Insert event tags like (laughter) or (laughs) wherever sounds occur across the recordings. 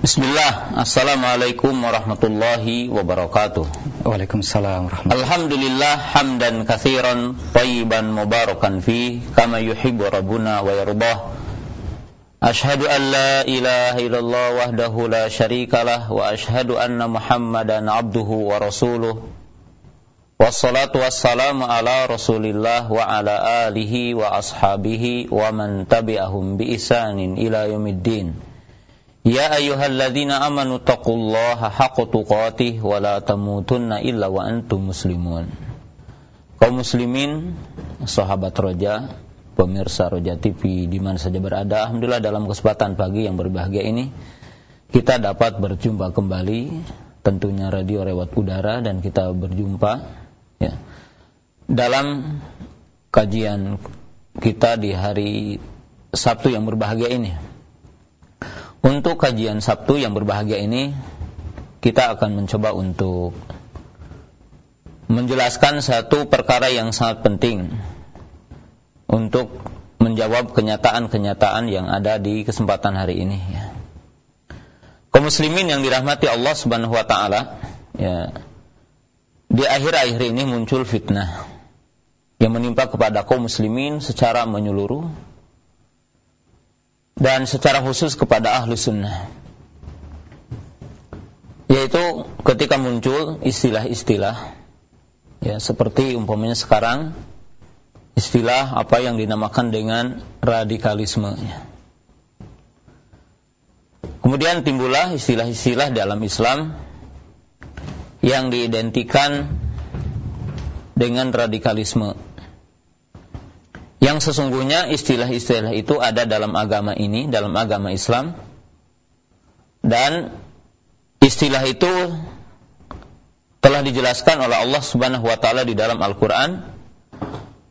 Bismillah, Assalamualaikum warahmatullahi wabarakatuh. Waalaikumsalam warahmatullahi Alhamdulillah hamdan kathiran Tayyiban mubarakan fi Kama yuhibu Rabbuna wa yarbah Ashhadu an la ilaha illallah wahdahu la syarikalah Wa ashhadu anna muhammadan abduhu wa rasuluh. Wassalatu wassalamu ala rasulillah Wa ala alihi wa ashabihi Wa man tabi'ahum bi isanin ila yumiddin Ya ayyuhalladzina amanu taqullaha haqqa tuqatih wa la tamutunna illa wa antum muslimun. Kaum muslimin, sahabat roja, pemirsa Roja TV di mana saja berada, alhamdulillah dalam kesempatan pagi yang berbahagia ini kita dapat berjumpa kembali tentunya radio lewat udara dan kita berjumpa ya dalam kajian kita di hari Sabtu yang berbahagia ini untuk kajian Sabtu yang berbahagia ini, kita akan mencoba untuk menjelaskan satu perkara yang sangat penting untuk menjawab kenyataan-kenyataan yang ada di kesempatan hari ini. Ya. Kaum muslimin yang dirahmati Allah Subhanahu Wa Taala, ya, di akhir-akhir ini muncul fitnah yang menimpa kepada kaum muslimin secara menyeluruh dan secara khusus kepada ahlu sunnah yaitu ketika muncul istilah-istilah ya seperti umpamanya sekarang istilah apa yang dinamakan dengan radikalisme ya. kemudian timbullah istilah-istilah dalam Islam yang diidentikan dengan radikalisme yang sesungguhnya istilah-istilah itu ada dalam agama ini, dalam agama Islam. Dan istilah itu telah dijelaskan oleh Allah Subhanahu wa taala di dalam Al-Qur'an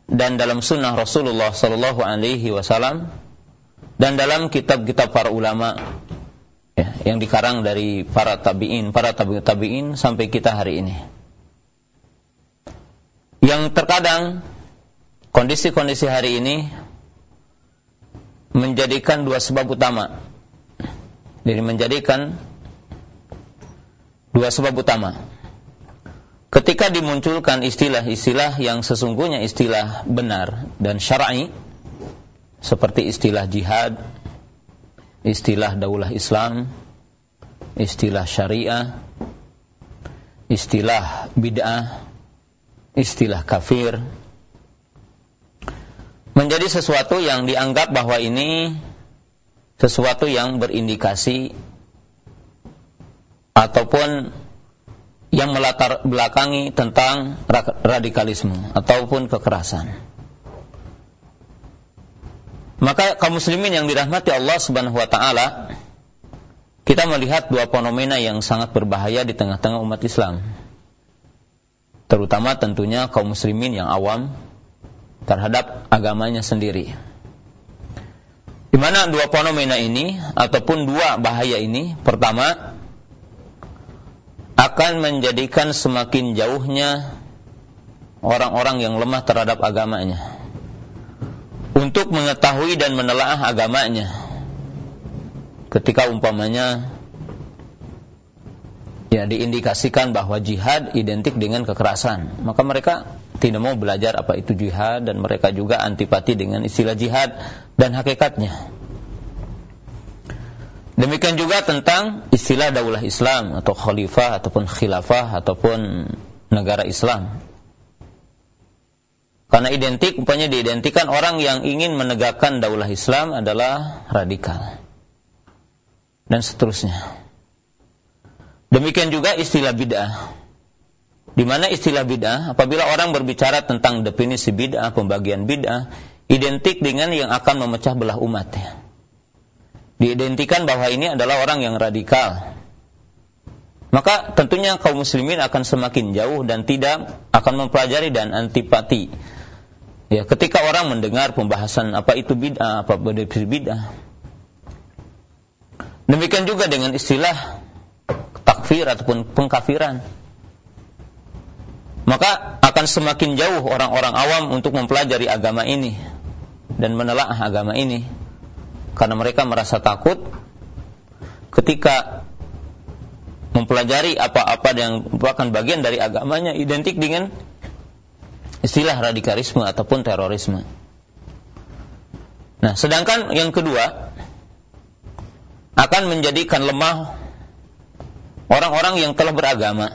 dan dalam sunnah Rasulullah sallallahu alaihi wasallam dan dalam kitab-kitab para ulama ya, yang dikarang dari para tabi'in, para tabi'in tabi'in sampai kita hari ini. Yang terkadang kondisi-kondisi hari ini menjadikan dua sebab utama. Jadi menjadikan dua sebab utama. Ketika dimunculkan istilah-istilah yang sesungguhnya istilah benar dan syar'i seperti istilah jihad, istilah daulah Islam, istilah syariah, istilah bid'ah, istilah kafir, menjadi sesuatu yang dianggap bahwa ini sesuatu yang berindikasi ataupun yang melatar belakangi tentang radikalisme ataupun kekerasan. Maka kaum muslimin yang dirahmati Allah Subhanahu wa taala kita melihat dua fenomena yang sangat berbahaya di tengah-tengah umat Islam. Terutama tentunya kaum muslimin yang awam terhadap agamanya sendiri. Di mana dua fenomena ini ataupun dua bahaya ini, pertama akan menjadikan semakin jauhnya orang-orang yang lemah terhadap agamanya. Untuk mengetahui dan menelaah agamanya. Ketika umpamanya ya diindikasikan bahwa jihad identik dengan kekerasan, maka mereka tidak mau belajar apa itu jihad dan mereka juga antipati dengan istilah jihad dan hakikatnya. Demikian juga tentang istilah daulah Islam atau khalifah ataupun khilafah ataupun negara Islam. Karena identik, umpamanya diidentikan orang yang ingin menegakkan daulah Islam adalah radikal. Dan seterusnya. Demikian juga istilah bid'ah. Di mana istilah bid'ah, apabila orang berbicara tentang definisi bid'ah, pembagian bid'ah, identik dengan yang akan memecah belah umat. Diidentikan bahwa ini adalah orang yang radikal. Maka tentunya kaum muslimin akan semakin jauh dan tidak akan mempelajari dan antipati. Ya, ketika orang mendengar pembahasan apa itu bid'ah, apa definisi bid'ah. Demikian juga dengan istilah takfir ataupun pengkafiran. Maka akan semakin jauh orang-orang awam untuk mempelajari agama ini dan menelaah agama ini karena mereka merasa takut ketika mempelajari apa-apa yang merupakan bagian dari agamanya identik dengan istilah radikalisme ataupun terorisme. Nah, sedangkan yang kedua akan menjadikan lemah orang-orang yang telah beragama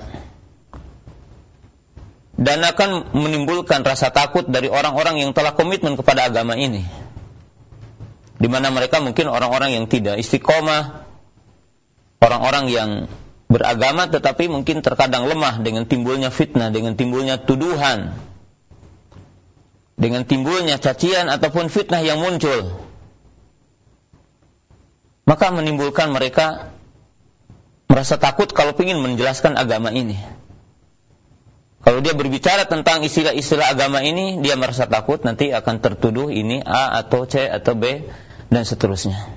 dan akan menimbulkan rasa takut dari orang-orang yang telah komitmen kepada agama ini. Di mana mereka mungkin orang-orang yang tidak istiqomah, orang-orang yang beragama tetapi mungkin terkadang lemah dengan timbulnya fitnah, dengan timbulnya tuduhan, dengan timbulnya cacian ataupun fitnah yang muncul. Maka menimbulkan mereka merasa takut kalau ingin menjelaskan agama ini. Kalau dia berbicara tentang istilah-istilah agama ini, dia merasa takut nanti akan tertuduh ini A atau C atau B dan seterusnya.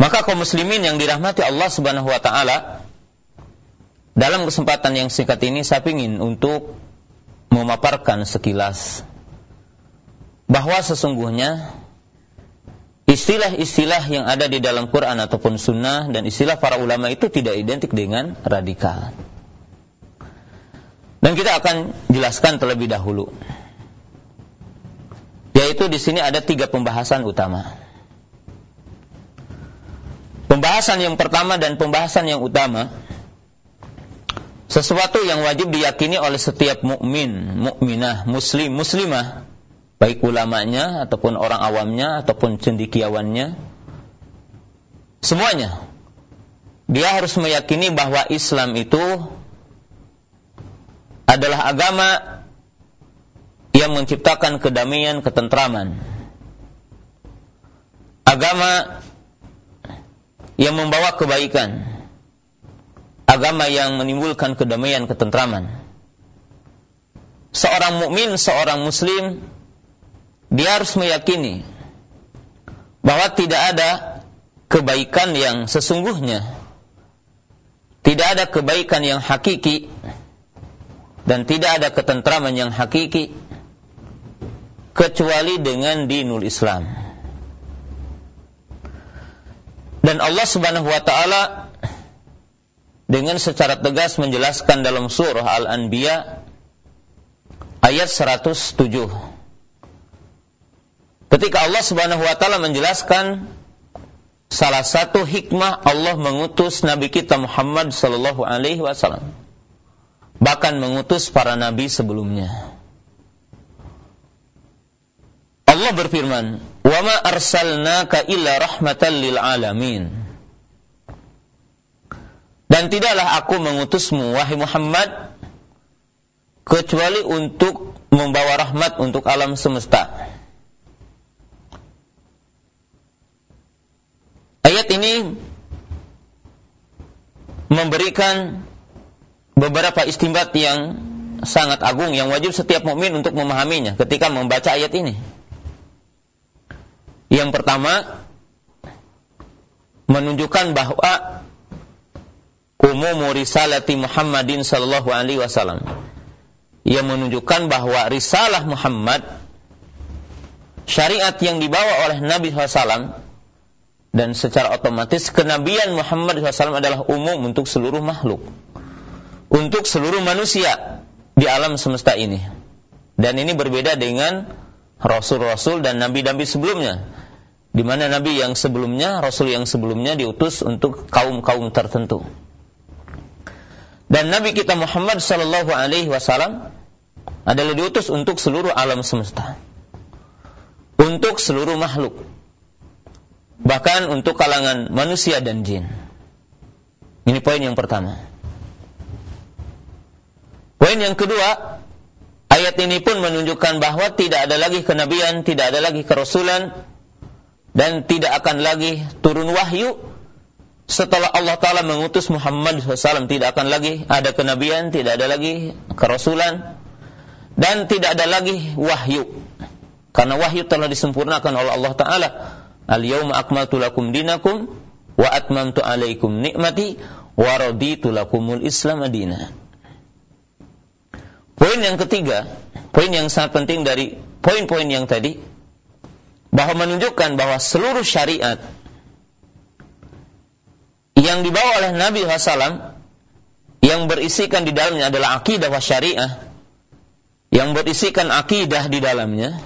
Maka kaum muslimin yang dirahmati Allah Subhanahu wa taala dalam kesempatan yang singkat ini saya ingin untuk memaparkan sekilas bahwa sesungguhnya istilah-istilah yang ada di dalam Quran ataupun sunnah dan istilah para ulama itu tidak identik dengan radikal. Dan kita akan jelaskan terlebih dahulu. Yaitu di sini ada tiga pembahasan utama. Pembahasan yang pertama dan pembahasan yang utama sesuatu yang wajib diyakini oleh setiap mukmin, mukminah, muslim, muslimah, baik ulamanya ataupun orang awamnya ataupun cendikiawannya semuanya dia harus meyakini bahwa Islam itu adalah agama yang menciptakan kedamaian, ketentraman. Agama yang membawa kebaikan. Agama yang menimbulkan kedamaian, ketentraman. Seorang mukmin, seorang muslim dia harus meyakini bahwa tidak ada kebaikan yang sesungguhnya. Tidak ada kebaikan yang hakiki dan tidak ada ketentraman yang hakiki kecuali dengan dinul Islam. Dan Allah Subhanahu wa taala dengan secara tegas menjelaskan dalam surah Al-Anbiya ayat 107. Ketika Allah Subhanahu wa taala menjelaskan salah satu hikmah Allah mengutus nabi kita Muhammad sallallahu alaihi wasallam bahkan mengutus para nabi sebelumnya. Allah berfirman, "Wa ma arsalnaka illa rahmatan lil alamin." Dan tidaklah aku mengutusmu wahai Muhammad kecuali untuk membawa rahmat untuk alam semesta. Ayat ini memberikan beberapa istimbat yang sangat agung yang wajib setiap mukmin untuk memahaminya ketika membaca ayat ini. Yang pertama menunjukkan bahwa umum risalati Muhammadin sallallahu alaihi wasallam yang menunjukkan bahwa risalah Muhammad syariat yang dibawa oleh Nabi SAW dan secara otomatis kenabian Muhammad SAW adalah umum untuk seluruh makhluk untuk seluruh manusia di alam semesta ini. Dan ini berbeda dengan rasul-rasul dan nabi-nabi sebelumnya. Di mana nabi yang sebelumnya, rasul yang sebelumnya diutus untuk kaum-kaum tertentu. Dan nabi kita Muhammad sallallahu alaihi wasallam adalah diutus untuk seluruh alam semesta. Untuk seluruh makhluk. Bahkan untuk kalangan manusia dan jin. Ini poin yang pertama. Poin yang kedua, ayat ini pun menunjukkan bahwa tidak ada lagi kenabian, tidak ada lagi kerasulan, dan tidak akan lagi turun wahyu setelah Allah Ta'ala mengutus Muhammad SAW. Tidak akan lagi ada kenabian, tidak ada lagi kerasulan, dan tidak ada lagi wahyu. Karena wahyu telah disempurnakan oleh Allah Ta'ala. Al-yawma akmaltu lakum dinakum wa atmamtu alaikum nikmati wa raditu lakumul islam adina. Poin yang ketiga, poin yang sangat penting dari poin-poin yang tadi, bahwa menunjukkan bahwa seluruh syariat yang dibawa oleh Nabi SAW yang berisikan di dalamnya adalah akidah wa syariah yang berisikan akidah di dalamnya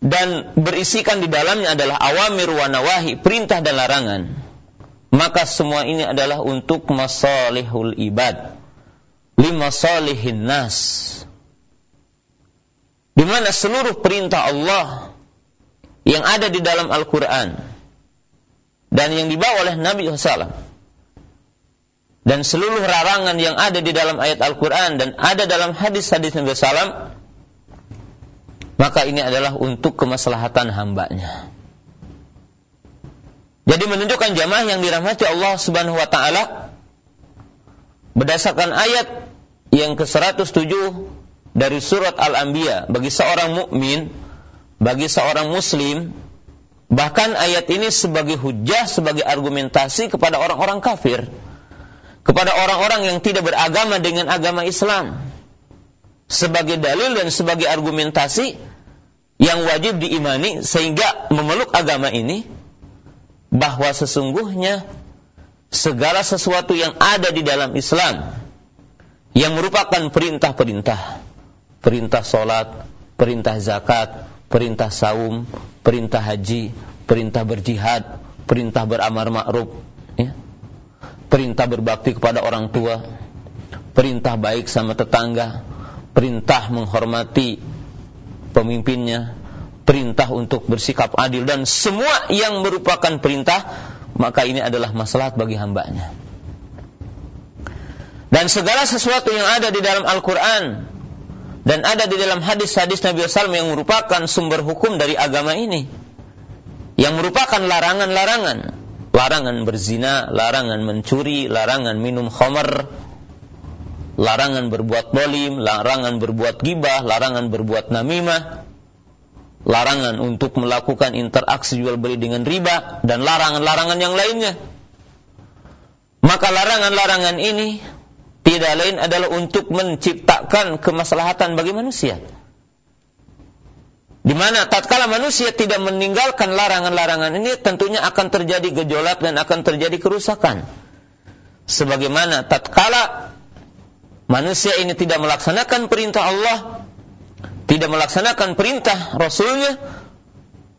dan berisikan di dalamnya adalah awamir wa nawahi, perintah dan larangan. Maka semua ini adalah untuk masalihul ibad. Lima salihin nas. Di mana seluruh perintah Allah yang ada di dalam Al-Quran dan yang dibawa oleh Nabi SAW dan seluruh larangan yang ada di dalam ayat Al-Quran dan ada dalam hadis-hadis Nabi SAW maka ini adalah untuk kemaslahatan hambanya. Jadi menunjukkan jamaah yang dirahmati Allah Subhanahu wa taala berdasarkan ayat yang ke-107 dari surat Al-Anbiya bagi seorang mukmin, bagi seorang muslim, bahkan ayat ini sebagai hujah, sebagai argumentasi kepada orang-orang kafir, kepada orang-orang yang tidak beragama dengan agama Islam sebagai dalil dan sebagai argumentasi yang wajib diimani sehingga memeluk agama ini bahwa sesungguhnya segala sesuatu yang ada di dalam Islam yang merupakan perintah-perintah perintah solat, perintah zakat, perintah saum, perintah haji, perintah berjihad, perintah beramar ma'ruf, ya. perintah berbakti kepada orang tua, perintah baik sama tetangga, perintah menghormati pemimpinnya, perintah untuk bersikap adil dan semua yang merupakan perintah maka ini adalah masalah bagi hambanya. Dan segala sesuatu yang ada di dalam Al-Quran dan ada di dalam hadis-hadis Nabi SAW yang merupakan sumber hukum dari agama ini, yang merupakan larangan-larangan, larangan berzina, larangan mencuri, larangan minum khamar, larangan berbuat dolim, larangan berbuat gibah, larangan berbuat namimah, larangan untuk melakukan interaksi jual beli dengan riba, dan larangan-larangan yang lainnya. Maka larangan-larangan ini tidak lain adalah untuk menciptakan kemaslahatan bagi manusia. Di mana tatkala manusia tidak meninggalkan larangan-larangan ini tentunya akan terjadi gejolak dan akan terjadi kerusakan. Sebagaimana tatkala manusia ini tidak melaksanakan perintah Allah, tidak melaksanakan perintah Rasulnya,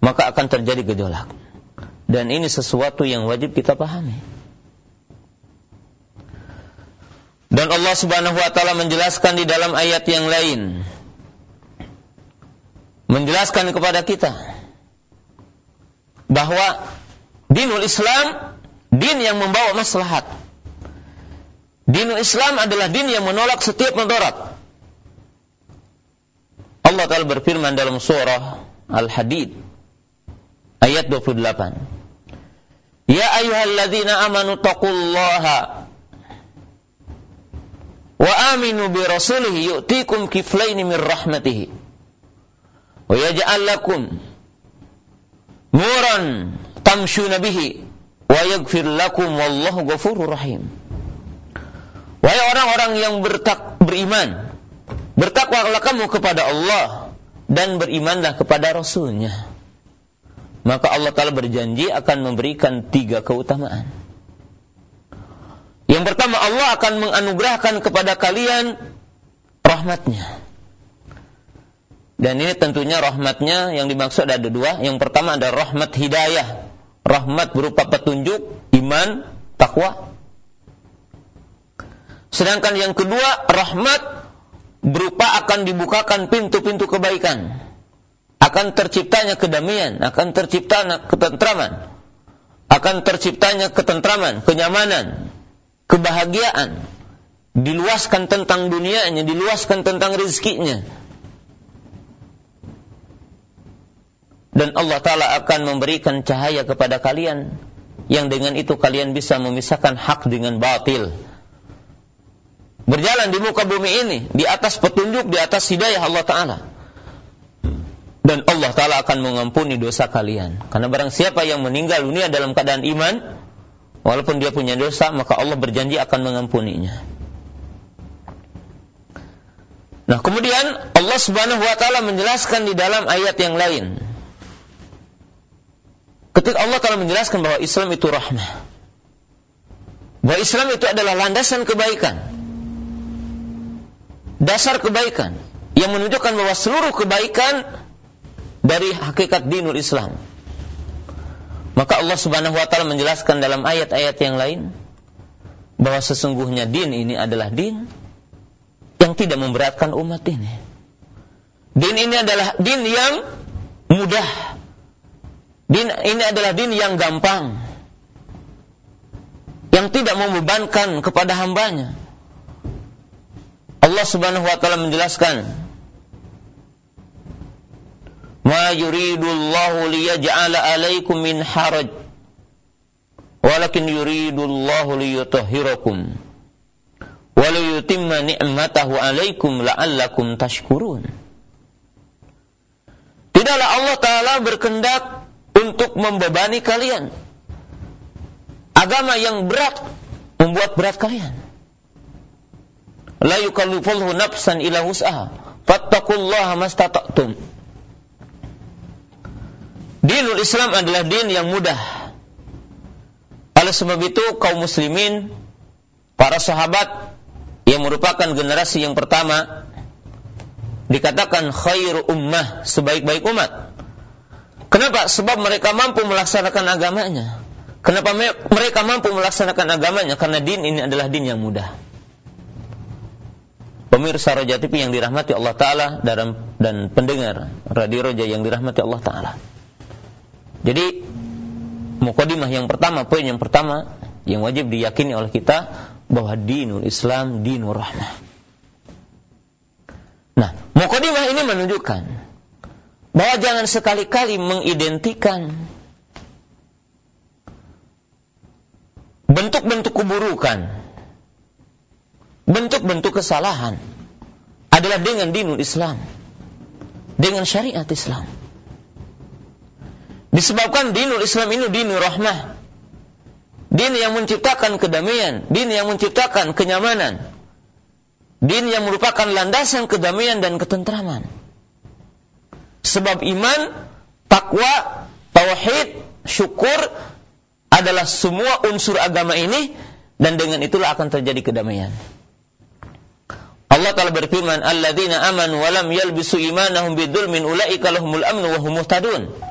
maka akan terjadi gejolak. Dan ini sesuatu yang wajib kita pahami. Dan Allah Subhanahu wa taala menjelaskan di dalam ayat yang lain menjelaskan kepada kita bahwa dinul Islam din yang membawa maslahat Dinul Islam adalah din yang menolak setiap mudarat. Allah Ta'ala berfirman dalam surah Al-Hadid ayat 28. Ya ayyuhalladzina amanu taqullaha wa aminu bi rasulih yu'tikum kiflaini min rahmatihi wa yaj'al lakum nuran tamshuna bihi wa yaghfir lakum wallahu ghafurur rahim. Wahai orang-orang yang bertak, beriman, bertakwalah kamu kepada Allah dan berimanlah kepada Rasulnya. Maka Allah Ta'ala berjanji akan memberikan tiga keutamaan. Yang pertama Allah akan menganugerahkan kepada kalian rahmatnya. Dan ini tentunya rahmatnya yang dimaksud ada dua. Yang pertama ada rahmat hidayah. Rahmat berupa petunjuk, iman, takwa. Sedangkan yang kedua, rahmat berupa akan dibukakan pintu-pintu kebaikan. Akan terciptanya kedamaian, akan terciptanya ketentraman. Akan terciptanya ketentraman, kenyamanan, kebahagiaan. Diluaskan tentang dunianya, diluaskan tentang rezekinya. Dan Allah Ta'ala akan memberikan cahaya kepada kalian yang dengan itu kalian bisa memisahkan hak dengan batil berjalan di muka bumi ini di atas petunjuk, di atas hidayah Allah Taala. Dan Allah Taala akan mengampuni dosa kalian. Karena barang siapa yang meninggal dunia dalam keadaan iman, walaupun dia punya dosa, maka Allah berjanji akan mengampuninya. Nah, kemudian Allah Subhanahu wa taala menjelaskan di dalam ayat yang lain. Ketika Allah Taala menjelaskan bahwa Islam itu rahmah. Bahwa Islam itu adalah landasan kebaikan. Dasar kebaikan yang menunjukkan bahwa seluruh kebaikan dari hakikat dinul Islam. Maka Allah Subhanahu wa taala menjelaskan dalam ayat-ayat yang lain bahwa sesungguhnya din ini adalah din yang tidak memberatkan umat ini. Din ini adalah din yang mudah. Din ini adalah din yang gampang. Yang tidak membebankan kepada hambanya. Allah Subhanahu wa taala menjelaskan Ma yuridullahu liyaj'ala 'alaikum min haraj. Walakin yuridullahu liyutahhirakum. Wa liyutimma ni'matahu 'alaikum la'allakum tashkurun. Tidaklah Allah taala berkendak untuk membebani kalian. Agama yang berat membuat berat kalian. La yukallifulhu nafsan ila wus'aha. Fattaqullaha mastata'tum Dinul Islam adalah din yang mudah. Oleh sebab itu kaum muslimin, para sahabat yang merupakan generasi yang pertama dikatakan khair ummah, sebaik-baik umat. Kenapa? Sebab mereka mampu melaksanakan agamanya. Kenapa mereka mampu melaksanakan agamanya? Karena din ini adalah din yang mudah. Pemirsa Roja TV yang dirahmati Allah Ta'ala dan pendengar Radio Roja yang dirahmati Allah Ta'ala. Jadi mukadimah yang pertama, poin yang pertama yang wajib diyakini oleh kita bahwa dinul Islam dinur rahmah. Nah, mukadimah ini menunjukkan bahwa jangan sekali-kali mengidentikan bentuk-bentuk keburukan, bentuk-bentuk kesalahan adalah dengan dinul Islam, dengan syariat Islam. Disebabkan dinul Islam ini dinul rahmah. Din yang menciptakan kedamaian, din yang menciptakan kenyamanan. Din yang merupakan landasan kedamaian dan ketentraman. Sebab iman, takwa, tauhid, syukur adalah semua unsur agama ini dan dengan itulah akan terjadi kedamaian. Allah Ta'ala berfirman, "Alladzina amanu wa lam yalbisu imanahum bidzulmin ulaika lahumul amnu wa hum muhtadun."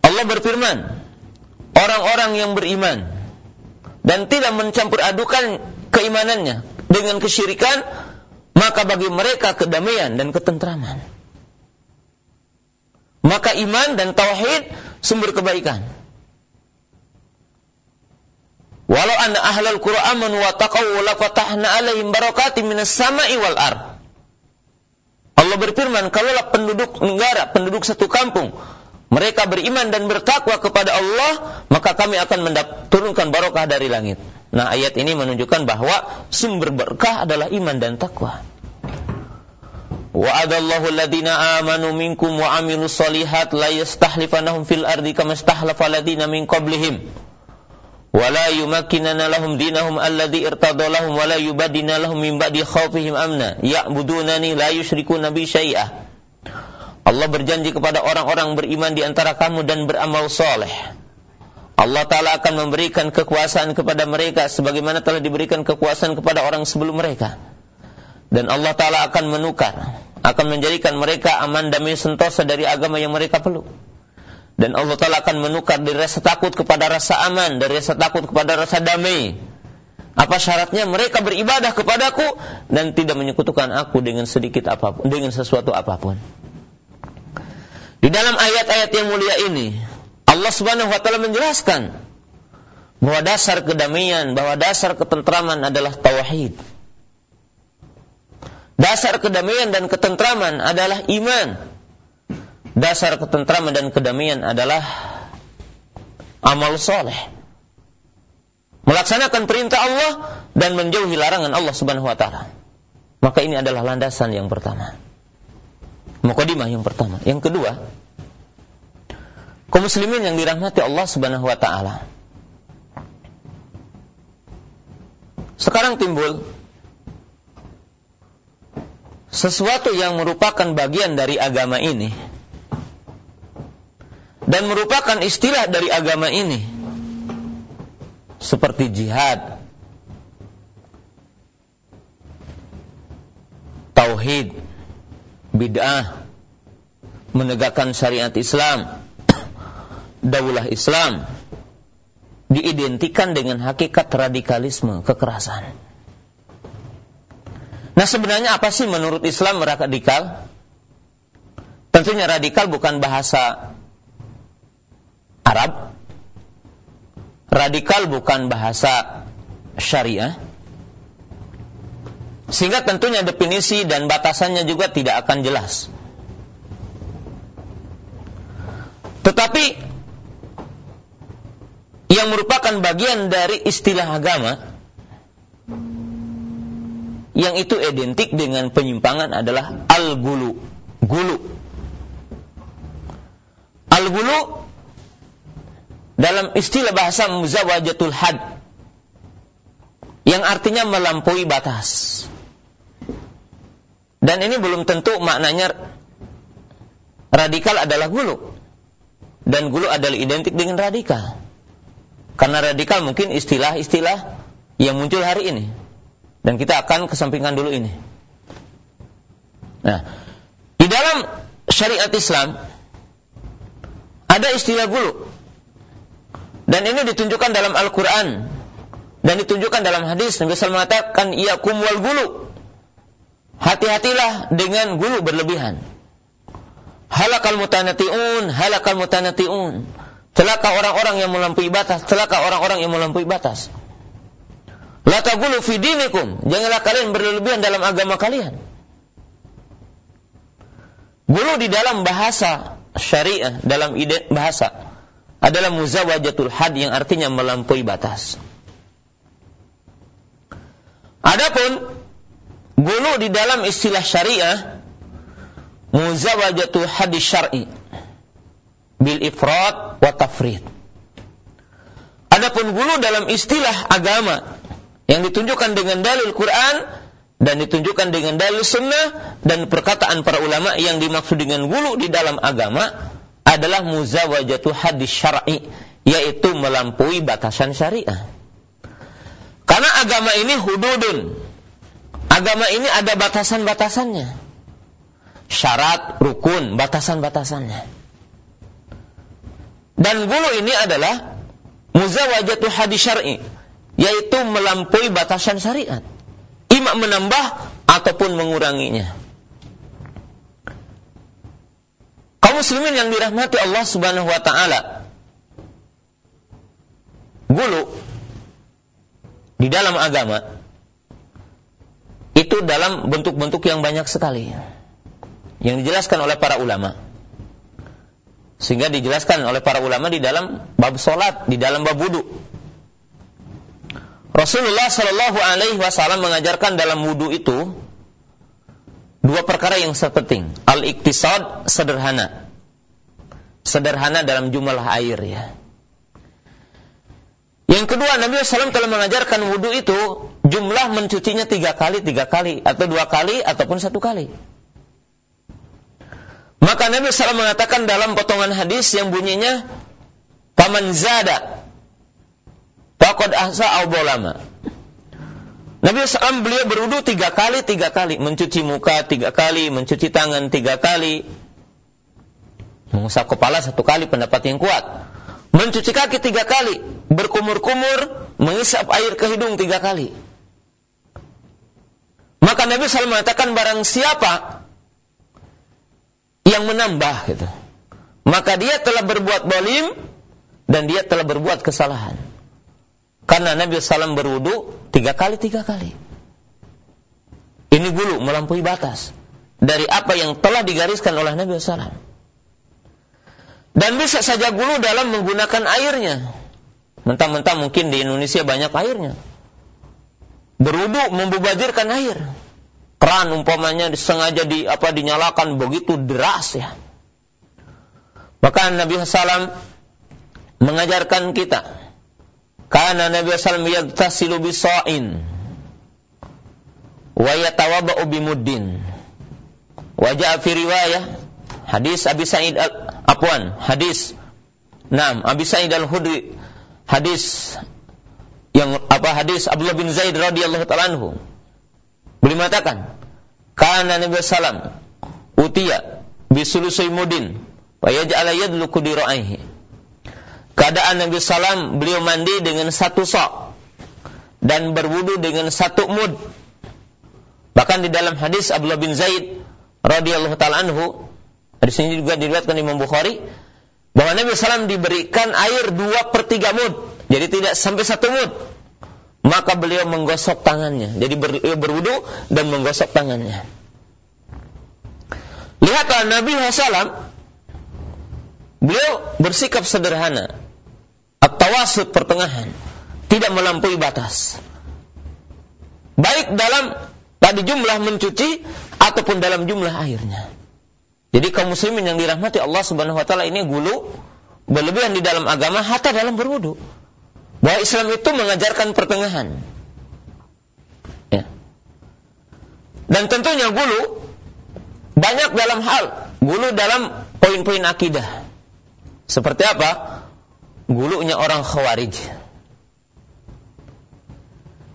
Allah berfirman, orang-orang yang beriman dan tidak mencampur adukan keimanannya dengan kesyirikan, maka bagi mereka kedamaian dan ketentraman. Maka iman dan tauhid sumber kebaikan. Walau anna ahlal Qur'an wa taqaw la fatahna alaihim barakatim minas sama'i wal ar. Allah berfirman, kalaulah penduduk negara, penduduk satu kampung mereka beriman dan bertakwa kepada Allah, maka kami akan turunkan barokah dari langit. Nah, ayat ini menunjukkan bahwa sumber berkah adalah iman dan takwa. Wa'adallahu alladhina amanu wa amilu salihat la fil ardi kama min qablihim. Wa dinahum alladhi irtada lahum lahum min ba'di khawfihim amna ya'budunani la yushrikuna. Allah berjanji kepada orang-orang beriman di antara kamu dan beramal soleh. Allah Ta'ala akan memberikan kekuasaan kepada mereka sebagaimana telah diberikan kekuasaan kepada orang sebelum mereka. Dan Allah Ta'ala akan menukar, akan menjadikan mereka aman damai sentosa dari agama yang mereka peluk. Dan Allah Ta'ala akan menukar dari rasa takut kepada rasa aman, dari rasa takut kepada rasa damai. Apa syaratnya? Mereka beribadah kepadaku dan tidak menyekutukan aku dengan sedikit apa pun, dengan sesuatu apa pun. Di dalam ayat-ayat yang mulia ini, Allah Subhanahu wa taala menjelaskan bahwa dasar kedamaian, bahwa dasar ketentraman adalah tauhid. Dasar kedamaian dan ketentraman adalah iman. Dasar ketentraman dan kedamaian adalah amal soleh. Melaksanakan perintah Allah dan menjauhi larangan Allah Subhanahu wa taala. Maka ini adalah landasan yang pertama. Mukadimah yang pertama. Yang kedua, kaum muslimin yang dirahmati Allah Subhanahu wa taala. Sekarang timbul sesuatu yang merupakan bagian dari agama ini dan merupakan istilah dari agama ini seperti jihad, tauhid, bid'ah, menegakkan syariat Islam, daulah Islam, diidentikan dengan hakikat radikalisme, kekerasan. Nah sebenarnya apa sih menurut Islam radikal? Tentunya radikal bukan bahasa Arab. Radikal bukan bahasa syariah. Sehingga tentunya definisi dan batasannya juga tidak akan jelas. Tetapi yang merupakan bagian dari istilah agama yang itu identik dengan penyimpangan adalah al-gulu. Gulu. Al-gulu dalam istilah bahasa muzawajatul had yang artinya melampaui batas. Dan ini belum tentu maknanya radikal adalah gulu. Dan gulu adalah identik dengan radikal. Karena radikal mungkin istilah-istilah yang muncul hari ini. Dan kita akan kesampingkan dulu ini. Nah, di dalam syariat Islam ada istilah gulu. Dan ini ditunjukkan dalam Al-Quran. Dan ditunjukkan dalam hadis. Nabi SAW mengatakan, Iyakum wal gulu. Hati-hatilah dengan gulu berlebihan. Halakal mutanati'un, halakal mutanati'un. Celaka orang-orang yang melampaui batas, celaka orang-orang yang melampaui batas. La tagulu fi dinikum. Janganlah kalian berlebihan dalam agama kalian. Gulu di dalam bahasa syariah, dalam ide bahasa adalah muzawajatul had yang artinya melampaui batas. Adapun gulu di dalam istilah syariah muzawajatul hadis syar'i bil ifrat wa tafrid. Adapun gulu dalam istilah agama yang ditunjukkan dengan dalil Quran dan ditunjukkan dengan dalil sunnah dan perkataan para ulama yang dimaksud dengan gulu di dalam agama adalah muzawajatu hadis syar'i yaitu melampaui batasan syariah. Karena agama ini hududun. Agama ini ada batasan-batasannya. Syarat, rukun, batasan-batasannya. Dan gulu ini adalah muzawajatu hadis syar'i yaitu melampaui batasan syariat. Ima menambah ataupun menguranginya. kaum muslimin yang dirahmati Allah Subhanahu wa taala. Gulu di dalam agama itu dalam bentuk-bentuk yang banyak sekali yang dijelaskan oleh para ulama. Sehingga dijelaskan oleh para ulama di dalam bab solat, di dalam bab wudu. Rasulullah Shallallahu Alaihi Wasallam mengajarkan dalam wudu itu dua perkara yang sepenting. Al-iktisad sederhana. Sederhana dalam jumlah air ya. Yang kedua, Nabi SAW telah mengajarkan wudhu itu jumlah mencucinya tiga kali, tiga kali, atau dua kali, ataupun satu kali. Maka Nabi SAW mengatakan dalam potongan hadis yang bunyinya, Paman zada, Fakod ahsa au bolama. Nabi SAW beliau berwudu tiga kali, tiga kali. Mencuci muka tiga kali, mencuci tangan tiga kali. Mengusap kepala satu kali, pendapat yang kuat. Mencuci kaki tiga kali. Berkumur-kumur, mengisap air ke hidung tiga kali. Maka Nabi SAW mengatakan barang siapa yang menambah gitu. Maka dia telah berbuat bolim dan dia telah berbuat kesalahan. Karena Nabi SAW berwudu tiga kali, tiga kali. Ini gulu melampaui batas dari apa yang telah digariskan oleh Nabi SAW. Dan bisa saja gulu dalam menggunakan airnya. Mentang-mentang mungkin di Indonesia banyak airnya. Berwudu membubazirkan air. Keran umpamanya sengaja di apa dinyalakan begitu deras ya. Bahkan Nabi SAW mengajarkan kita karena Nabi SAW yagtasilu bisa'in wa yatawabba'u bimuddin. Wa ja'a fi riwayah hadis Abi Sa'id al-Afwan, hadis Naam, Abi Sa'id al-Hudri hadis Yang apa hadis Abdullah bin Zaid radhiyallahu taala anhu. Beliau mengatakan, "Kana Nabi sallam utiya bisulusai mudin wa yaj'ala yadluku di ra'aihi." Keadaan Nabi sallam beliau mandi dengan satu sok dan berwudu dengan satu mud. Bahkan di dalam hadis Abdullah bin Zaid radhiyallahu taala anhu, hadis ini juga diriwayatkan Imam Bukhari, bahwa Nabi SAW diberikan air dua per tiga mud, jadi tidak sampai satu mud. Maka beliau menggosok tangannya, jadi beliau berwudu dan menggosok tangannya. Lihatlah Nabi SAW, beliau bersikap sederhana, atau pertengahan, tidak melampaui batas. Baik dalam tadi jumlah mencuci ataupun dalam jumlah airnya. Jadi kaum muslimin yang dirahmati Allah Subhanahu wa taala ini gulu berlebihan di dalam agama hatta dalam berwudu. Bahwa Islam itu mengajarkan pertengahan. Ya. Dan tentunya gulu banyak dalam hal gulu dalam poin-poin akidah. Seperti apa? Gulunya orang khawarij.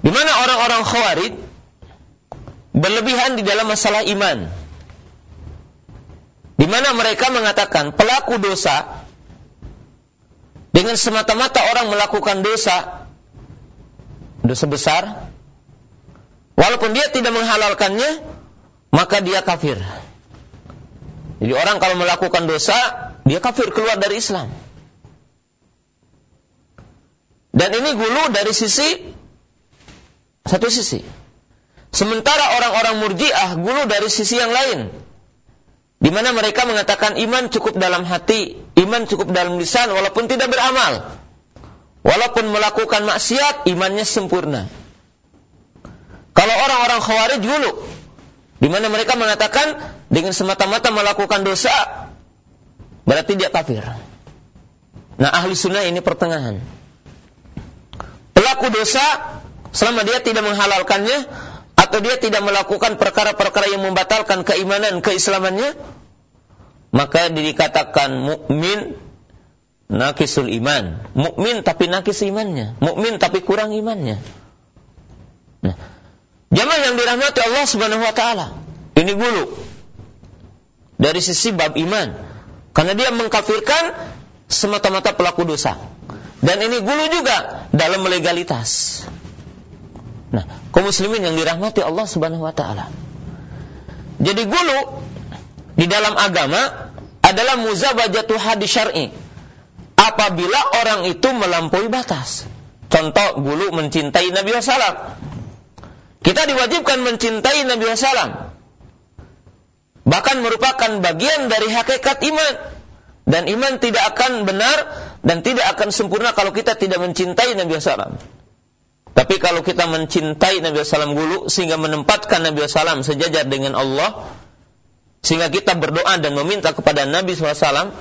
Di mana orang-orang khawarij berlebihan di dalam masalah iman di mana mereka mengatakan pelaku dosa dengan semata-mata orang melakukan dosa dosa besar walaupun dia tidak menghalalkannya maka dia kafir. Jadi orang kalau melakukan dosa dia kafir keluar dari Islam. Dan ini gulu dari sisi satu sisi. Sementara orang-orang murjiah gulu dari sisi yang lain di mana mereka mengatakan iman cukup dalam hati, iman cukup dalam lisan walaupun tidak beramal. Walaupun melakukan maksiat, imannya sempurna. Kalau orang-orang khawarij dulu, di mana mereka mengatakan dengan semata-mata melakukan dosa, berarti dia kafir. Nah, ahli sunnah ini pertengahan. Pelaku dosa, selama dia tidak menghalalkannya, atau dia tidak melakukan perkara-perkara yang membatalkan keimanan keislamannya? Maka dikatakan mukmin nakisul iman. Mukmin tapi nakis imannya. Mukmin tapi kurang imannya. Nah jamaah yang dirahmati Allah Subhanahu wa taala ini bulu dari sisi bab iman. Karena dia mengkafirkan semata-mata pelaku dosa. Dan ini gulu juga dalam legalitas Nah, kaum muslimin yang dirahmati Allah Subhanahu wa taala. Jadi gulu di dalam agama adalah muzabajatu hadis syar'i. Apabila orang itu melampaui batas. Contoh gulu mencintai Nabi SAW. Kita diwajibkan mencintai Nabi SAW. Bahkan merupakan bagian dari hakikat iman. Dan iman tidak akan benar dan tidak akan sempurna kalau kita tidak mencintai Nabi SAW. Tapi kalau kita mencintai Nabi SAW dulu sehingga menempatkan Nabi SAW sejajar dengan Allah, sehingga kita berdoa dan meminta kepada Nabi SAW,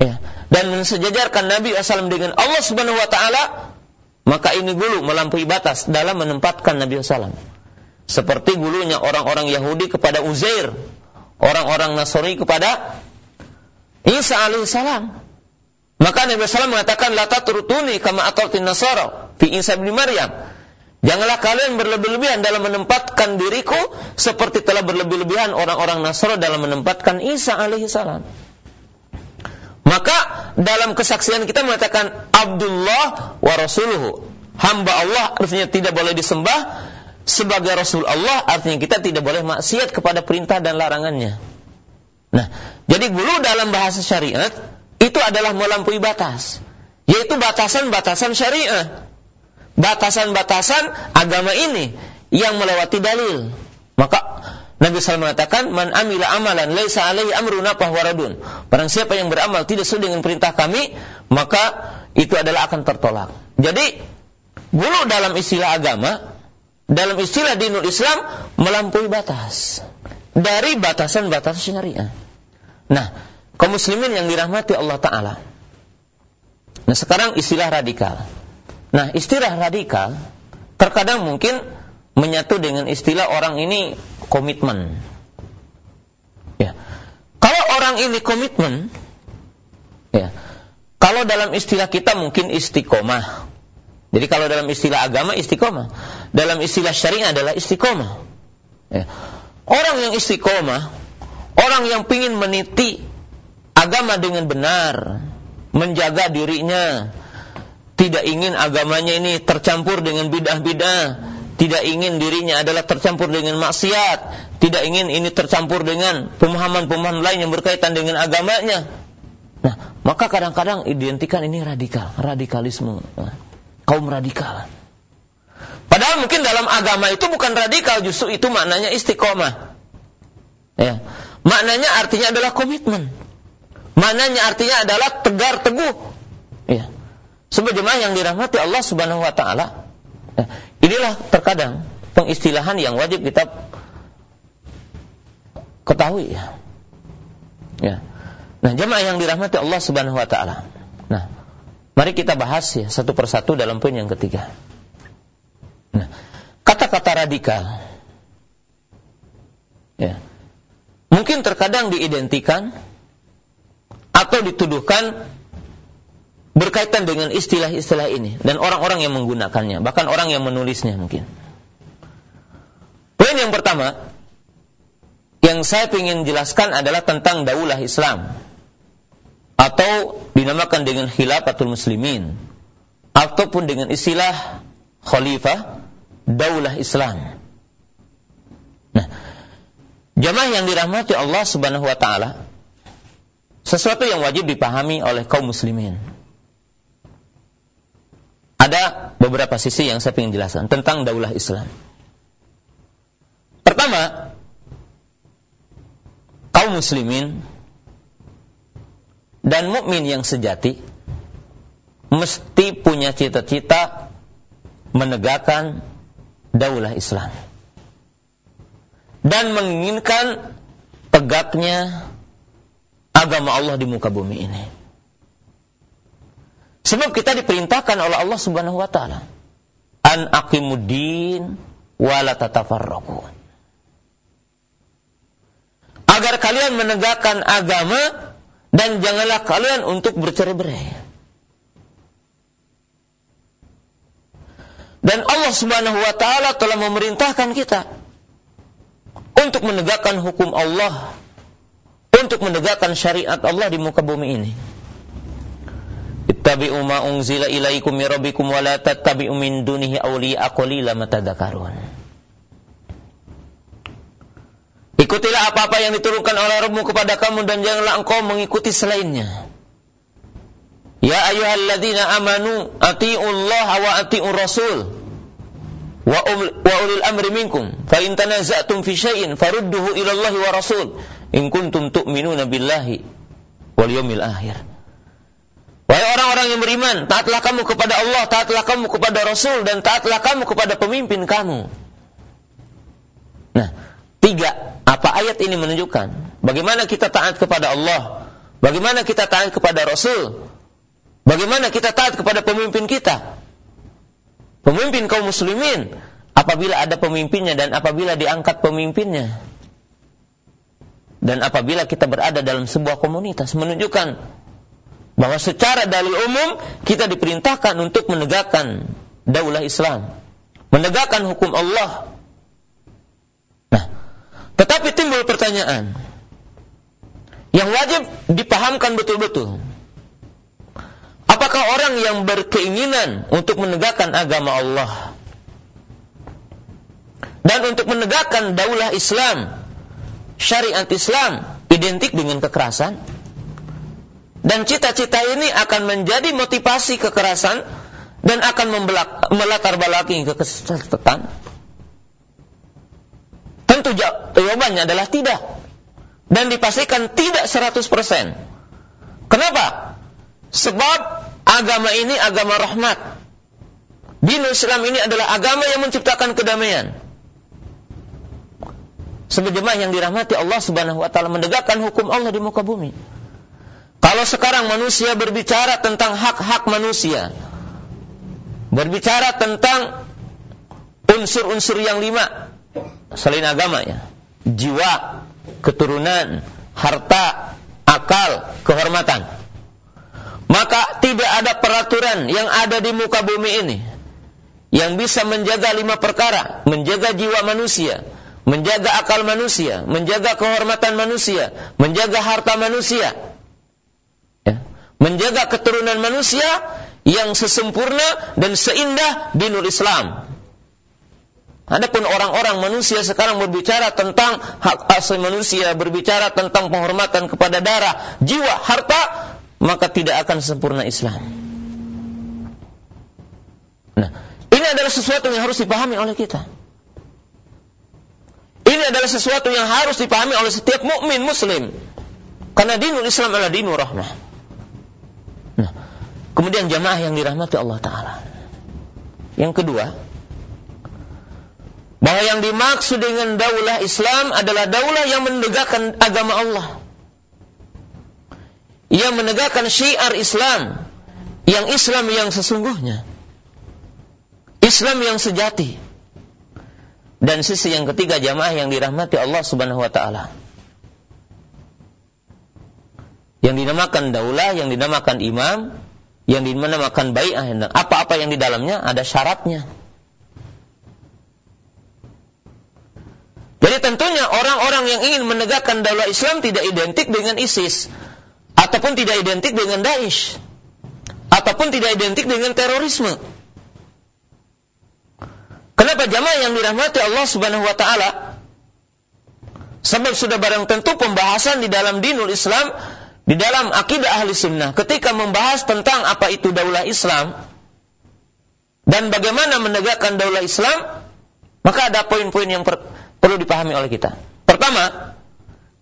ya, dan mensejajarkan Nabi SAW dengan Allah Subhanahu Wa Taala, maka ini dulu melampaui batas dalam menempatkan Nabi SAW. Seperti gulunya orang-orang Yahudi kepada Uzair, orang-orang Nasrani kepada Isa alaihissalam. Maka Nabi SAW mengatakan, La tatrutuni kama atartin nasara fi Isa bin Maryam. Janganlah kalian berlebih-lebihan dalam menempatkan diriku seperti telah berlebih-lebihan orang-orang Nasara dalam menempatkan Isa alaihi salam. Maka dalam kesaksian kita mengatakan Abdullah wa Rasuluhu. Hamba Allah artinya tidak boleh disembah sebagai Rasul Allah artinya kita tidak boleh maksiat kepada perintah dan larangannya. Nah, jadi dulu dalam bahasa syariat itu adalah melampaui batas, yaitu batasan-batasan syariah. Batasan-batasan agama ini yang melewati dalil. Maka Nabi SAW mengatakan, Man amila amalan laisa alaihi amruna waradun. Barang siapa yang beramal tidak sesuai dengan perintah kami, maka itu adalah akan tertolak. Jadi, bulu dalam istilah agama, dalam istilah dinul Islam, melampaui batas. Dari batasan-batasan syariah. Nah, kaum muslimin yang dirahmati Allah Ta'ala. Nah sekarang istilah radikal. Nah istilah radikal terkadang mungkin menyatu dengan istilah orang ini komitmen. Ya. Kalau orang ini komitmen, ya. Kalau dalam istilah kita mungkin istiqomah. Jadi kalau dalam istilah agama istiqomah, dalam istilah syariah adalah istiqomah. Ya. Orang yang istiqomah, orang yang ingin meniti agama dengan benar, menjaga dirinya, tidak ingin agamanya ini tercampur dengan bidah-bidah, tidak ingin dirinya adalah tercampur dengan maksiat, tidak ingin ini tercampur dengan pemahaman-pemahaman lain yang berkaitan dengan agamanya. Nah, maka kadang-kadang identikan ini radikal, radikalisme, nah, kaum radikal. Padahal mungkin dalam agama itu bukan radikal, justru itu maknanya istiqomah. Ya. Maknanya artinya adalah komitmen. Maknanya artinya adalah tegar teguh. Ya. Sebagaimana yang dirahmati Allah Subhanahu wa taala. Ya. Inilah terkadang pengistilahan yang wajib kita ketahui ya. Ya. Nah, jemaah yang dirahmati Allah Subhanahu wa taala. Nah, mari kita bahas ya satu persatu dalam poin yang ketiga. Nah, kata-kata radikal ya. Mungkin terkadang diidentikan atau dituduhkan berkaitan dengan istilah-istilah ini dan orang-orang yang menggunakannya, bahkan orang yang menulisnya mungkin. Poin yang pertama yang saya ingin jelaskan adalah tentang daulah Islam atau dinamakan dengan khilafatul muslimin ataupun dengan istilah khalifah daulah Islam. Nah, jamaah yang dirahmati Allah Subhanahu wa taala sesuatu yang wajib dipahami oleh kaum muslimin. Ada beberapa sisi yang saya ingin jelaskan tentang daulah Islam. Pertama, kaum muslimin dan mukmin yang sejati mesti punya cita-cita menegakkan daulah Islam dan menginginkan tegaknya agama Allah di muka bumi ini. Sebab kita diperintahkan oleh Allah Subhanahu wa taala an aqimuddin wa la tatafarraqu. Agar kalian menegakkan agama dan janganlah kalian untuk bercerai-berai. Dan Allah Subhanahu wa taala telah memerintahkan kita untuk menegakkan hukum Allah, untuk menegakkan syariat Allah di muka bumi ini. Ittabi'u ma unzila ilaikum min rabbikum wa la tattabi'u min dunihi awliya qalila matadzakarun. Ikutilah apa-apa yang diturunkan oleh Rabbmu kepada kamu dan janganlah engkau mengikuti selainnya. Ya ayyuhalladzina amanu atiullaha wa atiur rasul wa, wa ulil amri minkum fa in tanaza'tum fi syai'in farudduhu ila Allah wa rasul in kuntum tu'minuna billahi wal yawmil akhir. Wahai orang-orang yang beriman, taatlah kamu kepada Allah, taatlah kamu kepada Rasul, dan taatlah kamu kepada pemimpin kamu. Nah, tiga, apa ayat ini menunjukkan? Bagaimana kita taat kepada Allah? Bagaimana kita taat kepada Rasul? Bagaimana kita taat kepada pemimpin kita? Pemimpin kaum muslimin apabila ada pemimpinnya dan apabila diangkat pemimpinnya. Dan apabila kita berada dalam sebuah komunitas menunjukkan bahwa secara dalil umum kita diperintahkan untuk menegakkan daulah Islam, menegakkan hukum Allah. Nah, tetapi timbul pertanyaan yang wajib dipahamkan betul-betul. Apakah orang yang berkeinginan untuk menegakkan agama Allah dan untuk menegakkan daulah Islam, syariat Islam identik dengan kekerasan? Dan cita-cita ini akan menjadi motivasi kekerasan dan akan melatar belakangi kekesatan? Tentu jawabannya adalah tidak. Dan dipastikan tidak 100%. Kenapa? Sebab agama ini agama rahmat. Dinul Islam ini adalah agama yang menciptakan kedamaian. Sebagaimana yang dirahmati Allah Subhanahu wa taala menegakkan hukum Allah di muka bumi. Kalau sekarang manusia berbicara tentang hak-hak manusia, berbicara tentang unsur-unsur yang lima selain agama ya, jiwa, keturunan, harta, akal, kehormatan maka tidak ada peraturan yang ada di muka bumi ini yang bisa menjaga lima perkara, menjaga jiwa manusia, menjaga akal manusia, menjaga kehormatan manusia, menjaga harta manusia. Menjaga keturunan manusia yang sesempurna dan seindah dinul Islam. Adapun orang-orang manusia sekarang berbicara tentang hak asasi manusia, berbicara tentang penghormatan kepada darah, jiwa, harta, maka tidak akan sempurna Islam. Nah, ini adalah sesuatu yang harus dipahami oleh kita. Ini adalah sesuatu yang harus dipahami oleh setiap mukmin muslim. Karena dinul Islam adalah dinul rahmah. Kemudian jamaah yang dirahmati Allah Ta'ala. Yang kedua, bahwa yang dimaksud dengan daulah Islam adalah daulah yang menegakkan agama Allah. Yang menegakkan syiar Islam. Yang Islam yang sesungguhnya. Islam yang sejati. Dan sisi yang ketiga jamaah yang dirahmati Allah Subhanahu wa taala. Yang dinamakan daulah, yang dinamakan imam, yang dinamakan bai'ah, apa-apa yang di dalamnya ada syaratnya. Jadi tentunya orang-orang yang ingin menegakkan daulah Islam tidak identik dengan ISIS ataupun tidak identik dengan Daesh ataupun tidak identik dengan terorisme. Kenapa jamaah yang dirahmati Allah Subhanahu wa taala? Sebab sudah barang tentu pembahasan di dalam dinul Islam, di dalam akidah ahli sunnah, ketika membahas tentang apa itu daulah Islam dan bagaimana menegakkan daulah Islam, maka ada poin-poin yang per, perlu dipahami oleh kita. Pertama,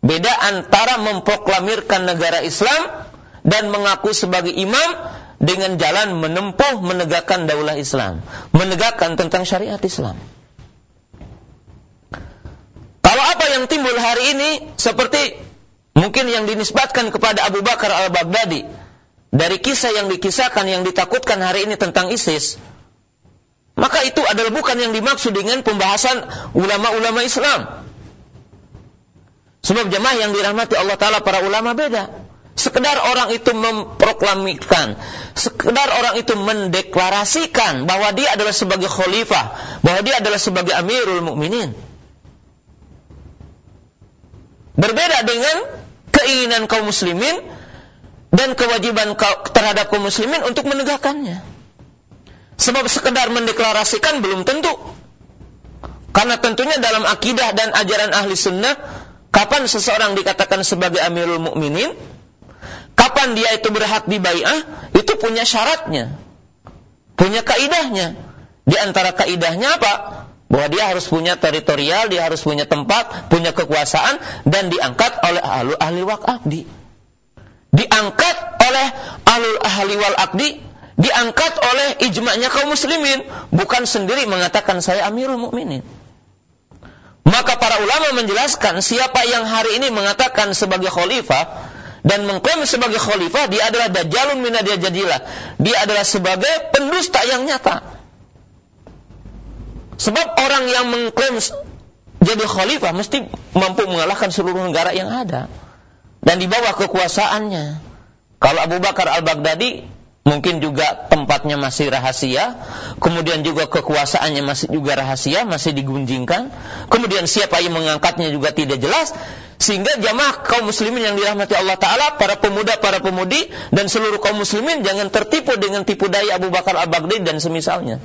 beda antara memproklamirkan negara Islam dan mengaku sebagai imam dengan jalan menempuh menegakkan daulah Islam, menegakkan tentang syariat Islam. Kalau apa yang timbul hari ini seperti mungkin yang dinisbatkan kepada Abu Bakar al-Baghdadi dari kisah yang dikisahkan yang ditakutkan hari ini tentang ISIS, maka itu adalah bukan yang dimaksud dengan pembahasan ulama-ulama Islam. Sebab jemaah yang dirahmati Allah Ta'ala para ulama beda. Sekedar orang itu memproklamirkan, sekedar orang itu mendeklarasikan bahwa dia adalah sebagai khalifah, bahwa dia adalah sebagai amirul mukminin. Berbeda dengan keinginan kaum muslimin dan kewajiban terhadap kaum muslimin untuk menegakkannya. Sebab sekedar mendeklarasikan belum tentu. Karena tentunya dalam akidah dan ajaran ahli sunnah, kapan seseorang dikatakan sebagai amirul mukminin, kapan dia itu berhak dibaiah, itu punya syaratnya. Punya kaidahnya. Di antara kaidahnya apa? Bahwa dia harus punya teritorial, dia harus punya tempat, punya kekuasaan, dan diangkat oleh ahli, ahli wal akdi. Diangkat oleh ahli, ahli wal akdi diangkat oleh ijma'nya kaum muslimin, bukan sendiri mengatakan saya Amirul Mukminin. Maka para ulama menjelaskan siapa yang hari ini mengatakan sebagai khalifah dan mengklaim sebagai khalifah dia adalah dajjalun minadia jadilah. Dia adalah sebagai pendusta yang nyata. Sebab orang yang mengklaim jadi khalifah mesti mampu mengalahkan seluruh negara yang ada dan di bawah kekuasaannya. Kalau Abu Bakar Al-Baghdadi mungkin juga tempatnya masih rahasia, kemudian juga kekuasaannya masih juga rahasia, masih digunjingkan, kemudian siapa yang mengangkatnya juga tidak jelas, sehingga jamaah kaum muslimin yang dirahmati Allah Ta'ala, para pemuda, para pemudi, dan seluruh kaum muslimin jangan tertipu dengan tipu daya Abu Bakar al-Baghdadi dan semisalnya.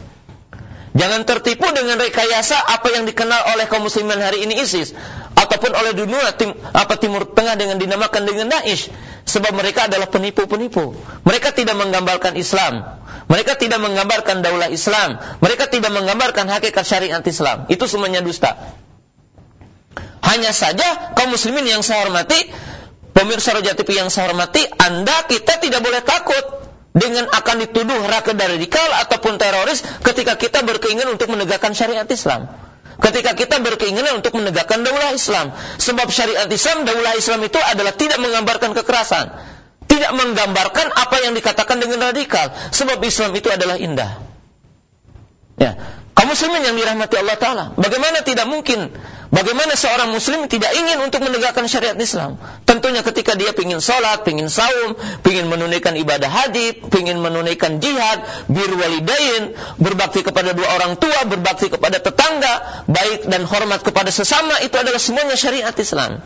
Jangan tertipu dengan rekayasa apa yang dikenal oleh kaum muslimin hari ini ISIS ataupun oleh dunia tim, apa Timur Tengah dengan dinamakan dengan Daesh sebab mereka adalah penipu-penipu. Mereka tidak menggambarkan Islam. Mereka tidak menggambarkan daulah Islam. Mereka tidak menggambarkan hakikat syariat Islam. Itu semuanya dusta. Hanya saja kaum muslimin yang saya hormati, pemirsa Roja TV yang saya hormati, Anda kita tidak boleh takut dengan akan dituduh rakyat radikal ataupun teroris ketika kita berkeinginan untuk menegakkan syariat Islam ketika kita berkeinginan untuk menegakkan daulah Islam. Sebab syariat Islam, daulah Islam itu adalah tidak menggambarkan kekerasan. Tidak menggambarkan apa yang dikatakan dengan radikal. Sebab Islam itu adalah indah. Ya. Kaum muslimin yang dirahmati Allah Ta'ala. Bagaimana tidak mungkin Bagaimana seorang muslim tidak ingin untuk menegakkan syariat Islam? Tentunya ketika dia ingin sholat, ingin saum, ingin menunaikan ibadah haji, ingin menunaikan jihad, bir walidain, berbakti kepada dua orang tua, berbakti kepada tetangga, baik dan hormat kepada sesama, itu adalah semuanya syariat Islam.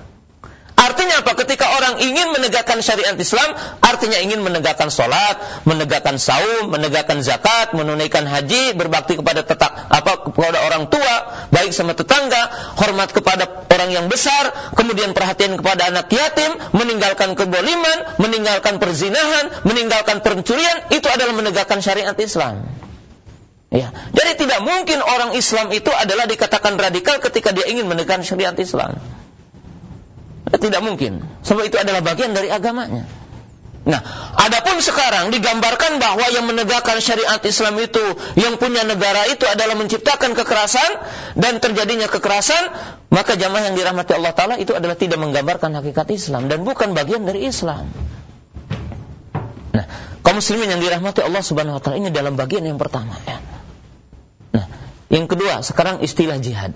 Artinya apa? Ketika orang ingin menegakkan syariat Islam, artinya ingin menegakkan sholat, menegakkan saum, menegakkan zakat, menunaikan haji, berbakti kepada tetak, apa kepada orang tua, baik sama tetangga, hormat kepada orang yang besar, kemudian perhatian kepada anak yatim, meninggalkan keboliman, meninggalkan perzinahan, meninggalkan pencurian, itu adalah menegakkan syariat Islam. Ya, jadi tidak mungkin orang Islam itu adalah dikatakan radikal ketika dia ingin menegakkan syariat Islam. Tidak mungkin. Sebab itu adalah bagian dari agamanya. Nah, adapun sekarang digambarkan bahwa yang menegakkan syariat Islam itu, yang punya negara itu adalah menciptakan kekerasan dan terjadinya kekerasan, maka jamaah yang dirahmati Allah Ta'ala itu adalah tidak menggambarkan hakikat Islam dan bukan bagian dari Islam. Nah, kaum muslimin yang dirahmati Allah Subhanahu Wa Ta'ala ini dalam bagian yang pertama. Ya. Nah, yang kedua, sekarang istilah jihad.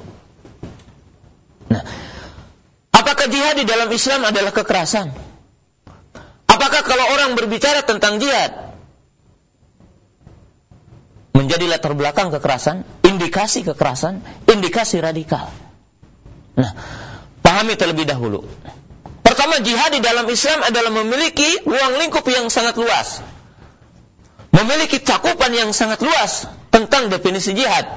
Nah, Apakah jihad di dalam Islam adalah kekerasan? Apakah kalau orang berbicara tentang jihad menjadi latar belakang kekerasan, indikasi kekerasan, indikasi radikal? Nah, pahami terlebih dahulu. Pertama, jihad di dalam Islam adalah memiliki ruang lingkup yang sangat luas. Memiliki cakupan yang sangat luas tentang definisi jihad.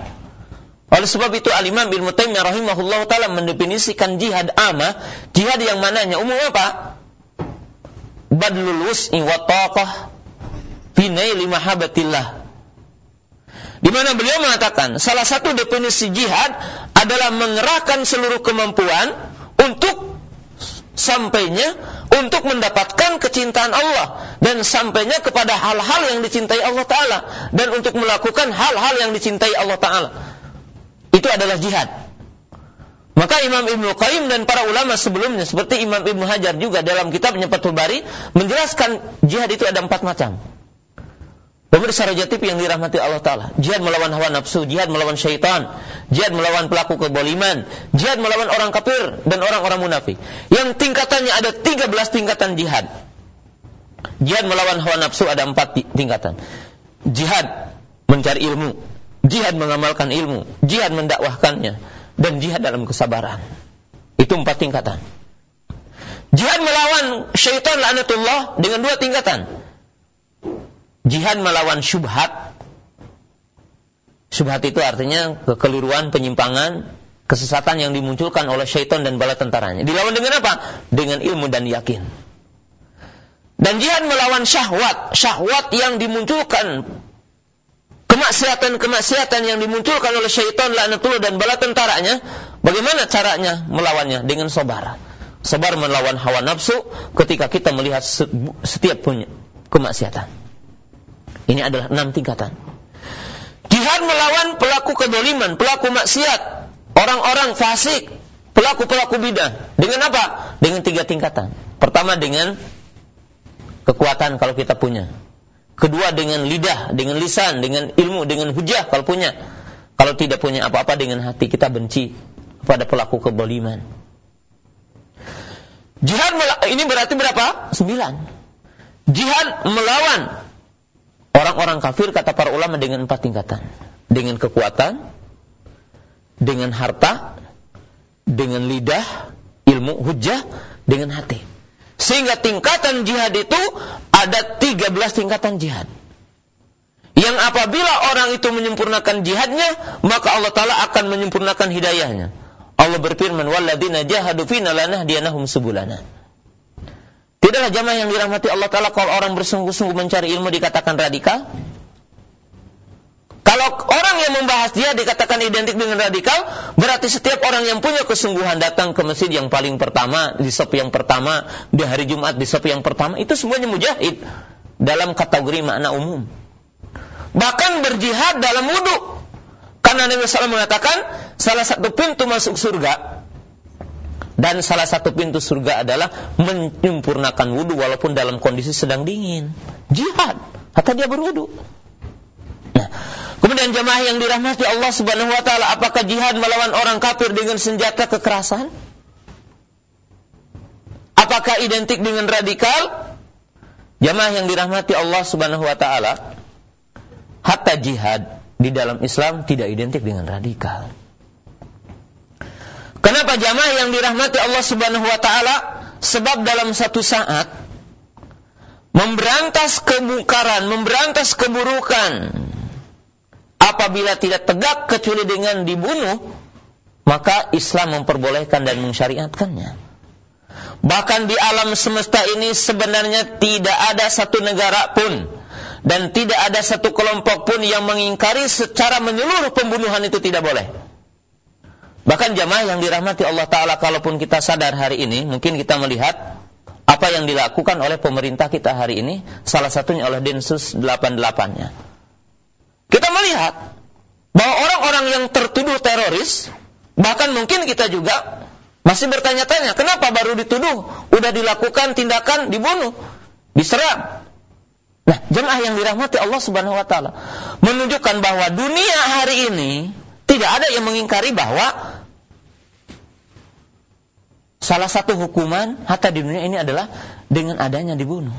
Oleh sebab itu Al-Imam bin Mutaimiyah rahimahullah taala mendefinisikan jihad ama, jihad yang mananya umum apa? Badlul wus'i wa taqah mahabbatillah. Di mana beliau mengatakan salah satu definisi jihad adalah mengerahkan seluruh kemampuan untuk sampainya untuk mendapatkan kecintaan Allah dan sampainya kepada hal-hal yang dicintai Allah taala dan untuk melakukan hal-hal yang dicintai Allah taala itu adalah jihad. Maka Imam Ibnu Qayyim dan para ulama sebelumnya seperti Imam Ibnu Hajar juga dalam kitabnya Fathul Bari menjelaskan jihad itu ada empat macam. Pemirsa Raja TV yang dirahmati Allah Ta'ala. Jihad melawan hawa nafsu, jihad melawan syaitan, jihad melawan pelaku keboliman, jihad melawan orang kafir dan orang-orang munafik. Yang tingkatannya ada 13 tingkatan jihad. Jihad melawan hawa nafsu ada empat tingkatan. Jihad mencari ilmu, jihad mengamalkan ilmu, jihad mendakwahkannya, dan jihad dalam kesabaran. Itu empat tingkatan. Jihad melawan syaitan laknatullah dengan dua tingkatan. Jihad melawan syubhat. Syubhat itu artinya kekeliruan, penyimpangan, kesesatan yang dimunculkan oleh syaitan dan bala tentaranya. Dilawan dengan apa? Dengan ilmu dan yakin. Dan jihad melawan syahwat, syahwat yang dimunculkan kemaksiatan-kemaksiatan yang dimunculkan oleh syaitan laknatullah dan bala tentaranya, bagaimana caranya melawannya? Dengan sabar. Sabar melawan hawa nafsu ketika kita melihat setiap punya kemaksiatan. Ini adalah enam tingkatan. Jihad melawan pelaku kedoliman, pelaku maksiat, orang-orang fasik, pelaku-pelaku bidah. Dengan apa? Dengan tiga tingkatan. Pertama dengan kekuatan kalau kita punya Kedua dengan lidah, dengan lisan, dengan ilmu, dengan hujah kalau punya. Kalau tidak punya apa-apa dengan hati kita benci pada pelaku keboliman. Jihad ini berarti berapa? Sembilan. Jihad melawan orang-orang kafir kata para ulama dengan empat tingkatan. Dengan kekuatan, dengan harta, dengan lidah, ilmu, hujah, dengan hati. Sehingga tingkatan jihad itu ada 13 tingkatan jihad. Yang apabila orang itu menyempurnakan jihadnya, maka Allah Ta'ala akan menyempurnakan hidayahnya. Allah berfirman, "Walladzina jahadu fina sebulana tidak Tidaklah jamaah yang dirahmati Allah Ta'ala kalau orang bersungguh-sungguh mencari ilmu dikatakan radikal? Kalau orang yang membahas dia dikatakan identik dengan radikal, berarti setiap orang yang punya kesungguhan datang ke masjid yang paling pertama, di sop yang pertama, di hari Jumat di sop yang pertama, itu semuanya mujahid dalam kategori makna umum. Bahkan berjihad dalam wudhu. Karena Nabi SAW mengatakan, salah satu pintu masuk surga, dan salah satu pintu surga adalah menyempurnakan wudhu walaupun dalam kondisi sedang dingin. Jihad. Kata dia berwudhu. Kemudian jemaah yang dirahmati Allah Subhanahu wa taala, apakah jihad melawan orang kafir dengan senjata kekerasan? Apakah identik dengan radikal? Jemaah yang dirahmati Allah Subhanahu wa taala, hatta jihad di dalam Islam tidak identik dengan radikal. Kenapa jamaah yang dirahmati Allah Subhanahu wa taala? Sebab dalam satu saat memberantas kemungkaran, memberantas keburukan apabila tidak tegak kecuali dengan dibunuh, maka Islam memperbolehkan dan mensyariatkannya. Bahkan di alam semesta ini sebenarnya tidak ada satu negara pun dan tidak ada satu kelompok pun yang mengingkari secara menyeluruh pembunuhan itu tidak boleh. Bahkan jamaah yang dirahmati Allah Ta'ala kalaupun kita sadar hari ini, mungkin kita melihat apa yang dilakukan oleh pemerintah kita hari ini, salah satunya oleh Densus 88-nya. Melihat bahwa orang-orang yang tertuduh teroris, bahkan mungkin kita juga masih bertanya-tanya, kenapa baru dituduh, udah dilakukan tindakan dibunuh, diserang. Nah, jemaah yang dirahmati Allah Subhanahu wa taala menunjukkan bahwa dunia hari ini tidak ada yang mengingkari bahwa salah satu hukuman hatta di dunia ini adalah dengan adanya dibunuh.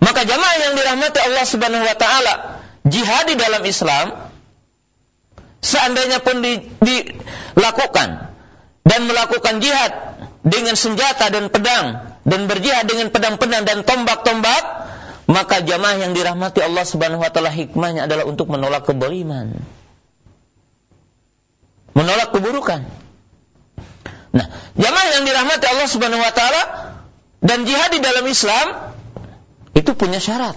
Maka jamaah yang dirahmati Allah Subhanahu wa taala, jihad di dalam Islam seandainya pun di, dilakukan dan melakukan jihad dengan senjata dan pedang dan berjihad dengan pedang-pedang dan tombak-tombak, maka jamaah yang dirahmati Allah Subhanahu wa taala hikmahnya adalah untuk menolak keboliman menolak keburukan. Nah, jamaah yang dirahmati Allah Subhanahu wa taala dan jihad di dalam Islam itu punya syarat.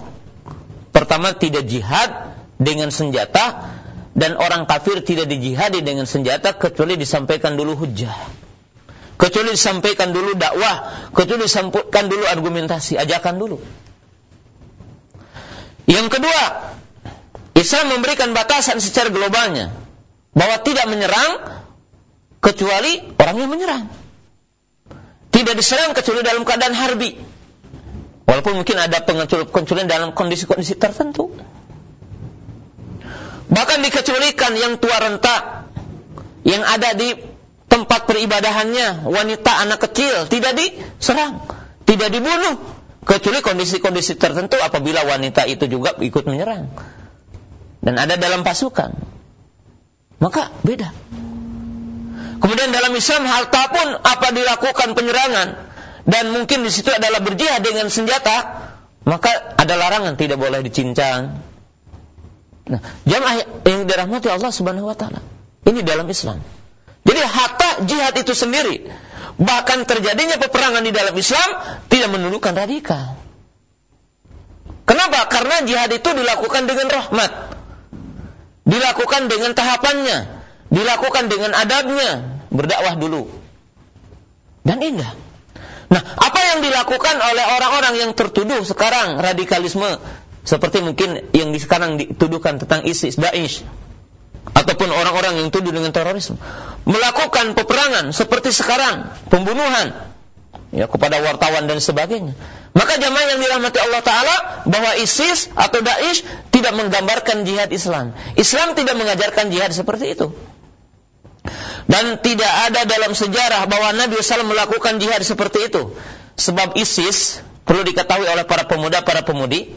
Pertama tidak jihad dengan senjata dan orang kafir tidak dijihadi dengan senjata kecuali disampaikan dulu hujah. Kecuali disampaikan dulu dakwah, kecuali disampaikan dulu argumentasi, ajakan dulu. Yang kedua, Islam memberikan batasan secara globalnya bahwa tidak menyerang kecuali orang yang menyerang. Tidak diserang kecuali dalam keadaan harbi. Walaupun mungkin ada pengecualian dalam kondisi-kondisi tertentu. Bahkan dikecualikan yang tua renta yang ada di tempat peribadahannya, wanita, anak kecil tidak diserang, tidak dibunuh kecuali kondisi-kondisi tertentu apabila wanita itu juga ikut menyerang. Dan ada dalam pasukan maka beda. Kemudian dalam Islam harta pun apa dilakukan penyerangan dan mungkin di situ adalah berjihad dengan senjata, maka ada larangan tidak boleh dicincang. Nah, jamaah yang dirahmati Allah Subhanahu wa taala. Ini dalam Islam. Jadi harta jihad itu sendiri bahkan terjadinya peperangan di dalam Islam tidak menunjukkan radikal. Kenapa? Karena jihad itu dilakukan dengan rahmat dilakukan dengan tahapannya, dilakukan dengan adabnya, berdakwah dulu. Dan indah. Nah, apa yang dilakukan oleh orang-orang yang tertuduh sekarang radikalisme seperti mungkin yang di sekarang dituduhkan tentang ISIS, Daesh ataupun orang-orang yang tuduh dengan terorisme melakukan peperangan seperti sekarang, pembunuhan ya kepada wartawan dan sebagainya. Maka jamaah yang dirahmati Allah Ta'ala bahwa ISIS atau Daesh tidak menggambarkan jihad Islam. Islam tidak mengajarkan jihad seperti itu. Dan tidak ada dalam sejarah bahwa Nabi SAW melakukan jihad seperti itu. Sebab ISIS, perlu diketahui oleh para pemuda, para pemudi,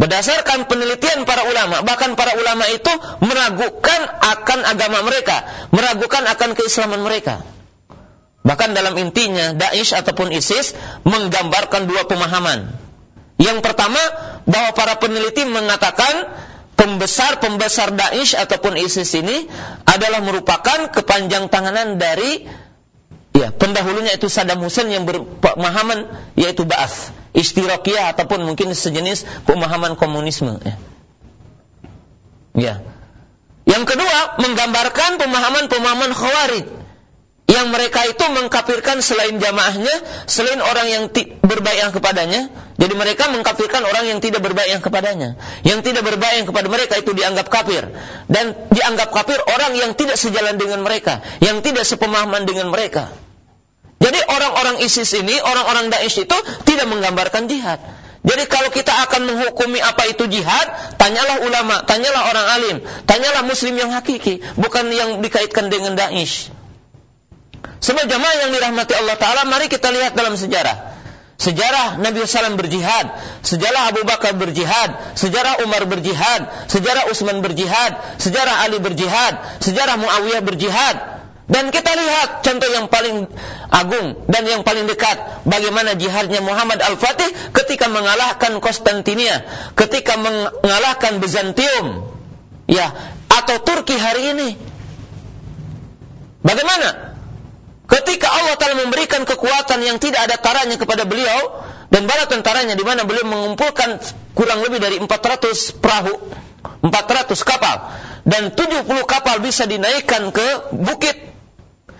berdasarkan penelitian para ulama, bahkan para ulama itu meragukan akan agama mereka, meragukan akan keislaman mereka. Bahkan dalam intinya Daesh ataupun ISIS menggambarkan dua pemahaman. Yang pertama bahwa para peneliti mengatakan pembesar-pembesar Daesh ataupun ISIS ini adalah merupakan kepanjang tanganan dari ya pendahulunya itu Saddam Hussein yang berpemahaman yaitu Ba'ath, Istirakiyah ataupun mungkin sejenis pemahaman komunisme ya. ya. Yang kedua menggambarkan pemahaman-pemahaman Khawarij yang mereka itu mengkafirkan selain jamaahnya, selain orang yang berbayang kepadanya. Jadi mereka mengkafirkan orang yang tidak berbayang kepadanya. Yang tidak berbayang kepada mereka itu dianggap kafir. Dan dianggap kafir orang yang tidak sejalan dengan mereka. Yang tidak sepemahaman dengan mereka. Jadi orang-orang ISIS ini, orang-orang Daesh itu tidak menggambarkan jihad. Jadi kalau kita akan menghukumi apa itu jihad, tanyalah ulama, tanyalah orang alim, tanyalah muslim yang hakiki, bukan yang dikaitkan dengan Daesh. Sebab jamaah yang dirahmati Allah Ta'ala, mari kita lihat dalam sejarah. Sejarah Nabi SAW berjihad, sejarah Abu Bakar berjihad, sejarah Umar berjihad, sejarah Utsman berjihad, sejarah Ali berjihad, sejarah Muawiyah berjihad. Dan kita lihat contoh yang paling agung dan yang paling dekat bagaimana jihadnya Muhammad Al-Fatih ketika mengalahkan Konstantinia, ketika mengalahkan Bizantium, ya, atau Turki hari ini. Bagaimana? Ketika Allah Ta'ala memberikan kekuatan yang tidak ada taranya kepada beliau dan bala tentaranya di mana beliau mengumpulkan kurang lebih dari 400 perahu, 400 kapal dan 70 kapal bisa dinaikkan ke bukit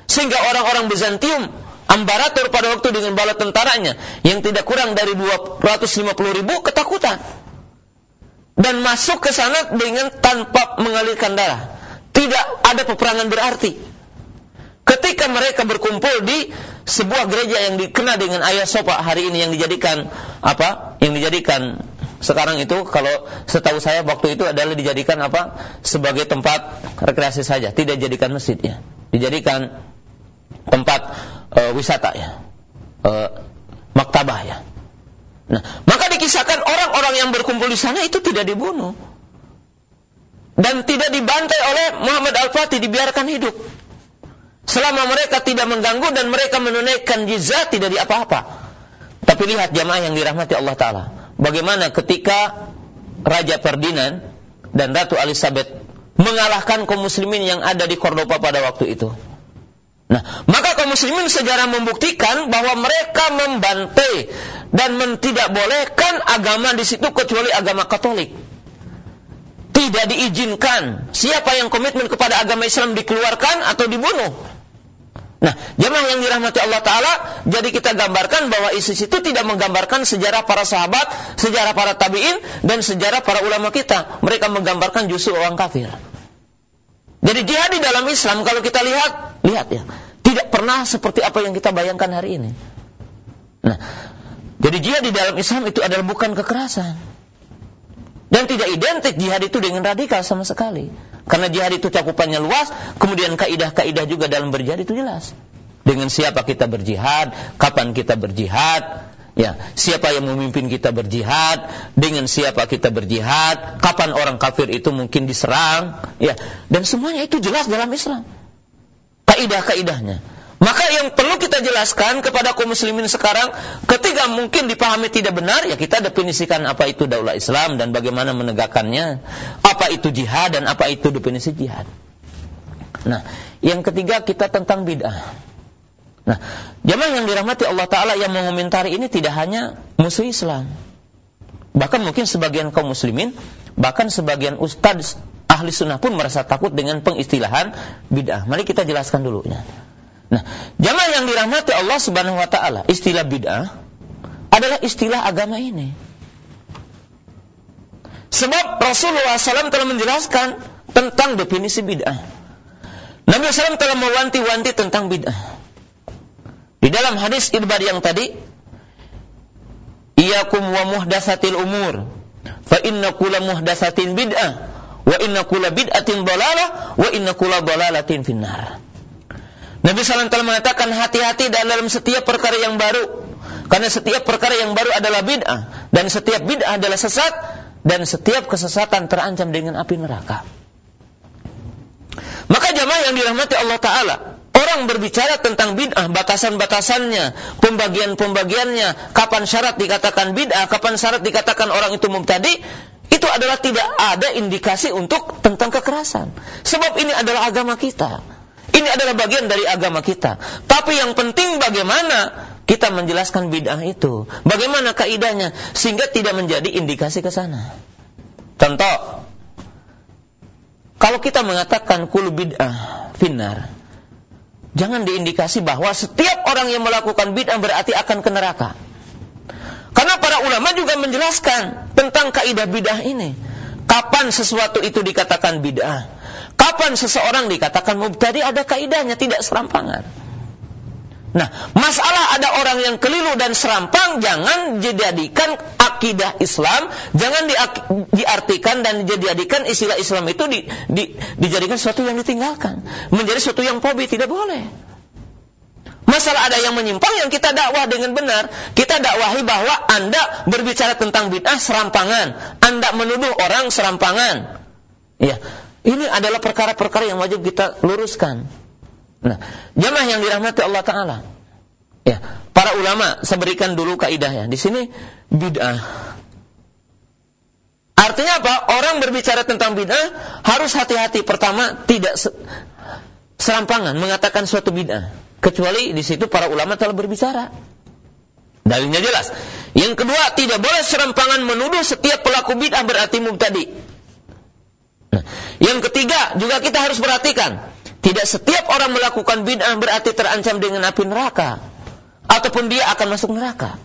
sehingga orang-orang Bizantium ambaratur pada waktu dengan bala tentaranya yang tidak kurang dari 250 ribu ketakutan. Dan masuk ke sana dengan tanpa mengalirkan darah. Tidak ada peperangan berarti. Ketika mereka berkumpul di sebuah gereja yang dikenal dengan ayah sopa hari ini yang dijadikan apa? Yang dijadikan sekarang itu kalau setahu saya waktu itu adalah dijadikan apa? Sebagai tempat rekreasi saja, tidak dijadikan masjid ya. Dijadikan tempat e, wisata ya, e, maktabah ya. Nah, maka dikisahkan orang-orang yang berkumpul di sana itu tidak dibunuh dan tidak dibantai oleh Muhammad Al-Fatih dibiarkan hidup. Selama mereka tidak mengganggu dan mereka menunaikan jizah tidak di apa-apa. Tapi lihat jamaah yang dirahmati Allah Ta'ala. Bagaimana ketika Raja Ferdinand dan Ratu Elizabeth mengalahkan kaum muslimin yang ada di Cordoba pada waktu itu. Nah, maka kaum muslimin sejarah membuktikan bahwa mereka membantai dan tidak bolehkan agama di situ kecuali agama Katolik. Tidak diizinkan siapa yang komitmen kepada agama Islam dikeluarkan atau dibunuh. Nah, jemaah yang dirahmati Allah Ta'ala, jadi kita gambarkan bahwa ISIS itu tidak menggambarkan sejarah para sahabat, sejarah para tabi'in, dan sejarah para ulama kita. Mereka menggambarkan justru orang kafir. Jadi jihad di dalam Islam kalau kita lihat, lihat ya, tidak pernah seperti apa yang kita bayangkan hari ini. Nah, jadi jihad di dalam Islam itu adalah bukan kekerasan. Dan tidak identik jihad itu dengan radikal sama sekali. Karena jihad itu cakupannya luas, kemudian kaidah-kaidah juga dalam berjihad itu jelas. Dengan siapa kita berjihad, kapan kita berjihad, Ya, siapa yang memimpin kita berjihad, dengan siapa kita berjihad, kapan orang kafir itu mungkin diserang, ya. Dan semuanya itu jelas dalam Islam. Kaidah-kaidahnya. Maka yang perlu kita jelaskan kepada kaum muslimin sekarang, ketika mungkin dipahami tidak benar, ya kita definisikan apa itu daulah Islam dan bagaimana menegakkannya, apa itu jihad dan apa itu definisi jihad. Nah, yang ketiga kita tentang bid'ah. Nah, jamaah yang dirahmati Allah Ta'ala yang mengomentari ini tidak hanya musuh Islam. Bahkan mungkin sebagian kaum muslimin, bahkan sebagian ustadz ahli sunnah pun merasa takut dengan pengistilahan bid'ah. Mari kita jelaskan dulu. Ya. Nah, jamaah yang dirahmati Allah Subhanahu wa taala, istilah bid'ah adalah istilah agama ini. Sebab Rasulullah SAW telah menjelaskan tentang definisi bid'ah. Nabi SAW telah mewanti-wanti tentang bid'ah. Di dalam hadis Irbad yang tadi, Iyakum wa muhdasatil umur, fa inna kula muhdasatin bid'ah, wa inna kula bid'atin dalalah, wa inna kula dalalatin finnar. Nabi SAW mengatakan hati-hati dalam setiap perkara yang baru. Karena setiap perkara yang baru adalah bid'ah. Dan setiap bid'ah adalah sesat. Dan setiap kesesatan terancam dengan api neraka. Maka jamaah yang dirahmati Allah Ta'ala orang berbicara tentang bid'ah, batasan-batasannya, pembagian-pembagiannya, kapan syarat dikatakan bid'ah, kapan syarat dikatakan orang itu mubtadi, itu adalah tidak ada indikasi untuk tentang kekerasan. Sebab ini adalah agama kita. Ini adalah bagian dari agama kita. Tapi yang penting bagaimana kita menjelaskan bid'ah itu. Bagaimana kaidahnya sehingga tidak menjadi indikasi ke sana. Contoh, kalau kita mengatakan kul bid'ah finar, jangan diindikasi bahwa setiap orang yang melakukan bid'ah berarti akan ke neraka. Karena para ulama juga menjelaskan tentang kaidah bid'ah ini. Kapan sesuatu itu dikatakan bid'ah? Kapan seseorang dikatakan mubtadi ada kaidahnya, tidak serampangan. Nah, masalah ada orang yang keliru dan serampang jangan dijadikan akidah Islam jangan di, diartikan dan dijadikan istilah Islam itu di, di, dijadikan sesuatu yang ditinggalkan, menjadi sesuatu yang fobi tidak boleh. Masalah ada yang menyimpang yang kita dakwah dengan benar. Kita dakwahi bahwa Anda berbicara tentang bid'ah serampangan. Anda menuduh orang serampangan. Ya, ini adalah perkara-perkara yang wajib kita luruskan. Nah, jamaah yang dirahmati Allah Taala. Ya, para ulama saya berikan dulu kaidahnya. Di sini bid'ah. Artinya apa? Orang berbicara tentang bid'ah harus hati-hati. Pertama, tidak serampangan mengatakan suatu bid'ah. Kecuali di situ para ulama telah berbicara. Dalilnya jelas. Yang kedua, tidak boleh serampangan menuduh setiap pelaku bid'ah berarti mubtadi. Yang ketiga, juga kita harus perhatikan. Tidak setiap orang melakukan bid'ah berarti terancam dengan api neraka. Ataupun dia akan masuk neraka.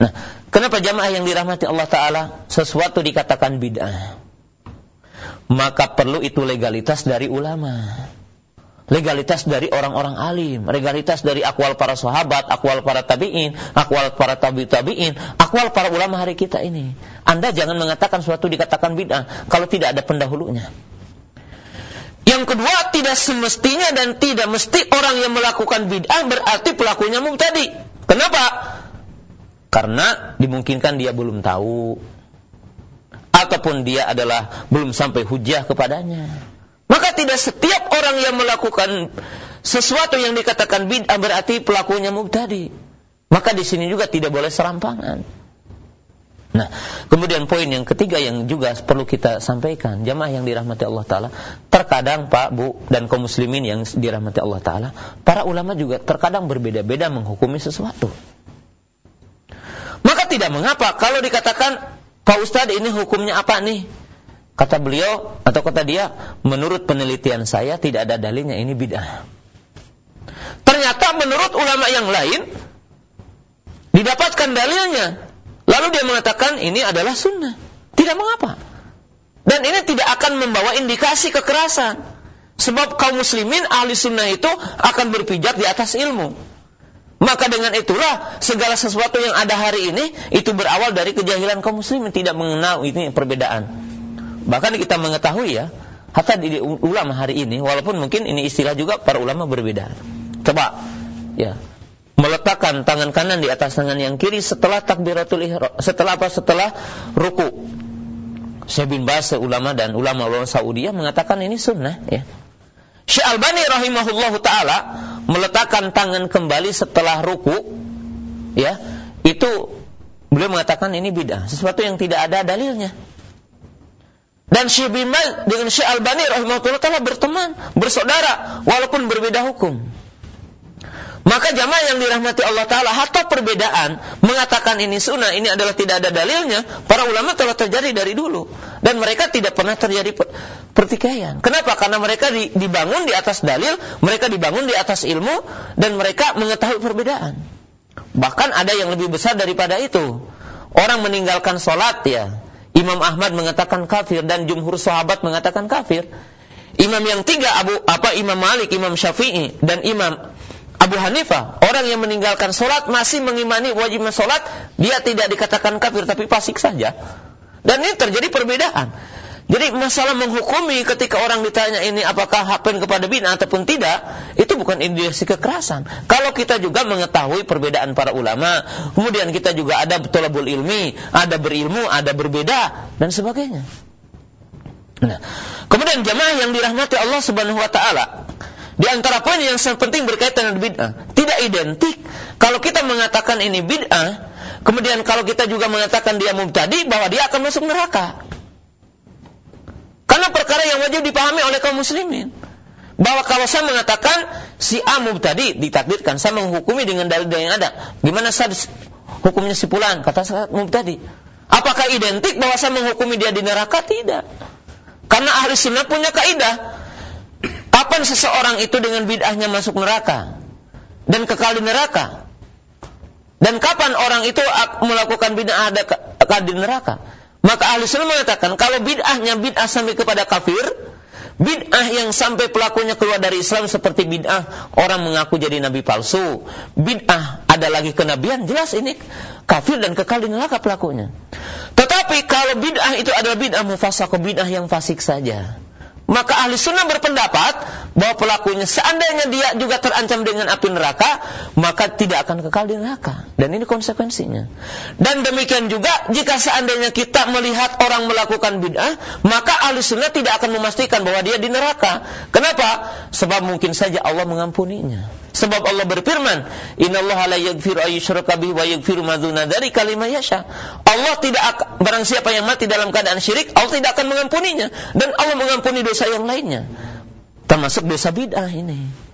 Nah, kenapa jamaah yang dirahmati Allah Ta'ala sesuatu dikatakan bid'ah? Maka perlu itu legalitas dari ulama legalitas dari orang-orang alim, legalitas dari akwal para sahabat, akwal para tabi'in, akwal para tabi tabi'in, akwal para ulama hari kita ini. Anda jangan mengatakan suatu dikatakan bid'ah kalau tidak ada pendahulunya. Yang kedua, tidak semestinya dan tidak mesti orang yang melakukan bid'ah berarti pelakunya mubtadi. Kenapa? Karena dimungkinkan dia belum tahu ataupun dia adalah belum sampai hujah kepadanya. Maka tidak setiap orang yang melakukan sesuatu yang dikatakan bid'ah berarti pelakunya mubtadi. Maka di sini juga tidak boleh serampangan. Nah, kemudian poin yang ketiga yang juga perlu kita sampaikan, jamaah yang dirahmati Allah taala, terkadang Pak, Bu dan kaum muslimin yang dirahmati Allah taala, para ulama juga terkadang berbeda-beda menghukumi sesuatu. Maka tidak mengapa kalau dikatakan Pak Ustadz ini hukumnya apa nih? Kata beliau atau kata dia, menurut penelitian saya tidak ada dalilnya ini bid'ah. Ternyata menurut ulama yang lain didapatkan dalilnya. Lalu dia mengatakan ini adalah sunnah. Tidak mengapa. Dan ini tidak akan membawa indikasi kekerasan. Sebab kaum muslimin ahli sunnah itu akan berpijak di atas ilmu. Maka dengan itulah segala sesuatu yang ada hari ini itu berawal dari kejahilan kaum muslimin tidak mengenal ini perbedaan. Bahkan kita mengetahui ya, hatta di ulama hari ini, walaupun mungkin ini istilah juga para ulama berbeda. Coba, ya, meletakkan tangan kanan di atas tangan yang kiri setelah takbiratul ihram, setelah apa? Setelah ruku. Syekh bin Bas, ulama dan ulama-ulama Saudi mengatakan ini sunnah, ya. Syekh Albani rahimahullahu taala meletakkan tangan kembali setelah ruku, ya, itu beliau mengatakan ini bidah, sesuatu yang tidak ada dalilnya. Dan Syekh bin Baz dengan Syekh Albani rahimahullah taala berteman, bersaudara walaupun berbeda hukum. Maka jamaah yang dirahmati Allah Ta'ala, hatta perbedaan mengatakan ini sunnah, ini adalah tidak ada dalilnya, para ulama telah terjadi dari dulu. Dan mereka tidak pernah terjadi pertikaian. Kenapa? Karena mereka dibangun di atas dalil, mereka dibangun di atas ilmu, dan mereka mengetahui perbedaan. Bahkan ada yang lebih besar daripada itu. Orang meninggalkan sholat ya, Imam Ahmad mengatakan kafir dan jumhur sahabat mengatakan kafir. Imam yang tiga Abu apa Imam Malik, Imam Syafi'i dan Imam Abu Hanifah, orang yang meninggalkan sholat masih mengimani wajib sholat, dia tidak dikatakan kafir tapi fasik saja. Dan ini terjadi perbedaan. Jadi masalah menghukumi ketika orang ditanya ini apakah hapen kepada bina ataupun tidak, itu bukan indikasi kekerasan. Kalau kita juga mengetahui perbedaan para ulama, kemudian kita juga ada betulabul ilmi, ada berilmu, ada berbeda dan sebagainya. Nah, kemudian jamaah yang dirahmati Allah Subhanahu wa taala, di antara poin yang sangat penting berkaitan dengan bid'ah, tidak identik kalau kita mengatakan ini bid'ah, kemudian kalau kita juga mengatakan dia mubtadi bahwa dia akan masuk neraka. Perkara yang wajib dipahami oleh kaum muslimin. Bahwa kalau saya mengatakan si A tadi ditakdirkan, saya menghukumi dengan dalil yang ada. Gimana saya hukumnya si Pulan? Kata saya tadi. Apakah identik bahwa saya menghukumi dia di neraka? Tidak. Karena ahli sunnah punya kaidah. Kapan seseorang itu dengan bid'ahnya masuk neraka? Dan kekal di neraka? Dan kapan orang itu melakukan bid'ah ada kekal di neraka? Maka ahli sunnah mengatakan kalau bid'ahnya bid'ah sampai kepada kafir, bid'ah yang sampai pelakunya keluar dari Islam seperti bid'ah orang mengaku jadi nabi palsu, bid'ah ada lagi kenabian, jelas ini kafir dan kekal di neraka pelakunya. Tetapi kalau bid'ah itu adalah bid'ah mufasaq, bid'ah yang fasik saja. Maka ahli sunnah berpendapat bahwa pelakunya seandainya dia juga terancam dengan api neraka, maka tidak akan kekal di neraka. Dan ini konsekuensinya. Dan demikian juga jika seandainya kita melihat orang melakukan bid'ah, maka ahli sunnah tidak akan memastikan bahwa dia di neraka. Kenapa? Sebab mungkin saja Allah mengampuninya. Sebab Allah berfirman, "Innallaha la yaghfiru ayyushraka bihi wa yaghfiru ma dzuna dzalika liman yasha." Allah tidak barang siapa yang mati dalam keadaan syirik, Allah tidak akan mengampuninya dan Allah mengampuni dosa yang lainnya. Termasuk dosa bid'ah ini.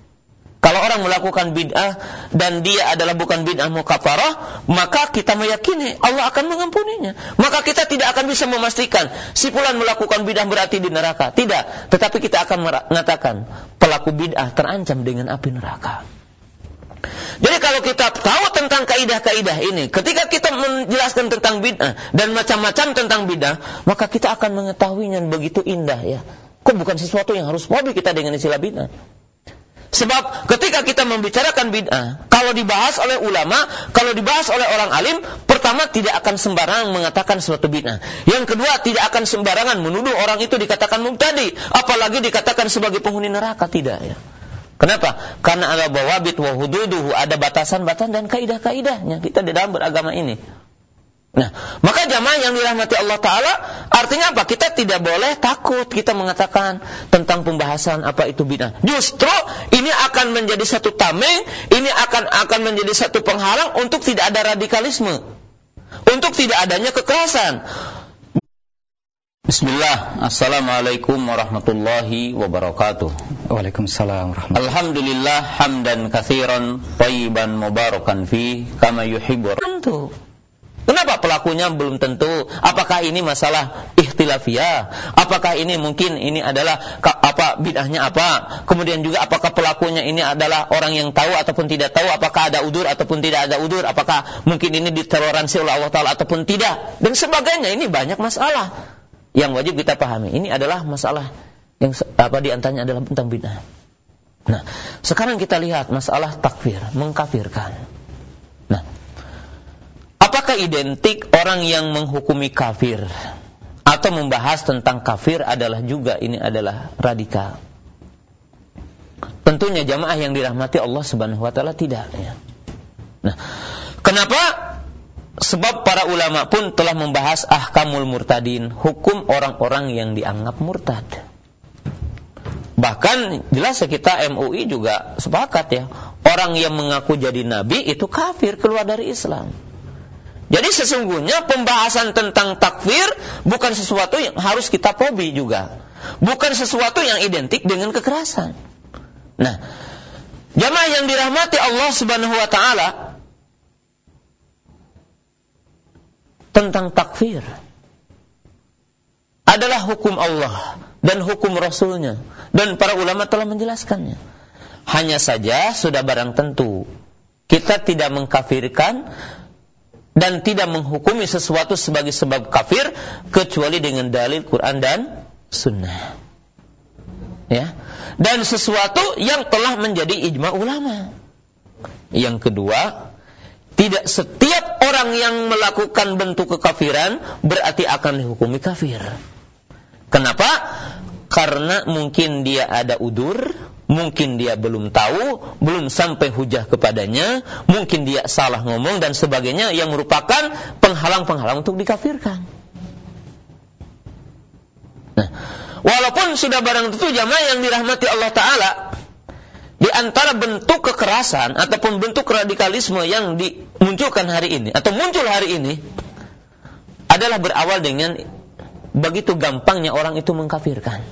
Kalau orang melakukan bid'ah dan dia adalah bukan bid'ah mukafarah, maka kita meyakini Allah akan mengampuninya. Maka kita tidak akan bisa memastikan si fulan melakukan bid'ah berarti di neraka. Tidak, tetapi kita akan mengatakan pelaku bid'ah terancam dengan api neraka. Jadi kalau kita tahu tentang kaidah-kaidah ini, ketika kita menjelaskan tentang bid'ah dan macam-macam tentang bid'ah, maka kita akan mengetahuinya begitu indah ya. Kok bukan sesuatu yang harus hobi kita dengan istilah bid'ah. Sebab ketika kita membicarakan bid'ah, kalau dibahas oleh ulama, kalau dibahas oleh orang alim, pertama tidak akan sembarangan mengatakan suatu bid'ah. Yang kedua tidak akan sembarangan menuduh orang itu dikatakan mubtadi, apalagi dikatakan sebagai penghuni neraka tidak ya. Kenapa? Karena ada bawabit wa hududuhu, ada batasan-batasan dan kaidah-kaidahnya kita di dalam beragama ini. Nah, maka jamaah yang dirahmati Allah Ta'ala, artinya apa? Kita tidak boleh takut kita mengatakan tentang pembahasan apa itu bid'ah. Justru ini akan menjadi satu tameng, ini akan akan menjadi satu penghalang untuk tidak ada radikalisme. Untuk tidak adanya kekerasan. Bismillah, Assalamualaikum warahmatullahi wabarakatuh. Waalaikumsalam warahmatullahi Alhamdulillah hamdan kathiran, tayyiban mubarakan fi, kama yuhibur. Tentu. Kenapa pelakunya belum tentu? Apakah ini masalah ikhtilafiyah? Apakah ini mungkin ini adalah apa bid'ahnya apa? Kemudian juga apakah pelakunya ini adalah orang yang tahu ataupun tidak tahu? Apakah ada udur ataupun tidak ada udur? Apakah mungkin ini ditoleransi oleh Allah Taala ataupun tidak? Dan sebagainya ini banyak masalah yang wajib kita pahami. Ini adalah masalah yang apa di antaranya adalah tentang bid'ah. Nah, sekarang kita lihat masalah takfir, mengkafirkan. Identik orang yang menghukumi kafir atau membahas tentang kafir adalah juga ini adalah radikal? Tentunya jamaah yang dirahmati Allah Subhanahu wa taala tidak ya. Nah, kenapa? Sebab para ulama pun telah membahas ahkamul murtadin, hukum orang-orang yang dianggap murtad. Bahkan jelas kita MUI juga sepakat ya, orang yang mengaku jadi nabi itu kafir keluar dari Islam. Jadi sesungguhnya pembahasan tentang takfir bukan sesuatu yang harus kita pobi juga. Bukan sesuatu yang identik dengan kekerasan. Nah, jamaah yang dirahmati Allah Subhanahu wa taala tentang takfir adalah hukum Allah dan hukum Rasulnya dan para ulama telah menjelaskannya. Hanya saja sudah barang tentu kita tidak mengkafirkan dan tidak menghukumi sesuatu sebagai sebab kafir kecuali dengan dalil Quran dan Sunnah. Ya, dan sesuatu yang telah menjadi ijma ulama. Yang kedua, tidak setiap orang yang melakukan bentuk kekafiran berarti akan dihukumi kafir. Kenapa? Karena mungkin dia ada udur, mungkin dia belum tahu, belum sampai hujah kepadanya, mungkin dia salah ngomong dan sebagainya yang merupakan penghalang-penghalang untuk dikafirkan. Nah, walaupun sudah barang tentu jamaah yang dirahmati Allah Ta'ala, di antara bentuk kekerasan ataupun bentuk radikalisme yang dimunculkan hari ini atau muncul hari ini adalah berawal dengan begitu gampangnya orang itu mengkafirkan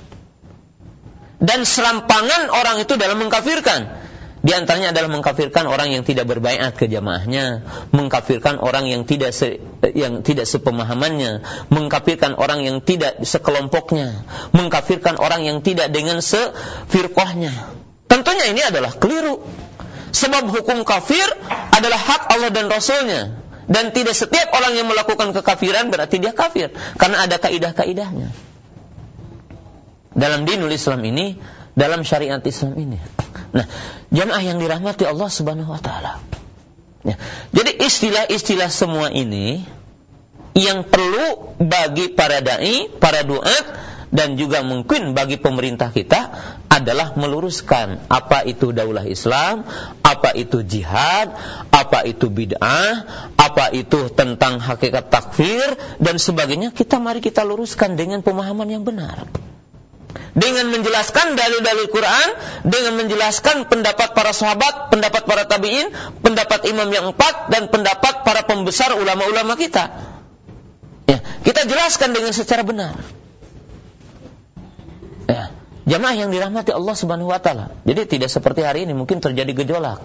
dan serampangan orang itu dalam mengkafirkan. Di antaranya adalah mengkafirkan orang yang tidak berbaiat ke jamaahnya, mengkafirkan orang yang tidak se, yang tidak sepemahamannya, mengkafirkan orang yang tidak sekelompoknya, mengkafirkan orang yang tidak dengan sefirqahnya. Tentunya ini adalah keliru. Sebab hukum kafir adalah hak Allah dan Rasulnya. Dan tidak setiap orang yang melakukan kekafiran berarti dia kafir. Karena ada kaidah-kaidahnya dalam dinul Islam ini, dalam syariat Islam ini. Nah, jamaah yang dirahmati Allah Subhanahu wa taala. Ya. Jadi istilah-istilah semua ini yang perlu bagi para dai, para duat dan juga mungkin bagi pemerintah kita adalah meluruskan apa itu daulah Islam, apa itu jihad, apa itu bid'ah, apa itu tentang hakikat takfir dan sebagainya. Kita mari kita luruskan dengan pemahaman yang benar dengan menjelaskan dalil-dalil Quran, dengan menjelaskan pendapat para sahabat, pendapat para tabi'in, pendapat imam yang empat, dan pendapat para pembesar ulama-ulama kita. Ya, kita jelaskan dengan secara benar. Ya, jamaah yang dirahmati Allah Subhanahu wa taala. Jadi tidak seperti hari ini mungkin terjadi gejolak.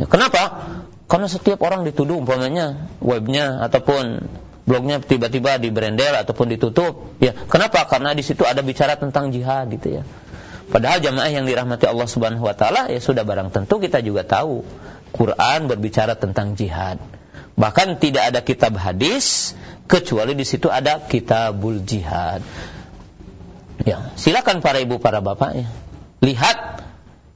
Ya, kenapa? Karena setiap orang dituduh umpamanya webnya ataupun blognya tiba-tiba di berendel ataupun ditutup. Ya, kenapa? Karena di situ ada bicara tentang jihad gitu ya. Padahal jamaah yang dirahmati Allah Subhanahu wa taala ya sudah barang tentu kita juga tahu Quran berbicara tentang jihad. Bahkan tidak ada kitab hadis kecuali di situ ada kitabul jihad. Ya, silakan para ibu para bapak ya. Lihat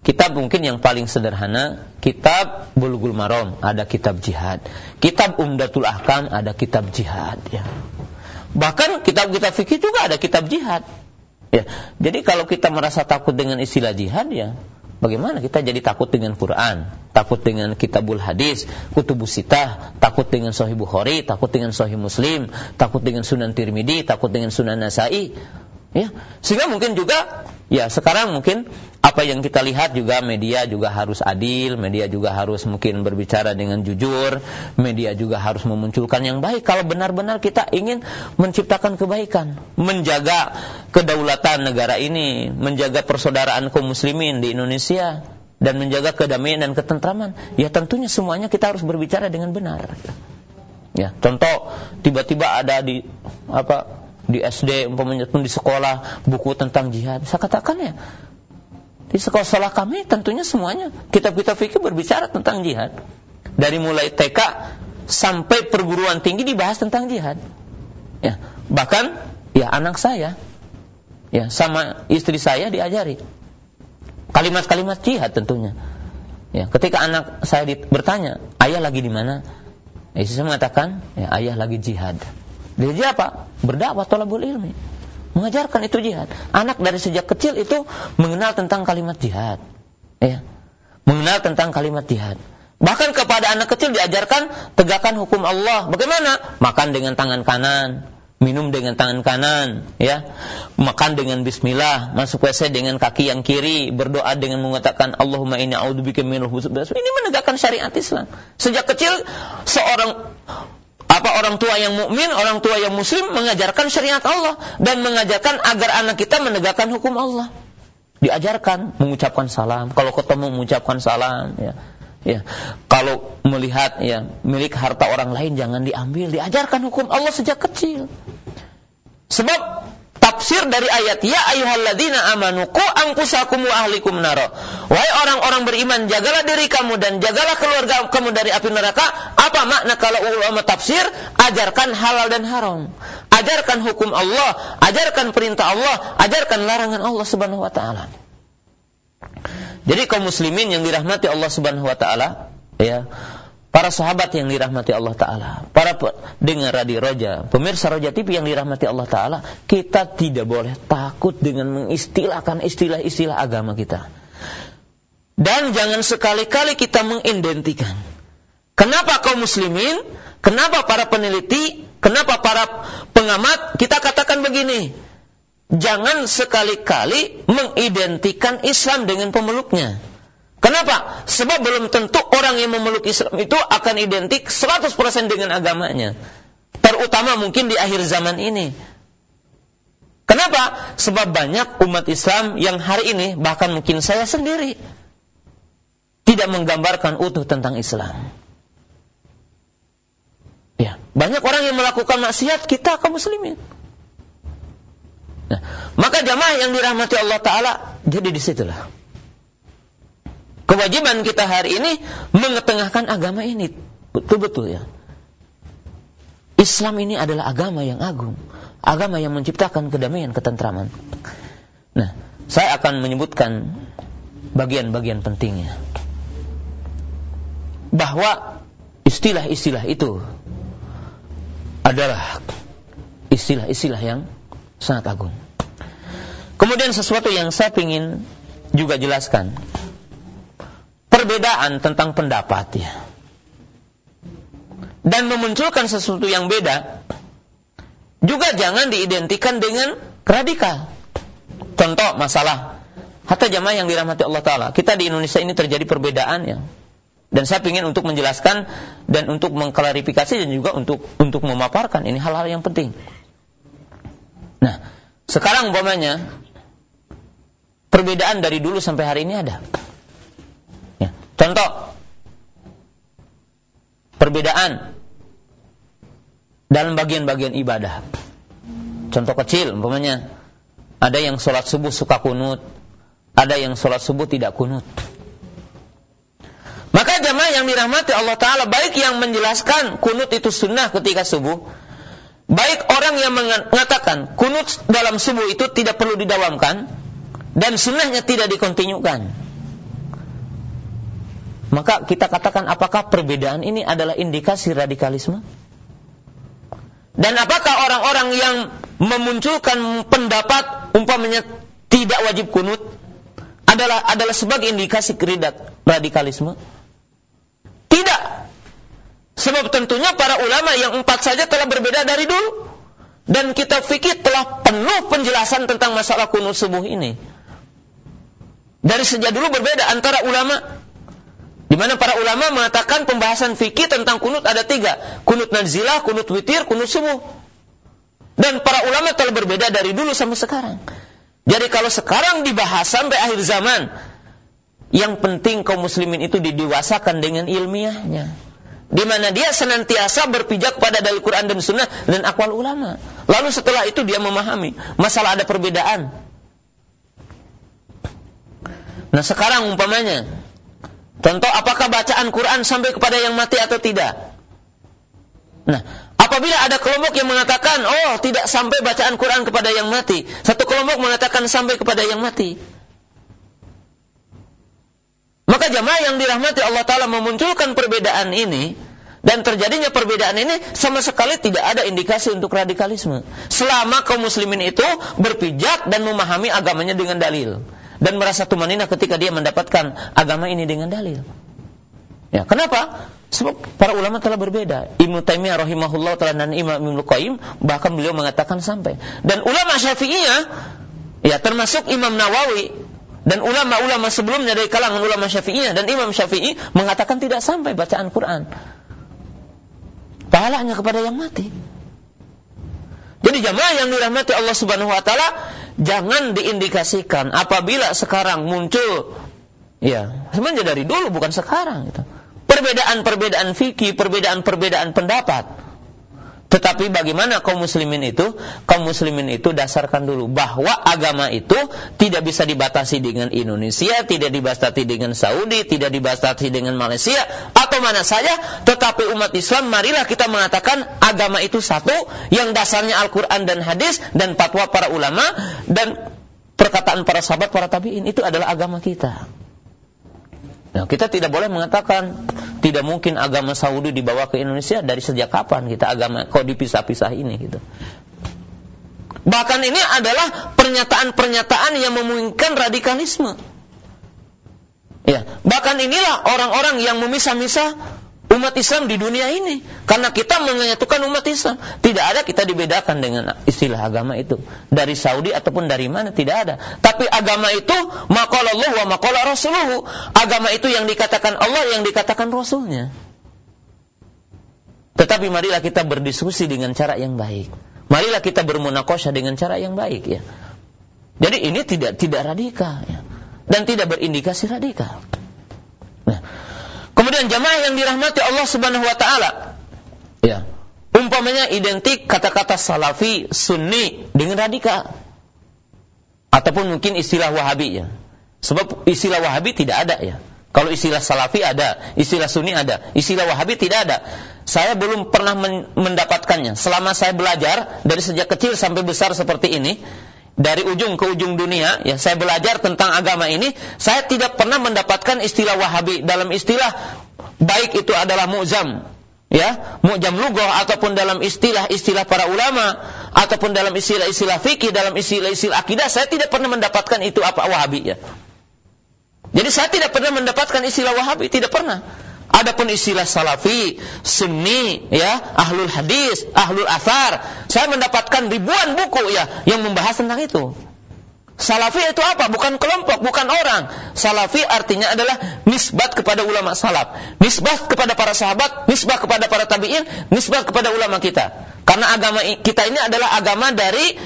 kitab mungkin yang paling sederhana, kitab Bulughul Maram, ada kitab jihad. Kitab Umdatul Ahkam ada kitab jihad ya. Bahkan kitab-kitab fikih juga ada kitab jihad. Ya. Jadi kalau kita merasa takut dengan istilah jihad ya, bagaimana kita jadi takut dengan Quran, takut dengan kitabul hadis, kutubus sitah, takut dengan sahih Bukhari, takut dengan sahih Muslim, takut dengan Sunan Tirmidzi, takut dengan Sunan Nasai. Ya, sehingga mungkin juga ya sekarang mungkin apa yang kita lihat juga media juga harus adil, media juga harus mungkin berbicara dengan jujur, media juga harus memunculkan yang baik kalau benar-benar kita ingin menciptakan kebaikan, menjaga kedaulatan negara ini, menjaga persaudaraan kaum muslimin di Indonesia dan menjaga kedamaian dan ketentraman. Ya tentunya semuanya kita harus berbicara dengan benar. Ya, contoh tiba-tiba ada di apa di SD umpamanya pun di sekolah buku tentang jihad. Saya katakan ya, di sekolah-sekolah kami tentunya semuanya kitab-kitab fikih berbicara tentang jihad. Dari mulai TK sampai perguruan tinggi dibahas tentang jihad. Ya, bahkan ya anak saya ya sama istri saya diajari kalimat-kalimat jihad tentunya. Ya, ketika anak saya bertanya, "Ayah lagi di mana?" Istri saya mengatakan, "Ya, ayah lagi jihad." Dia apa? Berdakwah tolabul ilmi. Mengajarkan itu jihad. Anak dari sejak kecil itu mengenal tentang kalimat jihad. Ya. Mengenal tentang kalimat jihad. Bahkan kepada anak kecil diajarkan tegakkan hukum Allah. Bagaimana? Makan dengan tangan kanan, minum dengan tangan kanan, ya. Makan dengan bismillah, masuk WC dengan kaki yang kiri, berdoa dengan mengatakan Allahumma inni a'udzubika minal Ini menegakkan syariat Islam. Sejak kecil seorang apa orang tua yang mukmin, orang tua yang muslim mengajarkan syariat Allah dan mengajarkan agar anak kita menegakkan hukum Allah. Diajarkan mengucapkan salam, kalau ketemu mengucapkan salam ya. Ya, kalau melihat ya milik harta orang lain jangan diambil, diajarkan hukum Allah sejak kecil. Sebab tafsir dari ayat ya ayyuhalladzina amanu qu anfusakum wa ahlikum naro. Wahai orang-orang beriman, jagalah diri kamu dan jagalah keluarga kamu dari api neraka. Apa makna kalau ulama tafsir? Ajarkan halal dan haram. Ajarkan hukum Allah, ajarkan perintah Allah, ajarkan larangan Allah Subhanahu wa taala. Jadi kaum muslimin yang dirahmati Allah Subhanahu wa taala, ya, para sahabat yang dirahmati Allah Ta'ala, para dengar radio Roja, pemirsa Roja TV yang dirahmati Allah Ta'ala, kita tidak boleh takut dengan mengistilahkan istilah-istilah agama kita. Dan jangan sekali-kali kita mengidentikan. Kenapa kaum muslimin, kenapa para peneliti, kenapa para pengamat, kita katakan begini, jangan sekali-kali mengidentikan Islam dengan pemeluknya. Kenapa? Sebab belum tentu orang yang memeluk Islam itu akan identik 100% dengan agamanya. Terutama mungkin di akhir zaman ini. Kenapa? Sebab banyak umat Islam yang hari ini, bahkan mungkin saya sendiri, tidak menggambarkan utuh tentang Islam. Ya, banyak orang yang melakukan maksiat kita kaum muslimin. Nah, maka jamaah yang dirahmati Allah Taala jadi di situlah kewajiban kita hari ini mengetengahkan agama ini. Betul-betul ya. Islam ini adalah agama yang agung. Agama yang menciptakan kedamaian, ketentraman. Nah, saya akan menyebutkan bagian-bagian pentingnya. Bahwa istilah-istilah itu adalah istilah-istilah yang sangat agung. Kemudian sesuatu yang saya ingin juga jelaskan. Perbedaan tentang pendapat ya. Dan memunculkan sesuatu yang beda juga jangan diidentikan dengan radikal. Contoh masalah hatta jamaah yang dirahmati Allah taala. Kita di Indonesia ini terjadi perbedaan ya. Dan saya ingin untuk menjelaskan dan untuk mengklarifikasi dan juga untuk untuk memaparkan ini hal-hal yang penting. Nah, sekarang umpamanya perbedaan dari dulu sampai hari ini ada. Contoh, perbedaan dalam bagian-bagian ibadah. Contoh kecil, umpamanya ada yang sholat subuh suka kunut, ada yang sholat subuh tidak kunut. Maka jamaah yang dirahmati Allah Ta'ala, baik yang menjelaskan kunut itu sunnah ketika subuh, Baik orang yang mengatakan kunut dalam subuh itu tidak perlu didawamkan dan sunnahnya tidak dikontinyukan. Maka kita katakan apakah perbedaan ini adalah indikasi radikalisme? Dan apakah orang-orang yang memunculkan pendapat umpamanya tidak wajib kunut adalah adalah sebagai indikasi radikalisme? Tidak. Sebab tentunya para ulama yang empat saja telah berbeda dari dulu. Dan kita fikir telah penuh penjelasan tentang masalah kunut subuh ini. Dari sejak dulu berbeda antara ulama. Di mana para ulama mengatakan pembahasan fikih tentang kunut ada tiga. Kunut nazilah, kunut witir, kunut subuh. Dan para ulama telah berbeda dari dulu sampai sekarang. Jadi kalau sekarang dibahas sampai akhir zaman, yang penting kaum muslimin itu didewasakan dengan ilmiahnya di mana dia senantiasa berpijak pada dalil Quran dan Sunnah dan akwal ulama. Lalu setelah itu dia memahami masalah ada perbedaan. Nah sekarang umpamanya, contoh apakah bacaan Quran sampai kepada yang mati atau tidak? Nah, apabila ada kelompok yang mengatakan, oh tidak sampai bacaan Quran kepada yang mati, satu kelompok mengatakan sampai kepada yang mati. Maka jamaah yang dirahmati Allah Ta'ala memunculkan perbedaan ini, dan terjadinya perbedaan ini sama sekali tidak ada indikasi untuk radikalisme. Selama kaum muslimin itu berpijak dan memahami agamanya dengan dalil. Dan merasa tumanina ketika dia mendapatkan agama ini dengan dalil. Ya, kenapa? Sebab para ulama telah berbeda. Ibnu Taimiyah rahimahullah taala dan Imam Ibnu Qayyim bahkan beliau mengatakan sampai. Dan ulama Syafi'iyah ya termasuk Imam Nawawi dan ulama-ulama sebelumnya dari kalangan ulama Syafi'iyah dan Imam Syafi'i mengatakan tidak sampai bacaan Quran. Pahalanya kepada yang mati. Jadi jamaah yang dirahmati Allah Subhanahu wa taala jangan diindikasikan apabila sekarang muncul ya, sebenarnya dari dulu bukan sekarang gitu. Perbedaan-perbedaan fikih, perbedaan-perbedaan pendapat tetapi bagaimana kaum muslimin itu? Kaum muslimin itu dasarkan dulu bahwa agama itu tidak bisa dibatasi dengan Indonesia, tidak dibatasi dengan Saudi, tidak dibatasi dengan Malaysia atau mana saja, tetapi umat Islam marilah kita mengatakan agama itu satu yang dasarnya Al-Qur'an dan hadis dan fatwa para ulama dan perkataan para sahabat, para tabi'in itu adalah agama kita. Nah, kita tidak boleh mengatakan tidak mungkin agama Saudi dibawa ke Indonesia dari sejak kapan kita agama kok dipisah-pisah ini gitu. Bahkan ini adalah pernyataan-pernyataan yang memungkinkan radikalisme. Ya, bahkan inilah orang-orang yang memisah-misah umat Islam di dunia ini. Karena kita menyatukan umat Islam. Tidak ada kita dibedakan dengan istilah agama itu. Dari Saudi ataupun dari mana, tidak ada. Tapi agama itu, maqala Allah wa Rasuluhu. Agama itu yang dikatakan Allah, yang dikatakan Rasulnya. Tetapi marilah kita berdiskusi dengan cara yang baik. Marilah kita bermunakosah dengan cara yang baik ya. Jadi ini tidak tidak radikal ya. Dan tidak berindikasi radikal. Nah, Kemudian jamaah yang dirahmati Allah Subhanahu wa taala. Ya. Umpamanya identik kata-kata salafi, sunni dengan radikal. Ataupun mungkin istilah wahabi ya. Sebab istilah wahabi tidak ada ya. Kalau istilah salafi ada, istilah sunni ada, istilah wahabi tidak ada. Saya belum pernah mendapatkannya. Selama saya belajar dari sejak kecil sampai besar seperti ini, dari ujung ke ujung dunia, ya saya belajar tentang agama ini, saya tidak pernah mendapatkan istilah Wahabi dalam istilah baik itu adalah mu'zam ya, mu'jam lughah ataupun dalam istilah-istilah para ulama ataupun dalam istilah-istilah fikih, dalam istilah-istilah akidah, saya tidak pernah mendapatkan itu apa Wahabi ya. Jadi saya tidak pernah mendapatkan istilah Wahabi, tidak pernah. Adapun istilah salafi, sunni, ya, ahlul hadis, ahlul asar, saya mendapatkan ribuan buku ya yang membahas tentang itu. Salafi itu apa? Bukan kelompok, bukan orang. Salafi artinya adalah nisbat kepada ulama salaf, nisbat kepada para sahabat, nisbat kepada para tabi'in, nisbat kepada ulama kita. Karena agama kita ini adalah agama dari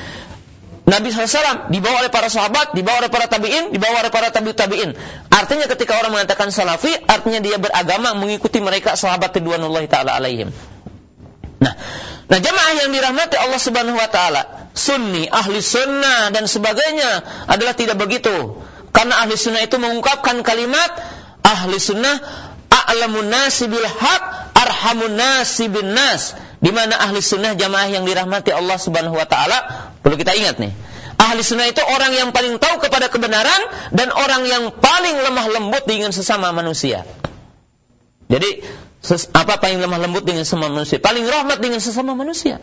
Nabi SAW dibawa oleh para sahabat, dibawa oleh para tabi'in, dibawa oleh para tabi'ut tabi'in. Artinya ketika orang mengatakan salafi, artinya dia beragama mengikuti mereka sahabat Ridwanullah Ta'ala alaihim. Nah, nah jamaah yang dirahmati Allah Subhanahu wa taala, sunni, ahli sunnah dan sebagainya adalah tidak begitu. Karena ahli sunnah itu mengungkapkan kalimat ahli sunnah a'lamun nasi bil haq arhamun nasi bin nas. Di mana ahli sunnah jamaah yang dirahmati Allah Subhanahu wa taala, perlu kita ingat nih. Ahli sunnah itu orang yang paling tahu kepada kebenaran dan orang yang paling lemah lembut dengan sesama manusia. Jadi Ses, apa paling lemah lembut dengan semua manusia? Paling rahmat dengan sesama manusia.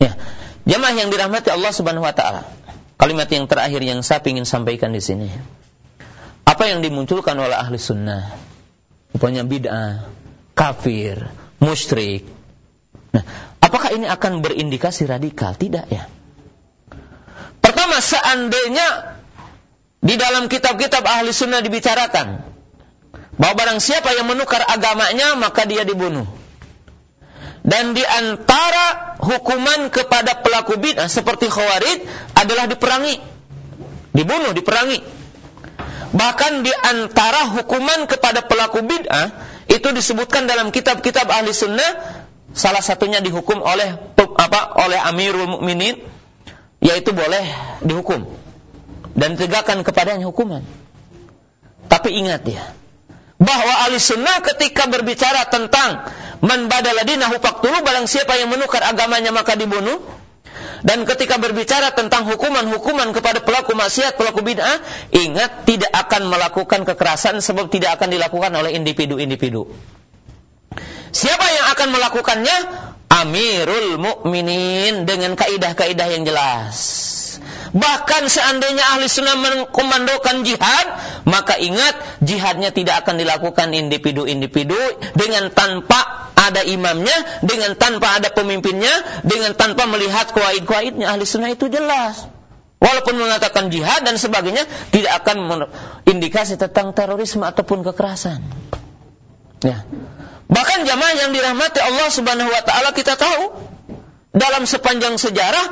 Ya. Jamaah yang dirahmati Allah Subhanahu wa taala. Kalimat yang terakhir yang saya ingin sampaikan di sini. Apa yang dimunculkan oleh ahli sunnah? Rupanya bid'ah, kafir, musyrik. Nah, apakah ini akan berindikasi radikal? Tidak ya. Pertama, seandainya di dalam kitab-kitab ahli sunnah dibicarakan bahwa barang siapa yang menukar agamanya maka dia dibunuh. Dan di antara hukuman kepada pelaku bid'ah seperti khawarij adalah diperangi. Dibunuh, diperangi. Bahkan di antara hukuman kepada pelaku bid'ah itu disebutkan dalam kitab-kitab ahli sunnah salah satunya dihukum oleh apa oleh Amirul Mukminin yaitu boleh dihukum dan tegakkan kepadanya hukuman. Tapi ingat ya, bahwa ahli sunnah ketika berbicara tentang man badala dinahu faqtulu barang siapa yang menukar agamanya maka dibunuh dan ketika berbicara tentang hukuman-hukuman kepada pelaku maksiat, pelaku bid'ah, ingat tidak akan melakukan kekerasan sebab tidak akan dilakukan oleh individu-individu. Siapa yang akan melakukannya? Amirul Mukminin dengan kaidah-kaidah yang jelas. Bahkan seandainya ahli sunnah mengkomandokan jihad, maka ingat jihadnya tidak akan dilakukan individu-individu dengan tanpa ada imamnya, dengan tanpa ada pemimpinnya, dengan tanpa melihat kuaid-kuaidnya. Ahli sunnah itu jelas. Walaupun mengatakan jihad dan sebagainya, tidak akan indikasi tentang terorisme ataupun kekerasan. Ya. Bahkan jamaah yang dirahmati Allah Subhanahu wa taala kita tahu dalam sepanjang sejarah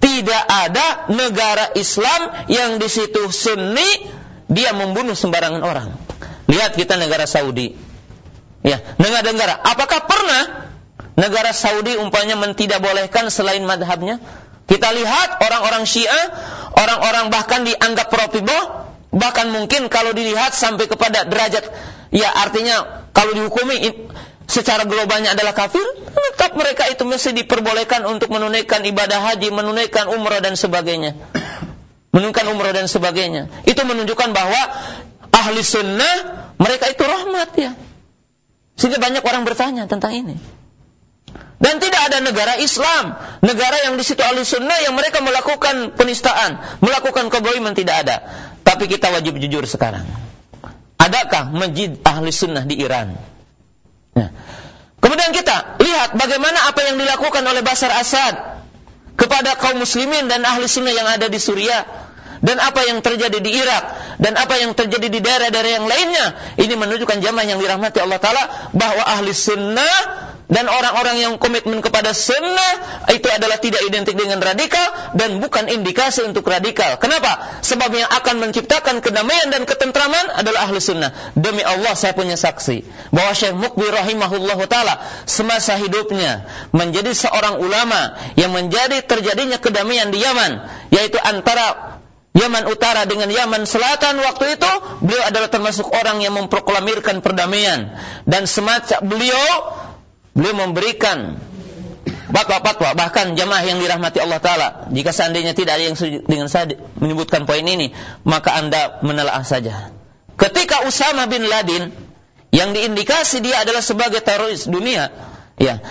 tidak ada negara Islam yang di situ Sunni dia membunuh sembarangan orang. Lihat kita negara Saudi. Ya, negara-negara. Apakah pernah negara Saudi umpamanya tidak bolehkan selain madhabnya? Kita lihat orang-orang Syiah, orang-orang bahkan dianggap profibo, bahkan mungkin kalau dilihat sampai kepada derajat, ya artinya kalau dihukumi secara globalnya adalah kafir, tetap mereka itu mesti diperbolehkan untuk menunaikan ibadah haji, menunaikan umrah dan sebagainya. Menunaikan umrah dan sebagainya. Itu menunjukkan bahwa ahli sunnah mereka itu rahmat ya. Sehingga banyak orang bertanya tentang ini. Dan tidak ada negara Islam, negara yang di situ ahli sunnah yang mereka melakukan penistaan, melakukan kebohongan tidak ada. Tapi kita wajib jujur sekarang. Adakah masjid ahli sunnah di Iran? Ya. Kemudian kita lihat bagaimana apa yang dilakukan oleh Basar Asad kepada kaum muslimin dan ahli sunnah yang ada di Suriah dan apa yang terjadi di Irak dan apa yang terjadi di daerah-daerah yang lainnya ini menunjukkan jamaah yang dirahmati Allah taala bahwa ahli sunnah dan orang-orang yang komitmen kepada sunnah itu adalah tidak identik dengan radikal dan bukan indikasi untuk radikal. Kenapa? Sebab yang akan menciptakan kedamaian dan ketentraman adalah ahli sunnah. Demi Allah saya punya saksi bahwa Syekh Mukbir rahimahullah taala semasa hidupnya menjadi seorang ulama yang menjadi terjadinya kedamaian di Yaman, yaitu antara Yaman Utara dengan Yaman Selatan waktu itu beliau adalah termasuk orang yang memproklamirkan perdamaian dan semacam beliau beliau memberikan fatwa-fatwa bahkan jamaah yang dirahmati Allah taala jika seandainya tidak ada yang dengan saya menyebutkan poin ini maka Anda menelaah saja ketika Usama bin Laden yang diindikasi dia adalah sebagai teroris dunia, ya.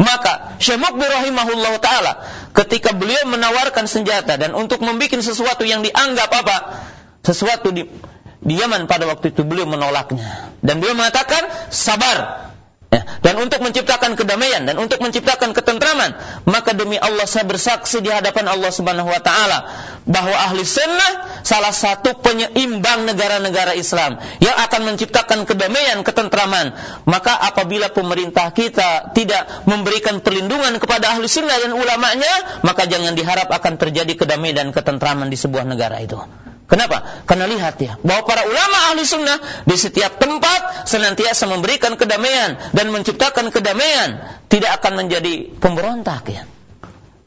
Maka Syekh Mukbir rahimahullah taala ketika beliau menawarkan senjata dan untuk membuat sesuatu yang dianggap apa? Sesuatu di, di Yaman pada waktu itu beliau menolaknya dan beliau mengatakan sabar Ya, dan untuk menciptakan kedamaian dan untuk menciptakan ketentraman, maka demi Allah saya bersaksi di hadapan Allah Subhanahu wa taala bahwa ahli sunnah salah satu penyeimbang negara-negara Islam yang akan menciptakan kedamaian, ketentraman. Maka apabila pemerintah kita tidak memberikan perlindungan kepada ahli sunnah dan ulamanya, maka jangan diharap akan terjadi kedamaian dan ketentraman di sebuah negara itu. Kenapa? Karena lihat ya, bahwa para ulama ahli sunnah di setiap tempat senantiasa memberikan kedamaian dan menciptakan kedamaian, tidak akan menjadi pemberontak ya.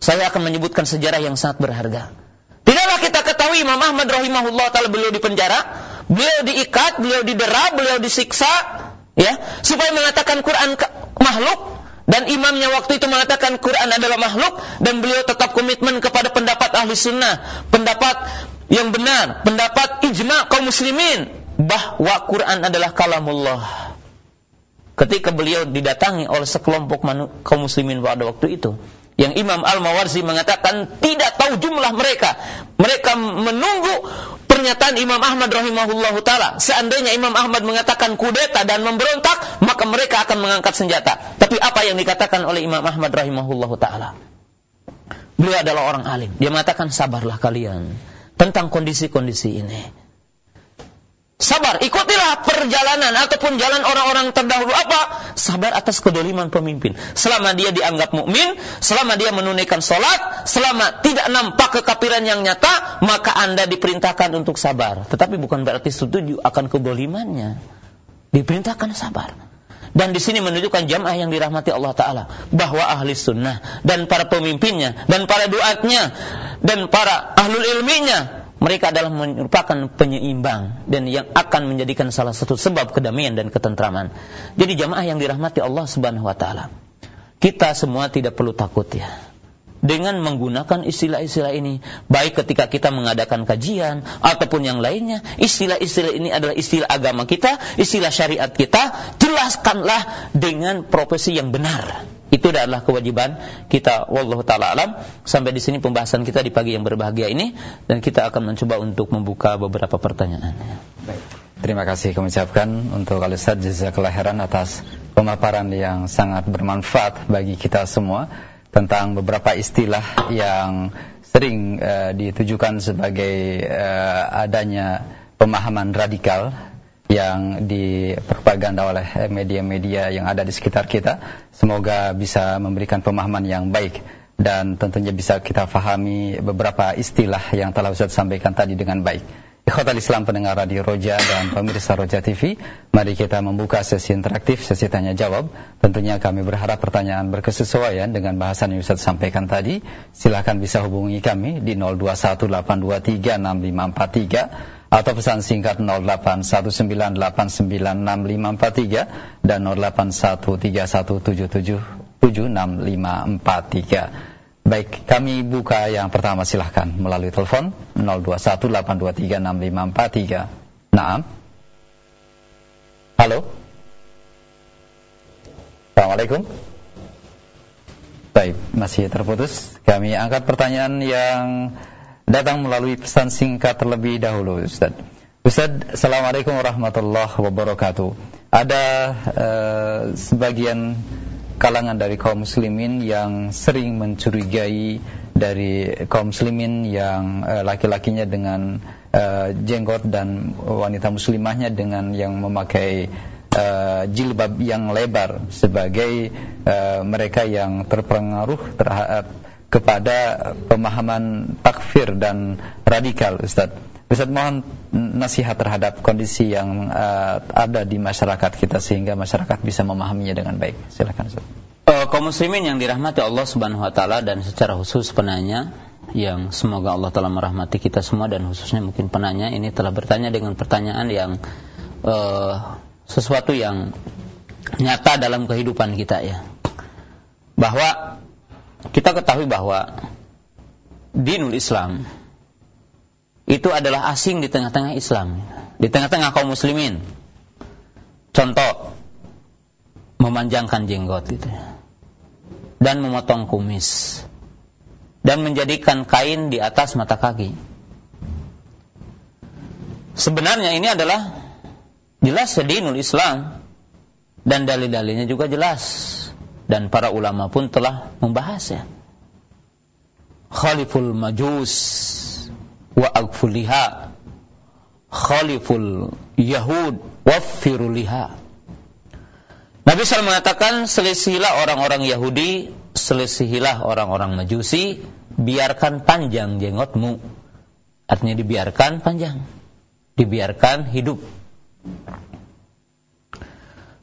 Saya akan menyebutkan sejarah yang sangat berharga. Tidaklah kita ketahui Imam Ahmad rahimahullah taala beliau di penjara, beliau diikat, beliau didera, beliau disiksa, ya, supaya mengatakan Quran makhluk dan imamnya waktu itu mengatakan Quran adalah makhluk dan beliau tetap komitmen kepada pendapat ahli sunnah, pendapat yang benar, pendapat ijma kaum muslimin bahwa Quran adalah kalamullah. Ketika beliau didatangi oleh sekelompok kaum muslimin pada waktu itu, yang Imam Al-Mawarzi mengatakan tidak tahu jumlah mereka. Mereka menunggu pernyataan Imam Ahmad rahimahullahu taala. Seandainya Imam Ahmad mengatakan kudeta dan memberontak, maka mereka akan mengangkat senjata. Tapi apa yang dikatakan oleh Imam Ahmad rahimahullahu taala? Beliau adalah orang alim. Dia mengatakan sabarlah kalian tentang kondisi-kondisi ini. Sabar, ikutilah perjalanan ataupun jalan orang-orang terdahulu apa? Sabar atas kedoliman pemimpin. Selama dia dianggap mukmin, selama dia menunaikan sholat, selama tidak nampak kekafiran yang nyata, maka anda diperintahkan untuk sabar. Tetapi bukan berarti setuju akan kedolimannya. Diperintahkan sabar. Dan di sini menunjukkan jamaah yang dirahmati Allah Ta'ala. Bahwa ahli sunnah dan para pemimpinnya dan para duatnya dan para ahlul ilminya mereka adalah merupakan penyeimbang dan yang akan menjadikan salah satu sebab kedamaian dan ketentraman. Jadi jamaah yang dirahmati Allah Subhanahu wa taala. Kita semua tidak perlu takut ya dengan menggunakan istilah-istilah ini baik ketika kita mengadakan kajian ataupun yang lainnya istilah-istilah ini adalah istilah agama kita istilah syariat kita jelaskanlah dengan profesi yang benar. Itu adalah kewajiban kita wallahu taala alam. Sampai di sini pembahasan kita di pagi yang berbahagia ini dan kita akan mencoba untuk membuka beberapa pertanyaan. Baik. Terima kasih kami ucapkan untuk Al-Ustaz jazakallahu khairan atas pemaparan yang sangat bermanfaat bagi kita semua tentang beberapa istilah yang sering uh, ditujukan sebagai uh, adanya pemahaman radikal yang dipropaganda oleh media-media yang ada di sekitar kita. Semoga bisa memberikan pemahaman yang baik dan tentunya bisa kita fahami beberapa istilah yang telah Ustaz sampaikan tadi dengan baik. Ikhwatal Islam pendengar Radio Roja dan pemirsa Roja TV, mari kita membuka sesi interaktif, sesi tanya jawab. Tentunya kami berharap pertanyaan berkesesuaian dengan bahasan yang Ustaz sampaikan tadi. Silahkan bisa hubungi kami di 0218236543 atau pesan singkat 0819896543 dan 081317776543. Baik, kami buka yang pertama silahkan melalui telepon 0218236543. Naam. Halo. Assalamualaikum. Baik, masih terputus. Kami angkat pertanyaan yang datang melalui pesan singkat terlebih dahulu, Ustaz. Ustaz, Assalamualaikum warahmatullahi wabarakatuh. Ada uh, sebagian kalangan dari kaum muslimin yang sering mencurigai dari kaum muslimin yang uh, laki-lakinya dengan uh, jenggot dan wanita muslimahnya dengan yang memakai uh, jilbab yang lebar sebagai mereka yang terpengaruh terhadap kepada pemahaman takfir dan radikal Ustaz. Ustaz mohon nasihat terhadap kondisi yang uh, ada di masyarakat kita sehingga masyarakat bisa memahaminya dengan baik. Silakan Ustaz. Uh, kaum muslimin yang dirahmati Allah Subhanahu wa taala dan secara khusus penanya yang semoga Allah telah merahmati kita semua dan khususnya mungkin penanya ini telah bertanya dengan pertanyaan yang uh, sesuatu yang nyata dalam kehidupan kita ya. Bahwa kita ketahui bahwa dinul Islam itu adalah asing di tengah-tengah Islam, di tengah-tengah kaum muslimin. Contoh memanjangkan jenggot itu dan memotong kumis dan menjadikan kain di atas mata kaki. Sebenarnya ini adalah jelas sedinul Islam dan dalil-dalilnya juga jelas dan para ulama pun telah membahasnya. Khaliful majus wa agfuliha khaliful yahud waffiruliha Nabi SAW mengatakan selisihilah orang-orang Yahudi, selisihilah orang-orang Majusi, biarkan panjang jenggotmu. Artinya dibiarkan panjang, dibiarkan hidup.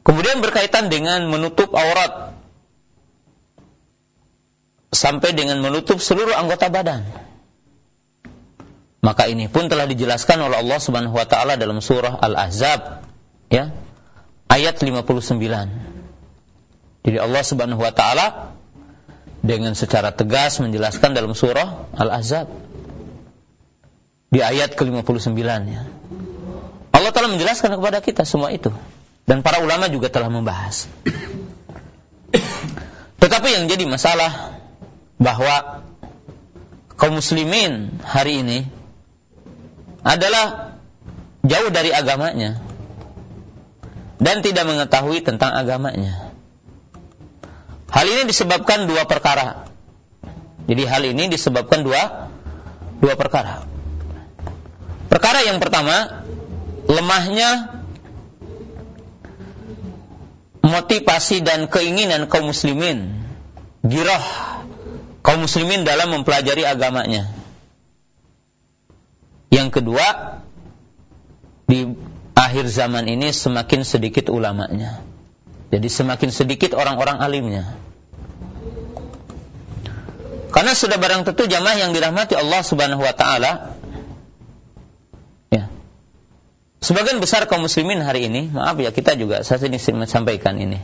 Kemudian berkaitan dengan menutup aurat sampai dengan menutup seluruh anggota badan. Maka ini pun telah dijelaskan oleh Allah Subhanahu wa taala dalam surah Al-Ahzab, ya ayat 59. Jadi Allah Subhanahu wa taala dengan secara tegas menjelaskan dalam surah Al-Ahzab di ayat ke-59 ya. Allah telah menjelaskan kepada kita semua itu dan para ulama juga telah membahas. Tetapi yang jadi masalah bahwa kaum muslimin hari ini adalah jauh dari agamanya dan tidak mengetahui tentang agamanya. Hal ini disebabkan dua perkara. Jadi hal ini disebabkan dua dua perkara. Perkara yang pertama, lemahnya motivasi dan keinginan kaum muslimin, girah kaum muslimin dalam mempelajari agamanya. Yang kedua, di akhir zaman ini semakin sedikit ulamanya. Jadi semakin sedikit orang-orang alimnya. Karena sudah barang tentu jamaah yang dirahmati Allah Subhanahu wa taala ya. Sebagian besar kaum muslimin hari ini, maaf ya kita juga saya ini sampaikan ini.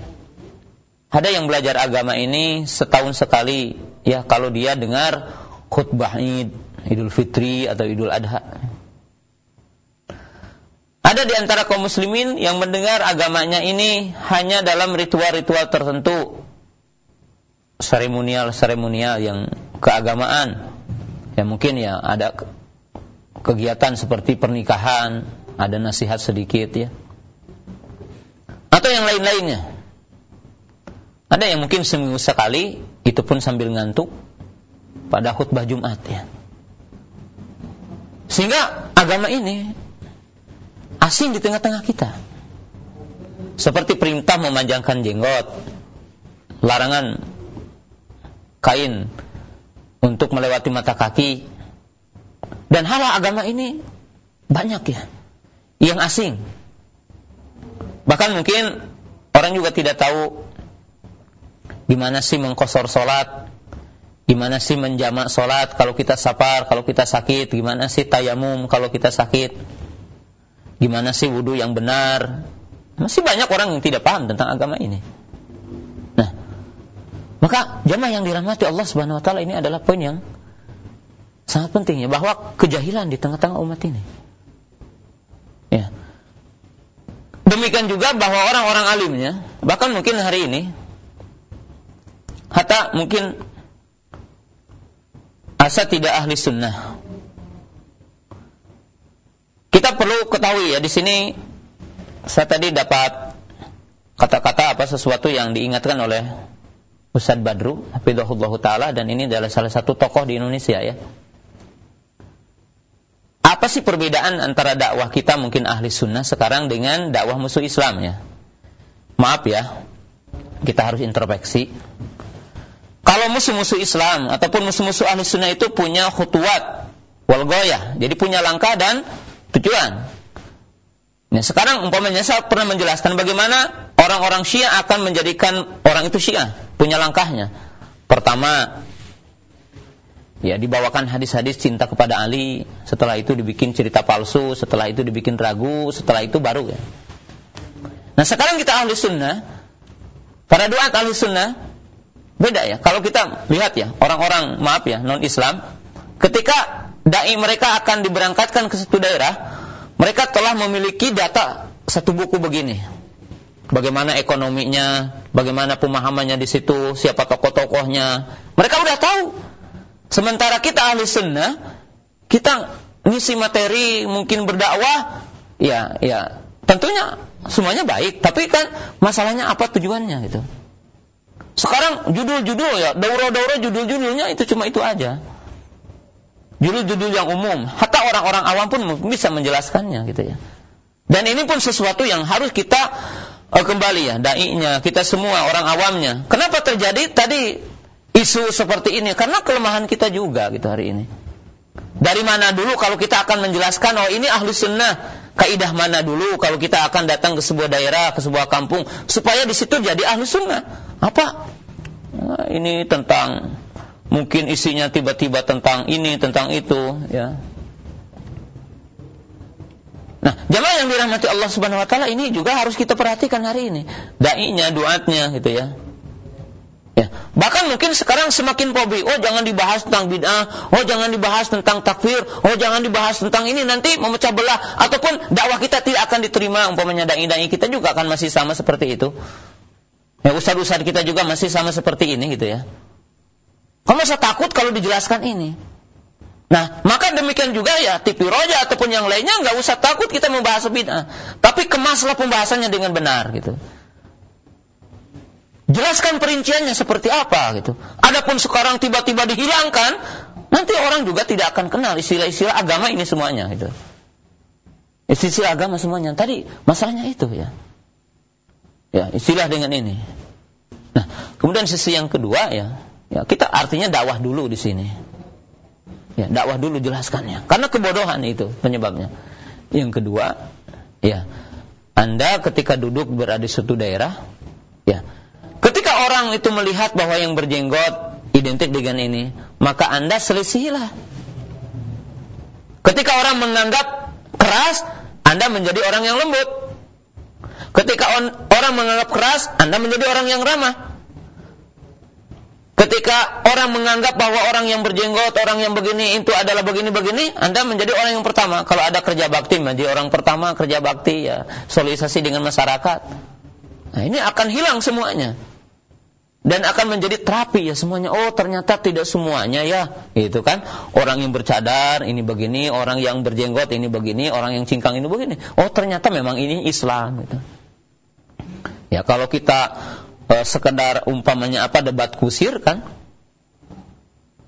Ada yang belajar agama ini setahun sekali ya kalau dia dengar khutbah Id, Idul Fitri atau Idul Adha. Ada di antara kaum muslimin yang mendengar agamanya ini hanya dalam ritual-ritual tertentu. Seremonial-seremonial yang keagamaan. Ya mungkin ya ada kegiatan seperti pernikahan, ada nasihat sedikit ya. Atau yang lain-lainnya. Ada yang mungkin seminggu sekali, itu pun sambil ngantuk pada khutbah Jumat ya. Sehingga agama ini asing di tengah-tengah kita. Seperti perintah memanjangkan jenggot, larangan kain untuk melewati mata kaki, dan hal agama ini banyak ya, yang asing. Bahkan mungkin orang juga tidak tahu gimana sih mengkosor solat, gimana sih menjamak solat kalau kita sapar, kalau kita sakit, gimana sih tayamum kalau kita sakit gimana sih wudhu yang benar. Masih banyak orang yang tidak paham tentang agama ini. Nah, maka jamaah yang dirahmati Allah Subhanahu wa taala ini adalah poin yang sangat penting ya bahwa kejahilan di tengah-tengah umat ini. Ya. Demikian juga bahwa orang-orang alimnya, bahkan mungkin hari ini hatta mungkin asa tidak ahli sunnah. Kita perlu ketahui ya di sini saya tadi dapat kata-kata apa sesuatu yang diingatkan oleh Ustadz Badru Hafizahullah Ta'ala dan ini adalah salah satu tokoh di Indonesia ya. Apa sih perbedaan antara dakwah kita mungkin ahli sunnah sekarang dengan dakwah musuh Islam ya? Maaf ya kita harus introspeksi kalau musuh-musuh Islam ataupun musuh-musuh ahli sunnah itu punya khutuat wal goyah jadi punya langkah dan tujuan. Nah, sekarang umpamanya saya pernah menjelaskan bagaimana orang-orang Syiah akan menjadikan orang itu Syiah, punya langkahnya. Pertama, ya dibawakan hadis-hadis cinta kepada Ali, setelah itu dibikin cerita palsu, setelah itu dibikin ragu, setelah itu baru ya. Nah, sekarang kita ahli sunnah, pada doa ahli sunnah, beda ya. Kalau kita lihat ya, orang-orang maaf ya, non-Islam, ketika dai mereka akan diberangkatkan ke satu daerah, mereka telah memiliki data satu buku begini. bagaimana ekonominya, bagaimana pemahamannya di situ, siapa tokoh-tokohnya. Mereka udah tahu. Sementara kita ahli sunnah, kita ngisi materi, mungkin berdakwah, ya, ya, tentunya semuanya baik. Tapi kan masalahnya apa tujuannya gitu. Sekarang judul-judul ya, daurah-daurah judul-judulnya itu cuma itu aja. Judul-judul yang umum, hatta orang-orang awam pun bisa menjelaskannya gitu ya. Dan ini pun sesuatu yang harus kita uh, kembali ya, dai-nya, kita semua orang awamnya. Kenapa terjadi tadi isu seperti ini? Karena kelemahan kita juga gitu hari ini. Dari mana dulu kalau kita akan menjelaskan oh ini ahlu sunnah kaidah mana dulu kalau kita akan datang ke sebuah daerah ke sebuah kampung supaya di situ jadi ahlu sunnah apa nah, ini tentang mungkin isinya tiba-tiba tentang ini tentang itu ya Nah, jamaah yang dirahmati Allah Subhanahu wa taala ini juga harus kita perhatikan hari ini. Dai-nya, duatnya gitu ya. Ya. Bahkan mungkin sekarang semakin pobi, oh jangan dibahas tentang bid'ah, oh jangan dibahas tentang takfir, oh jangan dibahas tentang ini nanti memecah belah ataupun dakwah kita tidak akan diterima umpamanya dai-dai kita juga akan masih sama seperti itu. Ya ustaz-ustaz kita juga masih sama seperti ini gitu ya. Kamu masa takut kalau dijelaskan ini? Nah, maka demikian juga ya TV Roja ataupun yang lainnya nggak usah takut kita membahas bid'ah, tapi kemaslah pembahasannya dengan benar gitu. Jelaskan perinciannya seperti apa gitu. Adapun sekarang tiba-tiba dihilangkan, nanti orang juga tidak akan kenal istilah-istilah agama ini semuanya gitu. Istilah agama semuanya. Tadi masalahnya itu ya. Ya, istilah dengan ini. Nah, kemudian sisi yang kedua ya, ya kita artinya dakwah dulu di sini. Ya, dakwah dulu jelaskannya. Karena kebodohan itu penyebabnya. Yang kedua, ya, Anda ketika duduk berada di suatu daerah, ya, Ketika orang itu melihat bahwa yang berjenggot identik dengan ini, maka Anda selisihilah. Ketika orang menganggap keras, Anda menjadi orang yang lembut. Ketika on, orang menganggap keras, Anda menjadi orang yang ramah. Ketika orang menganggap bahwa orang yang berjenggot, orang yang begini itu adalah begini-begini, Anda menjadi orang yang pertama. Kalau ada kerja bakti, menjadi orang pertama kerja bakti ya, sosialisasi dengan masyarakat. Nah, ini akan hilang semuanya dan akan menjadi terapi ya semuanya. Oh ternyata tidak semuanya ya, itu kan. Orang yang bercadar ini begini, orang yang berjenggot ini begini, orang yang cingkang ini begini. Oh ternyata memang ini Islam. Gitu. Ya kalau kita uh, sekedar umpamanya apa debat kusir kan,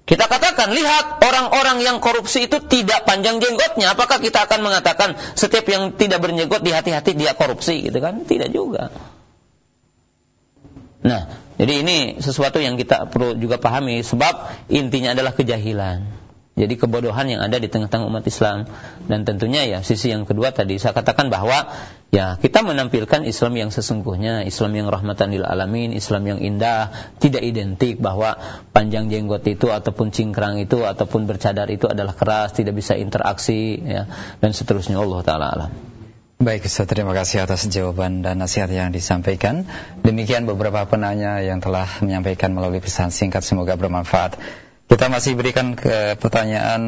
kita katakan, lihat orang-orang yang korupsi itu tidak panjang jenggotnya. Apakah kita akan mengatakan setiap yang tidak berjenggot di hati-hati dia korupsi gitu kan? Tidak juga. Nah, jadi ini sesuatu yang kita perlu juga pahami sebab intinya adalah kejahilan. Jadi kebodohan yang ada di tengah-tengah umat Islam dan tentunya ya sisi yang kedua tadi saya katakan bahwa ya kita menampilkan Islam yang sesungguhnya, Islam yang rahmatan lil alamin, Islam yang indah, tidak identik bahwa panjang jenggot itu ataupun cingkrang itu ataupun bercadar itu adalah keras, tidak bisa interaksi ya dan seterusnya Allah taala alam. Baik Ustaz, terima kasih atas jawaban dan nasihat yang disampaikan. Demikian beberapa penanya yang telah menyampaikan melalui pesan singkat, semoga bermanfaat. Kita masih berikan ke pertanyaan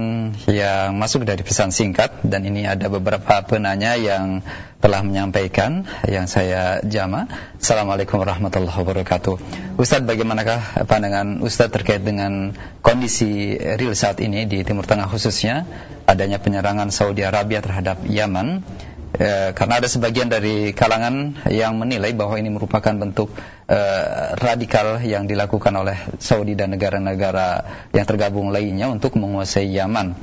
yang masuk dari pesan singkat dan ini ada beberapa penanya yang telah menyampaikan yang saya jama. Assalamualaikum warahmatullahi wabarakatuh. Ustadz bagaimanakah pandangan Ustadz terkait dengan kondisi real saat ini di Timur Tengah khususnya adanya penyerangan Saudi Arabia terhadap Yaman Ya, karena ada sebagian dari kalangan yang menilai bahwa ini merupakan bentuk uh, radikal yang dilakukan oleh Saudi dan negara-negara yang tergabung lainnya untuk menguasai Yaman.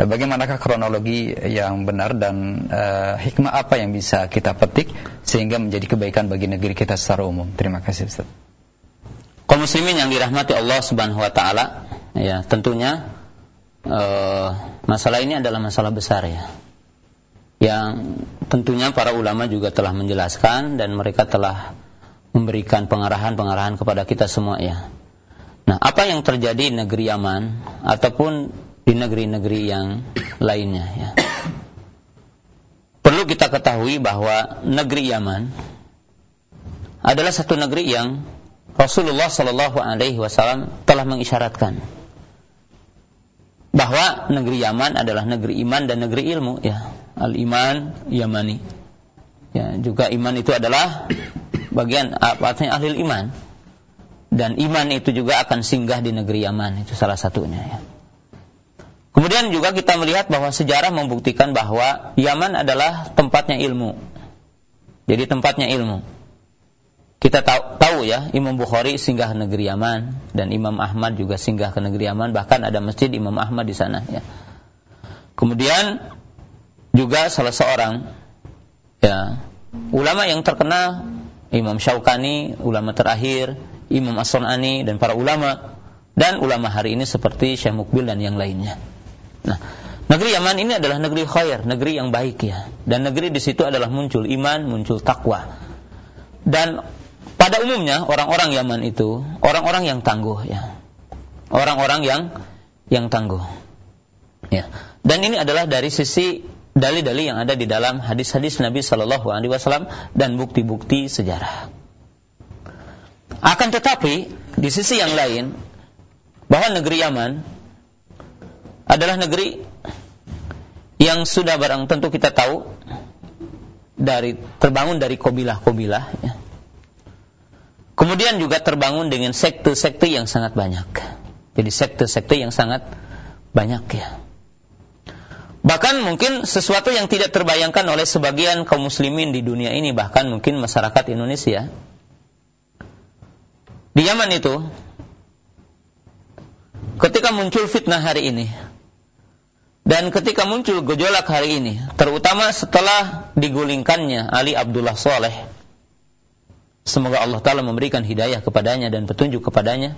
Uh, bagaimanakah kronologi yang benar dan uh, hikmah apa yang bisa kita petik sehingga menjadi kebaikan bagi negeri kita secara umum? Terima kasih Ustaz. Kaum muslimin yang dirahmati Allah Subhanahu wa taala, ya tentunya masalah ini adalah masalah besar ya yang tentunya para ulama juga telah menjelaskan dan mereka telah memberikan pengarahan-pengarahan kepada kita semua ya. Nah, apa yang terjadi di negeri Yaman ataupun di negeri-negeri yang lainnya ya. Perlu kita ketahui bahwa negeri Yaman adalah satu negeri yang Rasulullah Shallallahu Alaihi Wasallam telah mengisyaratkan bahwa negeri Yaman adalah negeri iman dan negeri ilmu ya al-iman yamani. Ya, juga iman itu adalah bagian artinya ahli iman. Dan iman itu juga akan singgah di negeri Yaman, itu salah satunya ya. Kemudian juga kita melihat bahwa sejarah membuktikan bahwa Yaman adalah tempatnya ilmu. Jadi tempatnya ilmu. Kita tahu, tahu ya, Imam Bukhari singgah ke negeri Yaman dan Imam Ahmad juga singgah ke negeri Yaman, bahkan ada masjid Imam Ahmad di sana ya. Kemudian juga salah seorang ya ulama yang terkenal Imam Syaukani, ulama terakhir, Imam As-Sunani dan para ulama dan ulama hari ini seperti Syekh Mukbil dan yang lainnya. Nah, negeri Yaman ini adalah negeri khair, negeri yang baik ya. Dan negeri di situ adalah muncul iman, muncul takwa. Dan pada umumnya orang-orang Yaman itu orang-orang yang tangguh ya. Orang-orang yang yang tangguh. Ya. Dan ini adalah dari sisi dalil-dalil yang ada di dalam hadis-hadis Nabi Shallallahu Alaihi Wasallam dan bukti-bukti sejarah. Akan tetapi di sisi yang lain bahwa negeri Yaman adalah negeri yang sudah barang tentu kita tahu dari terbangun dari kobilah-kobilah ya. Kemudian juga terbangun dengan sekte-sekte yang sangat banyak. Jadi sekte-sekte yang sangat banyak ya. Bahkan mungkin sesuatu yang tidak terbayangkan oleh sebagian kaum muslimin di dunia ini, bahkan mungkin masyarakat Indonesia. Di Yaman itu, ketika muncul fitnah hari ini, dan ketika muncul gejolak hari ini, terutama setelah digulingkannya Ali Abdullah Soleh, semoga Allah Ta'ala memberikan hidayah kepadanya dan petunjuk kepadanya,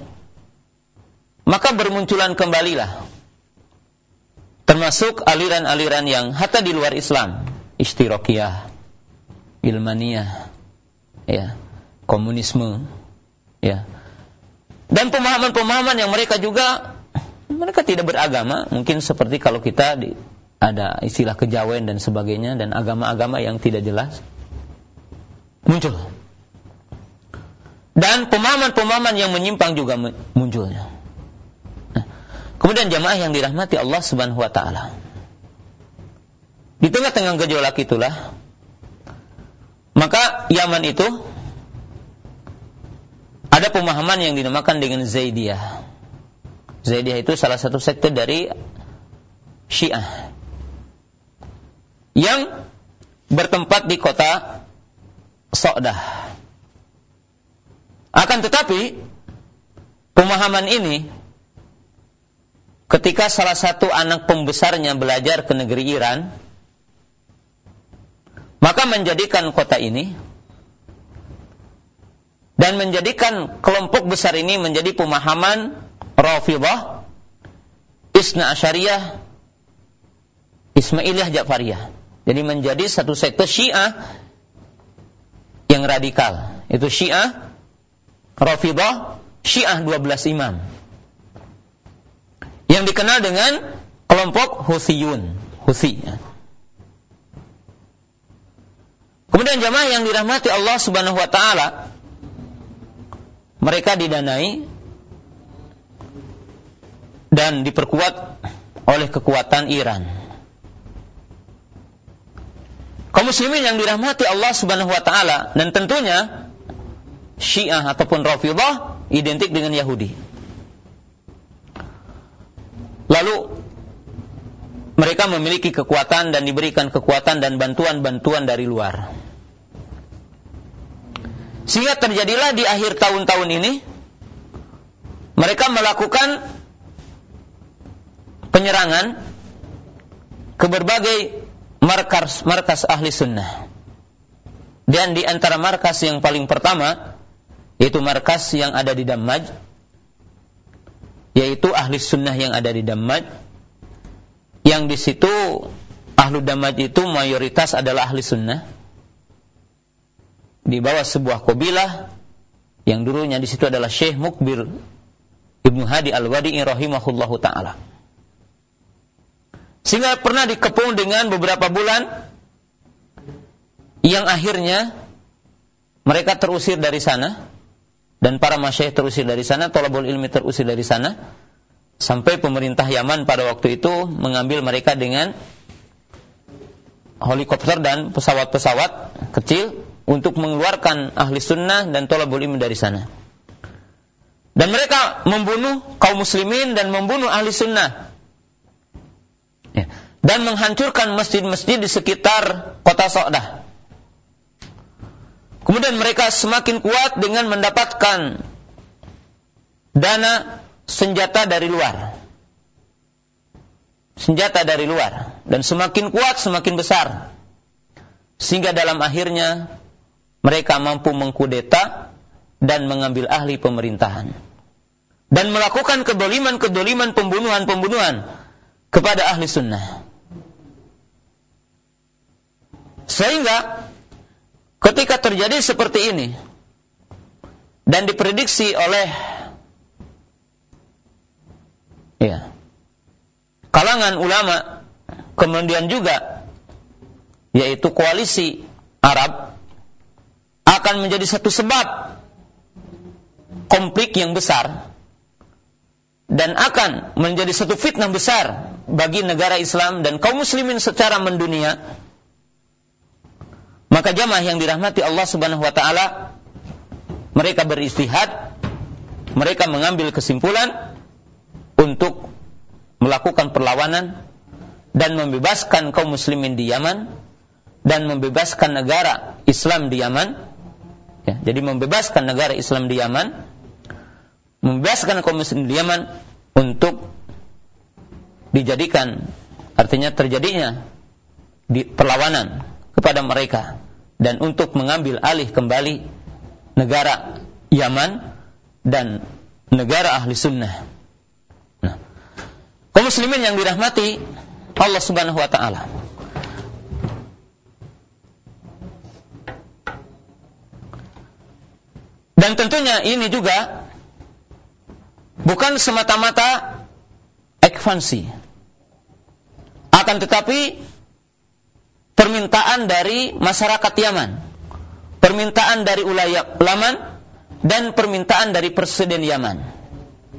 maka bermunculan kembalilah termasuk aliran-aliran yang hatta di luar Islam, istirokiyah, ilmaniyah, ya, komunisme, ya. Dan pemahaman-pemahaman yang mereka juga mereka tidak beragama, mungkin seperti kalau kita di, ada istilah kejawen dan sebagainya dan agama-agama yang tidak jelas muncul. Dan pemahaman-pemahaman yang menyimpang juga munculnya. Kemudian jamaah yang dirahmati Allah Subhanahu wa taala. Di tengah-tengah gejolak itulah maka Yaman itu ada pemahaman yang dinamakan dengan Zaidiyah. Zaidiyah itu salah satu sekte dari Syiah yang bertempat di kota So'dah. Akan tetapi pemahaman ini ketika salah satu anak pembesarnya belajar ke negeri Iran maka menjadikan kota ini dan menjadikan kelompok besar ini menjadi pemahaman Rafidah, Isna Asyariyah, Ismailiyah Ja'fariyah. Jadi menjadi satu sekte Syiah yang radikal. Itu Syiah, Rafidah, Syiah 12 imam. Yang dikenal dengan kelompok Husiyun. Husi. Kemudian jamaah yang dirahmati Allah Subhanahu wa taala mereka didanai dan diperkuat oleh kekuatan Iran. Kaum muslimin yang dirahmati Allah Subhanahu wa taala dan tentunya Syiah ataupun Rafidhah identik dengan Yahudi. Lalu mereka memiliki kekuatan dan diberikan kekuatan dan bantuan-bantuan dari luar. Sehingga terjadilah di akhir tahun-tahun ini mereka melakukan penyerangan ke berbagai markas markas ahli sunnah. Dan di antara markas yang paling pertama yaitu markas yang ada di Damaj yaitu ahli sunnah yang ada di Damaj yang di situ ahlu Damaj itu mayoritas adalah ahli sunnah. Di bawah sebuah kabilah yang dulunya di situ adalah Syekh Mukbir Ibnu Hadi Al-Wadi'i rahimahullahu taala. Sehingga pernah dikepung dengan beberapa bulan yang akhirnya mereka terusir dari sana dan para masyayikh terusir dari sana, tolabul ilmi terusir dari sana sampai pemerintah Yaman pada waktu itu mengambil mereka dengan helikopter dan pesawat-pesawat kecil untuk mengeluarkan ahli sunnah dan tolabul ilmi dari sana. Dan mereka membunuh kaum muslimin dan membunuh ahli sunnah. Ya. Dan menghancurkan masjid-masjid di sekitar kota Sokdah. Kemudian mereka semakin kuat dengan mendapatkan dana senjata dari luar. Senjata dari luar. Dan semakin kuat, semakin besar. Sehingga dalam akhirnya mereka mampu mengkudeta dan mengambil ahli pemerintahan. Dan melakukan kedoliman-kedoliman pembunuhan-pembunuhan kepada ahli sunnah. Sehingga ketika terjadi seperti ini dan diprediksi oleh ya kalangan ulama kemudian juga yaitu koalisi Arab akan menjadi satu sebab konflik yang besar dan akan menjadi satu fitnah besar bagi negara Islam dan kaum muslimin secara mendunia maka jamaah yang dirahmati Allah Subhanahu wa taala mereka beristihad mereka mengambil kesimpulan untuk melakukan perlawanan dan membebaskan kaum muslimin di Yaman dan membebaskan negara Islam di Yaman. Ya, jadi membebaskan negara Islam di Yaman, membebaskan kaum muslim di Yaman untuk dijadikan artinya terjadinya di perlawanan kepada mereka dan untuk mengambil alih kembali negara Yaman dan negara ahli sunnah. Nah, kaum muslimin yang dirahmati Allah Subhanahu wa taala. Dan tentunya ini juga bukan semata-mata ekspansi. Akan tetapi permintaan dari masyarakat Yaman, permintaan dari ulama dan permintaan dari presiden Yaman.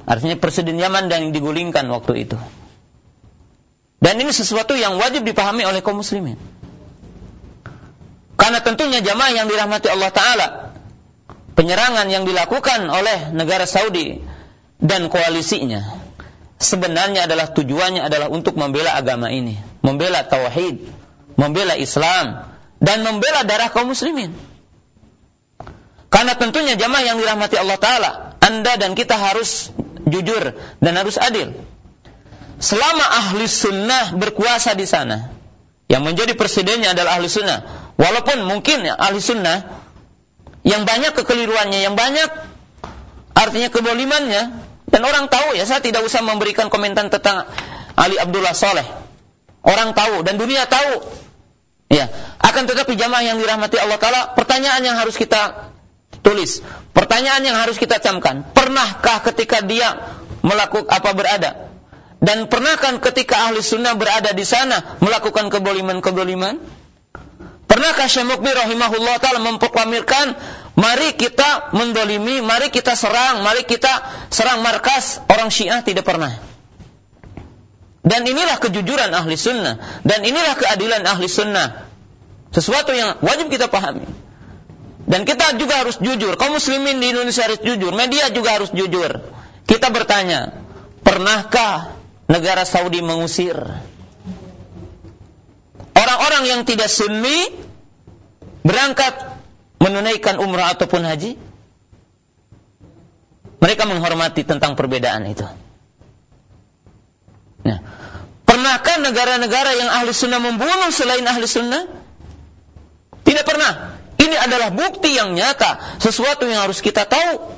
Artinya presiden Yaman yang digulingkan waktu itu. Dan ini sesuatu yang wajib dipahami oleh kaum muslimin. Karena tentunya jamaah yang dirahmati Allah Ta'ala penyerangan yang dilakukan oleh negara Saudi dan koalisinya sebenarnya adalah tujuannya adalah untuk membela agama ini, membela tauhid, membela Islam dan membela darah kaum muslimin. Karena tentunya jamaah yang dirahmati Allah taala, Anda dan kita harus jujur dan harus adil. Selama ahli sunnah berkuasa di sana, yang menjadi presidennya adalah ahli sunnah. Walaupun mungkin ahli sunnah yang banyak kekeliruannya, yang banyak artinya kebolimannya, dan orang tahu ya, saya tidak usah memberikan komentar tentang Ali Abdullah Soleh. Orang tahu dan dunia tahu. Ya, akan tetapi jamaah yang dirahmati Allah Taala, pertanyaan yang harus kita tulis, pertanyaan yang harus kita camkan. Pernahkah ketika dia melakukan apa berada? Dan pernahkah ketika ahli sunnah berada di sana melakukan keboliman-keboliman? Pernahkah Syekh Mukbir rahimahullah taala memproklamirkan mari kita mendolimi, mari kita serang, mari kita serang markas orang Syiah tidak pernah. Dan inilah kejujuran ahli sunnah dan inilah keadilan ahli sunnah. Sesuatu yang wajib kita pahami. Dan kita juga harus jujur. Kaum muslimin di Indonesia harus jujur. Media juga harus jujur. Kita bertanya, pernahkah negara Saudi mengusir orang-orang yang tidak sunni berangkat menunaikan umrah ataupun haji? Mereka menghormati tentang perbedaan itu. Pernahkah negara-negara yang ahli sunnah membunuh selain ahli sunnah? Tidak pernah. Ini adalah bukti yang nyata, sesuatu yang harus kita tahu.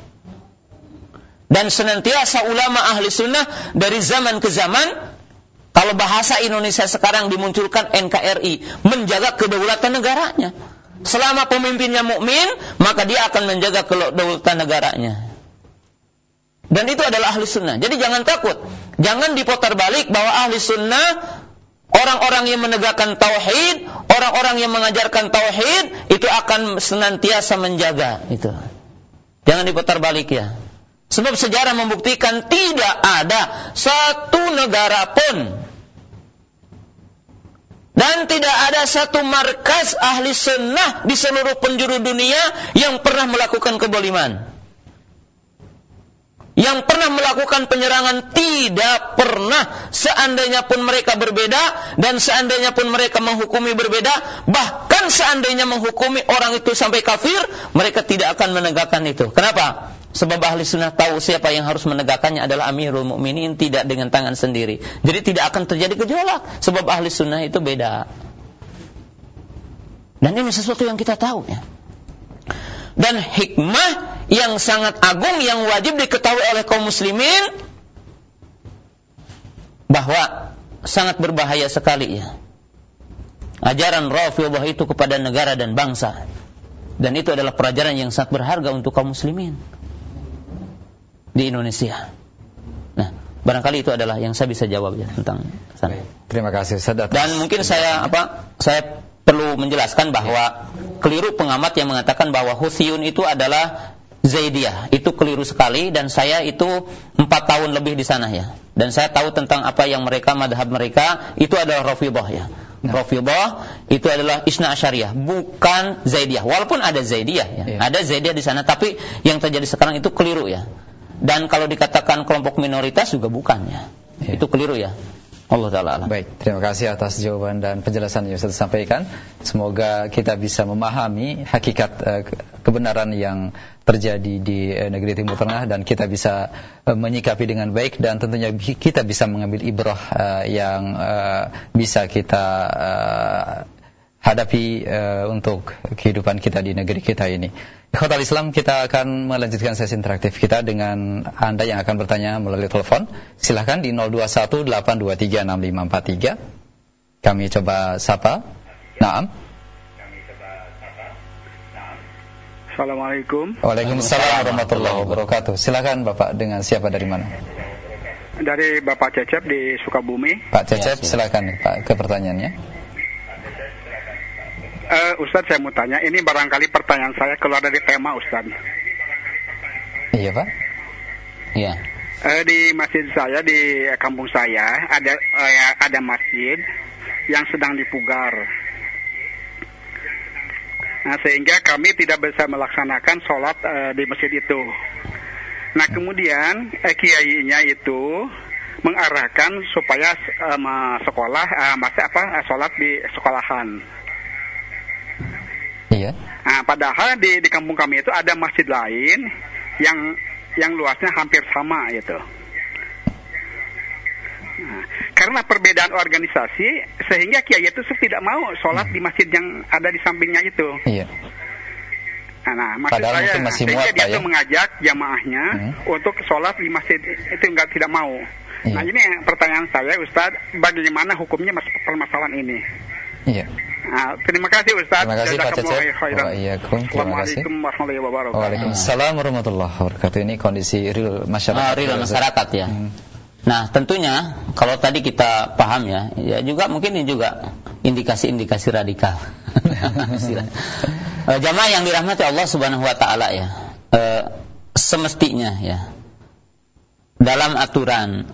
Dan senantiasa ulama ahli sunnah dari zaman ke zaman kalau bahasa Indonesia sekarang dimunculkan NKRI, menjaga kedaulatan negaranya. Selama pemimpinnya mukmin, maka dia akan menjaga kedaulatan negaranya. Dan itu adalah ahli sunnah. Jadi jangan takut. Jangan diputar balik bahwa ahli sunnah Orang-orang yang menegakkan tauhid, orang-orang yang mengajarkan tauhid itu akan senantiasa menjaga itu. Jangan diputar balik ya. Sebab sejarah membuktikan tidak ada satu negara pun Dan tidak ada satu markas ahli sunnah di seluruh penjuru dunia yang pernah melakukan keboliman. Yang pernah melakukan penyerangan tidak pernah seandainya pun mereka berbeda dan seandainya pun mereka menghukumi berbeda bahkan seandainya menghukumi orang itu sampai kafir mereka tidak akan menegakkan itu. Kenapa? Sebab ahli sunnah tahu siapa yang harus menegakkannya adalah Amirul Mukminin tidak dengan tangan sendiri. Jadi tidak akan terjadi gejolak sebab ahli sunnah itu beda. Dan ini sesuatu yang kita tahu ya. Dan hikmah yang sangat agung yang wajib diketahui oleh kaum muslimin bahwa sangat berbahaya sekali ya. Ajaran Rafidhah itu kepada negara dan bangsa. Dan itu adalah pelajaran yang sangat berharga untuk kaum muslimin di Indonesia. Nah, barangkali itu adalah yang saya bisa jawab ya tentang sana. Terima kasih Ustaz Dan mungkin saya apa? Saya perlu menjelaskan bahwa keliru pengamat yang mengatakan bahwa Huthiyun itu adalah Zaidiyah. Itu keliru sekali dan saya itu empat tahun lebih di sana ya. Dan saya tahu tentang apa yang mereka, madhab mereka, itu adalah Rafidah ya. Nah. Rafidah itu adalah Isna Asyariyah, bukan Zaidiyah. Walaupun ada Zaidiyah ya. ya. Ada Zaidiyah di sana, tapi yang terjadi sekarang itu keliru ya. Dan kalau dikatakan kelompok minoritas juga bukan ya. ya. Itu keliru ya. Allah Ta'ala Baik, terima kasih atas jawaban dan penjelasan yang sudah sampaikan. Semoga kita bisa memahami hakikat uh, kebenaran yang terjadi di uh, negeri Timur Tengah dan kita bisa uh, menyikapi dengan baik dan tentunya kita bisa mengambil ibrah uh, yang uh, bisa kita uh, hadapi uh, untuk kehidupan kita di negeri kita ini. Ikhwatal Islam kita akan melanjutkan sesi interaktif kita dengan Anda yang akan bertanya melalui telepon. Silahkan di 0218236543. Kami coba sapa. Naam. Assalamualaikum. Waalaikumsalam warahmatullahi wabarakatuh. Silahkan Bapak dengan siapa dari mana? Dari Bapak Cecep di Sukabumi. Pak Cecep, ya, silakan Pak ke pertanyaannya. Uh, Ustadz saya mau tanya, ini barangkali pertanyaan saya keluar dari tema Ustadz. Iya Pak. Iya. Uh, di masjid saya di kampung saya ada uh, ada masjid yang sedang dipugar. Nah, sehingga kami tidak bisa melaksanakan sholat uh, di masjid itu. Nah kemudian eh, kiainya itu mengarahkan supaya uh, sekolah uh, masih apa uh, sholat di sekolahan. Iya. Nah, padahal di di kampung kami itu ada masjid lain yang yang luasnya hampir sama gitu. Nah, karena perbedaan organisasi sehingga kiai itu tidak mau sholat di masjid yang ada di sampingnya itu. Iya. Nah, maksud Padahal saya masih sehingga dia ya? mengajak jamaahnya hmm. untuk sholat di masjid itu enggak tidak mau. Iya. Nah ini pertanyaan saya Ustadz, bagaimana hukumnya permasalahan ini? Iya. Nah, terima kasih Ustaz. Terima kasih Pak Cecep. Waalaikumsalam. Assalamualaikum warahmatullahi wabarakatuh. Waalaikumsalam warahmatullahi wabarakatuh. Ini kondisi real masyarakat. Ah, real masyarakat ya. Hmm. Nah, tentunya kalau tadi kita paham ya, ya juga mungkin ini juga indikasi-indikasi radikal. uh, (laughs) jamaah yang dirahmati Allah Subhanahu wa taala ya. Uh, semestinya ya. Dalam aturan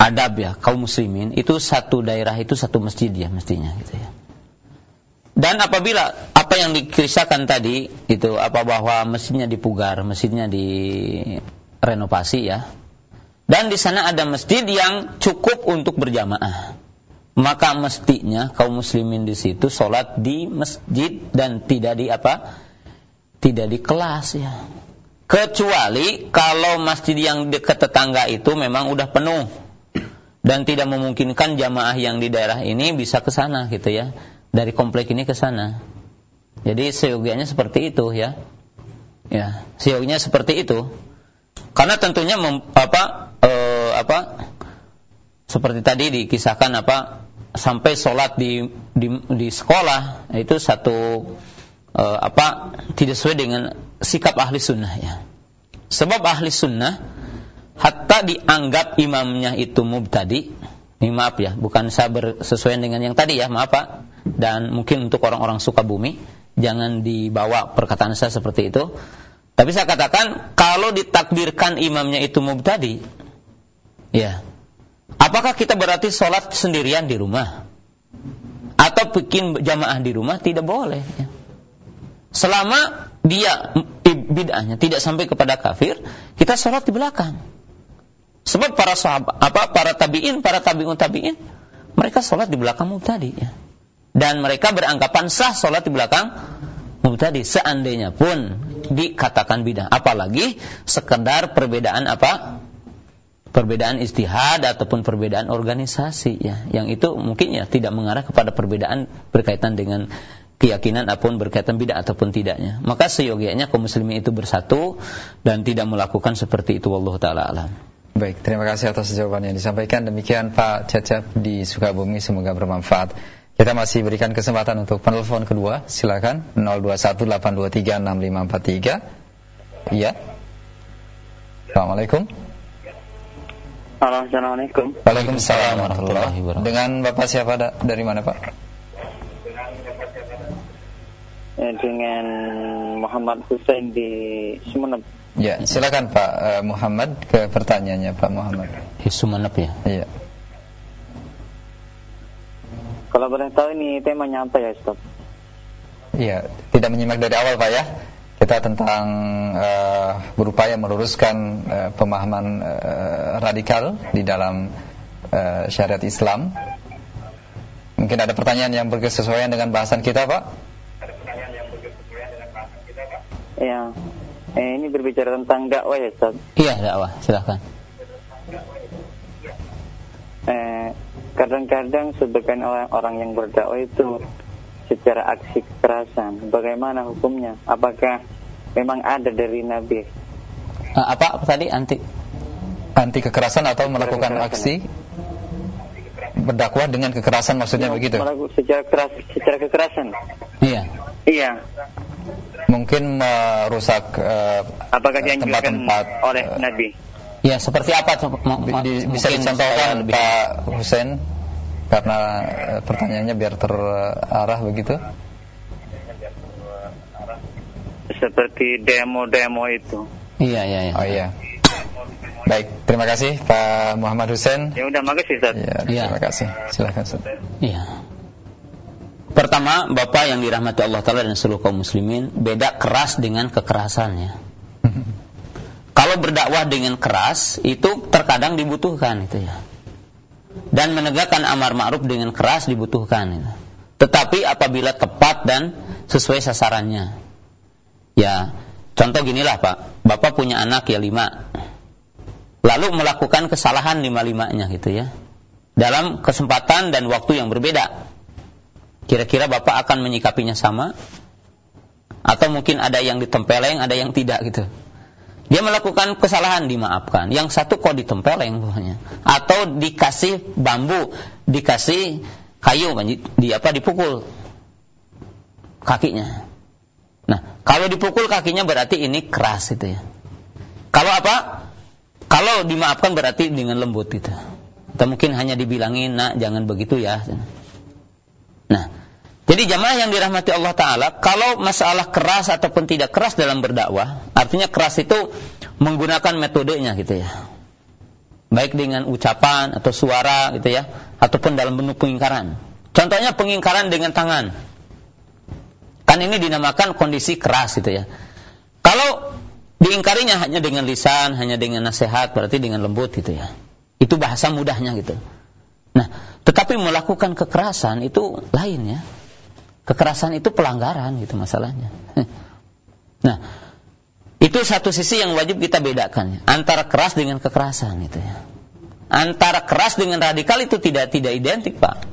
adab ya kaum muslimin itu satu daerah itu satu masjid ya mestinya gitu ya. Dan apabila apa yang dikisahkan tadi itu apa bahwa mesinnya dipugar, mesinnya direnovasi ya. Dan di sana ada masjid yang cukup untuk berjamaah. Maka mestinya kaum muslimin di situ sholat di masjid dan tidak di apa? Tidak di kelas ya. Kecuali kalau masjid yang dekat tetangga itu memang udah penuh dan tidak memungkinkan jamaah yang di daerah ini bisa ke sana gitu ya dari komplek ini ke sana. Jadi seyogianya seperti itu ya. Ya, seyogianya seperti itu. Karena tentunya mem, apa e, apa seperti tadi dikisahkan apa sampai sholat di di, di sekolah itu satu e, apa tidak sesuai dengan sikap ahli sunnah ya. Sebab ahli sunnah hatta dianggap imamnya itu mubtadi. Ini maaf ya, bukan saya sesuai dengan yang tadi ya, maaf Pak dan mungkin untuk orang-orang suka bumi jangan dibawa perkataan saya seperti itu. Tapi saya katakan kalau ditakdirkan imamnya itu mubtadi, ya, apakah kita berarti sholat sendirian di rumah? atau bikin jamaah di rumah tidak boleh. Ya. Selama dia bid'ahnya tidak sampai kepada kafir, kita sholat di belakang. Sebab para sahabat, apa para tabiin, para tabiun tabiin, mereka sholat di belakang tadi. Ya. Dan mereka beranggapan sah sholat di belakang tadi. Seandainya pun dikatakan bid'ah, apalagi sekedar perbedaan apa? Perbedaan istihad ataupun perbedaan organisasi ya, yang itu mungkin ya tidak mengarah kepada perbedaan berkaitan dengan keyakinan apa pun berkaitan bid'ah ataupun tidaknya. Maka seyogianya kaum muslimin itu bersatu dan tidak melakukan seperti itu wallahu taala alam. Baik, terima kasih atas jawaban yang disampaikan. Demikian Pak Cecep di Sukabumi, semoga bermanfaat. Kita masih berikan kesempatan untuk penelpon kedua. Silakan 0218236543. Iya. Assalamualaikum. Halo, Assalamualaikum. Waalaikumsalam warahmatullahi wabarakatuh. Dengan Bapak siapa dari mana Pak? Eh, dengan Muhammad Hussein di Sumeneb. Ya, silakan Pak uh, Muhammad ke pertanyaannya Pak Muhammad. Di Sumeneb ya. Iya. Kalau boleh tahu ini temanya apa ya, Ustaz? Iya, tidak menyimak dari awal Pak ya. Kita tentang uh, berupaya meluruskan uh, pemahaman uh, radikal di dalam uh, syariat Islam. Mungkin ada pertanyaan yang berkesesuaian dengan bahasan kita, Pak? Ya, eh, ini berbicara tentang dakwah ya, Ustaz? Iya, dakwah. Silakan. Eh, kadang-kadang sebagian orang, orang yang berdakwah itu secara aksi kekerasan. Bagaimana hukumnya? Apakah memang ada dari Nabi? Uh, apa, tadi anti anti kekerasan atau melakukan kekerasan. aksi berdakwah dengan kekerasan maksudnya ya, begitu? Secara keras, secara kekerasan. Iya. Iya mungkin merusak uh, tempat-tempat oleh uh, Nabi? Ya, seperti apa di, bisa dicontohkan Pak Husain karena uh, pertanyaannya biar terarah begitu. Seperti demo-demo itu. Iya, iya, iya. Oh iya. Baik, terima kasih Pak Muhammad Husain. Ya udah, makasih Ustaz. Ya, terima ya. kasih. Silakan Ustaz. Iya. Pertama, Bapak yang dirahmati Allah Ta'ala dan seluruh kaum muslimin, beda keras dengan kekerasannya. (laughs) Kalau berdakwah dengan keras, itu terkadang dibutuhkan itu ya. Dan menegakkan amar ma'ruf dengan keras dibutuhkan itu. Tetapi apabila tepat dan sesuai sasarannya. Ya, contoh ginilah Pak, Bapak punya anak ya lima. Lalu melakukan kesalahan lima-limanya gitu ya. Dalam kesempatan dan waktu yang berbeda Kira-kira Bapak akan menyikapinya sama? Atau mungkin ada yang ditempeleng, ada yang tidak gitu. Dia melakukan kesalahan dimaafkan. Yang satu kok ditempeleng pokoknya. Atau dikasih bambu, dikasih kayu di apa dipukul kakinya. Nah, kalau dipukul kakinya berarti ini keras itu ya. Kalau apa? Kalau dimaafkan berarti dengan lembut itu. Atau mungkin hanya dibilangin, "Nak, jangan begitu ya." Nah, jadi jamaah yang dirahmati Allah Ta'ala, kalau masalah keras ataupun tidak keras dalam berdakwah, artinya keras itu menggunakan metodenya gitu ya. Baik dengan ucapan atau suara gitu ya, ataupun dalam bentuk pengingkaran. Contohnya pengingkaran dengan tangan. Kan ini dinamakan kondisi keras gitu ya. Kalau diingkarinya hanya dengan lisan, hanya dengan nasihat, berarti dengan lembut gitu ya. Itu bahasa mudahnya gitu. Nah, tetapi melakukan kekerasan itu lain ya. Kekerasan itu pelanggaran gitu masalahnya. (laughs) Nah, itu satu sisi yang wajib kita bedakan antara keras dengan kekerasan itu ya. Antara keras dengan radikal itu tidak tidak identik, Pak.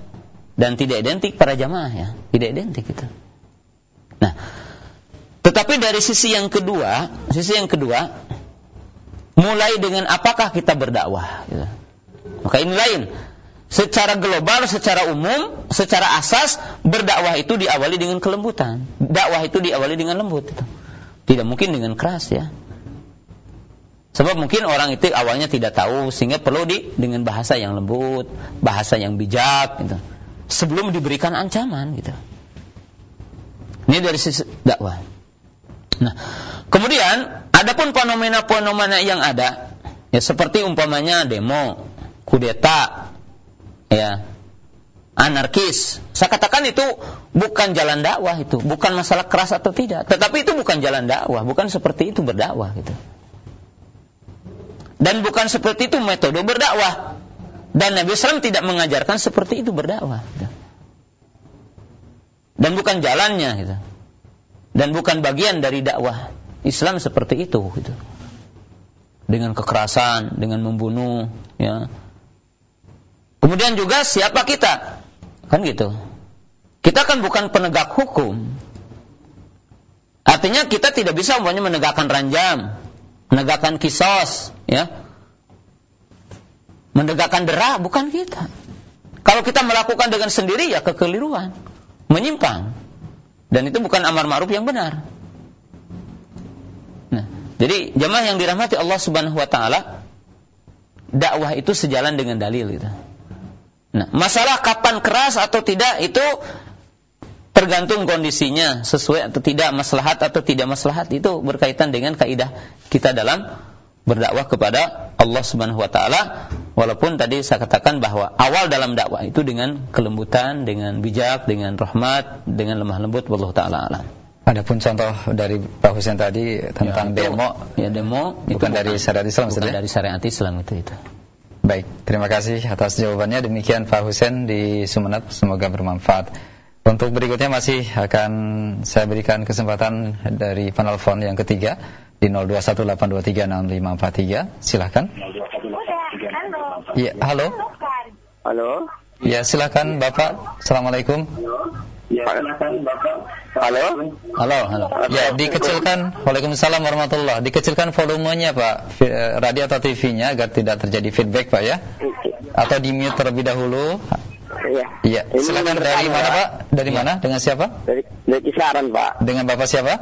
Dan tidak identik para jamaah ya, tidak identik itu. Nah, tetapi dari sisi yang kedua, sisi yang kedua mulai dengan apakah kita berdakwah gitu. Maka ini lain secara global, secara umum, secara asas berdakwah itu diawali dengan kelembutan. Dakwah itu diawali dengan lembut. Tidak mungkin dengan keras ya. Sebab mungkin orang itu awalnya tidak tahu sehingga perlu di dengan bahasa yang lembut, bahasa yang bijak gitu. Sebelum diberikan ancaman gitu. Ini dari sisi dakwah. Nah, kemudian adapun fenomena-fenomena yang ada ya seperti umpamanya demo, kudeta, ya anarkis. Saya katakan itu bukan jalan dakwah itu, bukan masalah keras atau tidak, tetapi itu bukan jalan dakwah, bukan seperti itu berdakwah gitu. Dan bukan seperti itu metode berdakwah. Dan Nabi SAW tidak mengajarkan seperti itu berdakwah. Gitu. Dan bukan jalannya gitu. Dan bukan bagian dari dakwah Islam seperti itu gitu. Dengan kekerasan, dengan membunuh, ya. Kemudian juga siapa kita? Kan gitu. Kita kan bukan penegak hukum. Artinya kita tidak bisa umpamanya menegakkan ranjam, menegakkan kisos, ya. Menegakkan dera bukan kita. Kalau kita melakukan dengan sendiri ya kekeliruan, menyimpang. Dan itu bukan amar ma'ruf yang benar. Nah, jadi jemaah yang dirahmati Allah Subhanahu wa taala, dakwah itu sejalan dengan dalil gitu. Nah, masalah kapan keras atau tidak itu tergantung kondisinya, sesuai atau tidak, maslahat atau tidak maslahat itu berkaitan dengan kaidah kita dalam berdakwah kepada Allah Subhanahu wa taala. Walaupun tadi saya katakan bahwa awal dalam dakwah itu dengan kelembutan, dengan bijak, dengan rahmat, dengan lemah lembut wallahu taala alam. Adapun contoh dari Pak Husain tadi tentang ya, demo, ya demo bukan, itu bukan dari syariat Islam, bukan dari syariat Islam itu itu. Baik, terima kasih atas jawabannya. Demikian Pak Husen di Sumeneb, semoga bermanfaat. Untuk berikutnya masih akan saya berikan kesempatan dari panel phone yang ketiga di 0218236543. Silahkan. Iya, halo. Halo. Ya, silahkan Bapak. Assalamualaikum. Ya, silakan Bapak. Halo? Halo, halo. Ya, dikecilkan. Waalaikumsalam warahmatullah. Dikecilkan volumenya, Pak. Eh, radio atau TV-nya agar tidak terjadi feedback, Pak ya. Atau di mute terlebih dahulu. Iya. Iya. Silakan dari mana, Pak? Dari mana? Dengan siapa? Dari, dari Kisaran, Pak. Dengan Bapak siapa?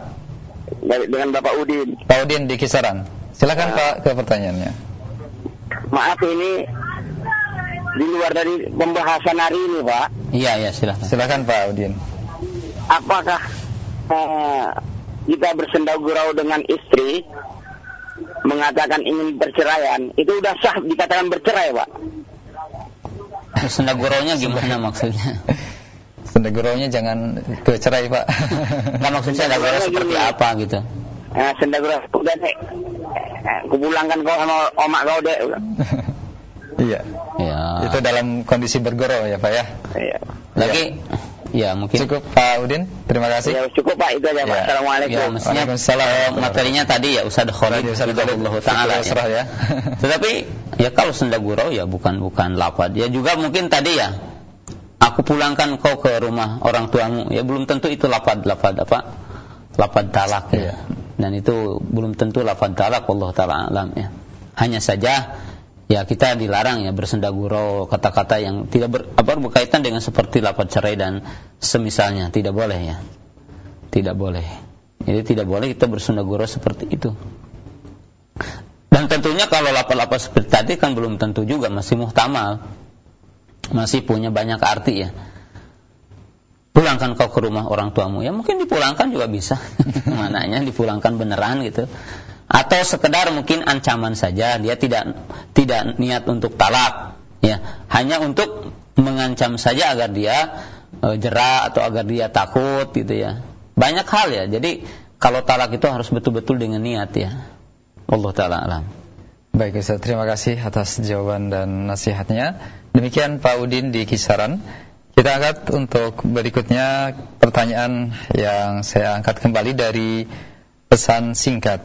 Dari, dengan Bapak Udin. Pak Udin di Kisaran. Silakan, ya. Pak, ke pertanyaannya. Maaf ini di luar dari pembahasan hari ini, Pak. Iya, iya, silakan. Silakan, Pak Udin. Apakah eh, kita bersenda gurau dengan istri mengatakan ingin perceraian, itu sudah sah dikatakan bercerai, Pak? Bersenda guraunya gimana maksudnya? (laughs) Senda guraunya jangan ke cerai, Pak. (laughs) Enggak maksudnya senda gurau seperti gini. apa gitu? Eh, senda gurau udah deh. Kupulangkan kau sama omak kau deh. Iya. Ya. Itu dalam kondisi bergoro ya Pak ya. Iya. Lagi Ya mungkin cukup Pak Udin. Terima kasih. Ya cukup Pak itu aja Pak. Ya. Assalamualaikum. Ya, mestinya Waalaikumsalam. materinya tadi ya Ustaz Khalid Allah taala ya. ya. (laughs) Tetapi ya kalau senda gurau ya bukan bukan lapad. Ya juga mungkin tadi ya aku pulangkan kau ke rumah orang tuamu ya belum tentu itu lapad lapad apa? Lapad talak ya. ya. Dan itu belum tentu lapad talak Allah taala alam ya. Hanya saja ya kita dilarang ya bersenda gurau kata-kata yang tidak ber, apa berkaitan dengan seperti lapar cerai dan semisalnya. Tidak boleh ya. Tidak boleh. Jadi tidak boleh kita bersenda gurau seperti itu. Dan tentunya kalau lapar-lapar seperti tadi kan belum tentu juga masih muhtamal. Masih punya banyak arti ya. Pulangkan kau ke rumah orang tuamu. Ya mungkin dipulangkan juga bisa. (laughs) Mananya dipulangkan beneran gitu atau sekedar mungkin ancaman saja. Dia tidak tidak niat untuk talak ya. Hanya untuk mengancam saja agar dia e, jerah atau agar dia takut gitu ya. Banyak hal ya. Jadi kalau talak itu harus betul-betul dengan niat ya. Allah taala alam. Baik Ustaz, terima kasih atas jawaban dan nasihatnya. Demikian Pak Udin di kisaran. Kita angkat untuk berikutnya pertanyaan yang saya angkat kembali dari pesan singkat.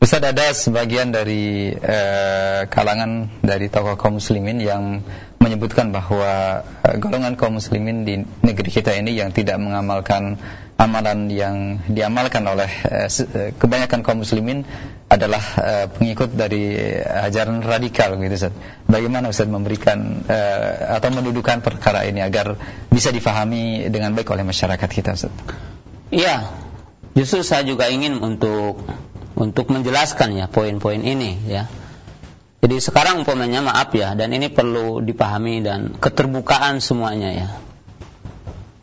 Ustaz ada sebagian dari eh, kalangan dari tokoh kaum muslimin yang menyebutkan bahwa eh, golongan kaum muslimin di negeri kita ini yang tidak mengamalkan amalan yang diamalkan oleh eh, eh kebanyakan kaum muslimin adalah eh, pengikut dari ajaran radikal gitu Ustaz. Bagaimana Ustaz memberikan eh, atau mendudukan perkara ini agar bisa difahami dengan baik oleh masyarakat kita Ustaz? Iya. Justru saya juga ingin untuk untuk menjelaskan ya poin-poin ini ya. Jadi sekarang umpamanya maaf ya dan ini perlu dipahami dan keterbukaan semuanya ya.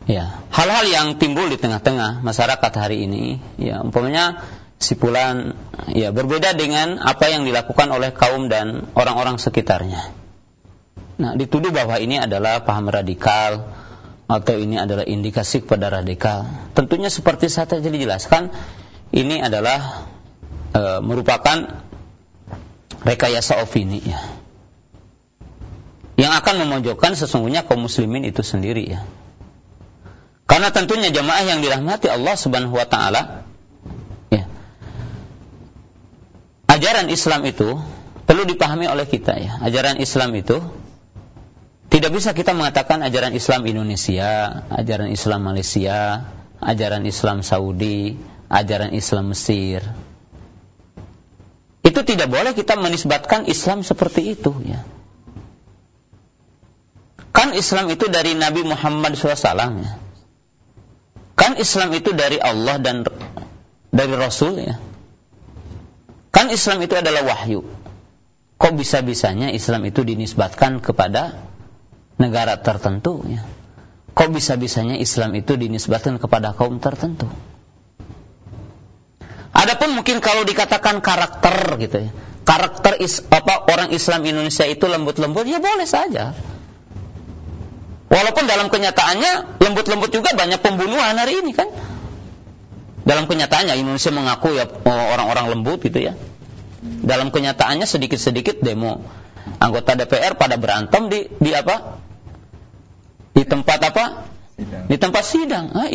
Ya, hal-hal yang timbul di tengah-tengah masyarakat hari ini ya umpamanya sipulan ya berbeda dengan apa yang dilakukan oleh kaum dan orang-orang sekitarnya. Nah, dituduh bahwa ini adalah paham radikal, atau ini adalah indikasi kepada radikal. Tentunya seperti saya tadi jelaskan, ini adalah e, merupakan rekayasa opini ya. Yang akan memojokkan sesungguhnya kaum muslimin itu sendiri ya. Karena tentunya jamaah yang dirahmati Allah Subhanahu wa taala ya. Ajaran Islam itu perlu dipahami oleh kita ya. Ajaran Islam itu tidak bisa kita mengatakan ajaran Islam Indonesia, ajaran Islam Malaysia, ajaran Islam Saudi, ajaran Islam Mesir. Itu tidak boleh kita menisbatkan Islam seperti itu ya. Kan Islam itu dari Nabi Muhammad SAW ya. Kan Islam itu dari Allah dan dari Rasul ya. Kan Islam itu adalah wahyu. Kok bisa-bisanya Islam itu dinisbatkan kepada negara tertentu ya. Kok bisa-bisanya Islam itu dinisbatkan kepada kaum tertentu? Adapun mungkin kalau dikatakan karakter gitu ya. Karakter is, apa orang Islam Indonesia itu lembut-lembut ya boleh saja. Walaupun dalam kenyataannya lembut-lembut juga banyak pembunuhan hari ini kan. Dalam kenyataannya Indonesia mengaku ya oh, orang-orang lembut gitu ya. Dalam kenyataannya sedikit-sedikit demo anggota DPR pada berantem di di apa? di tempat apa? Sidang. Di tempat sidang. Nah,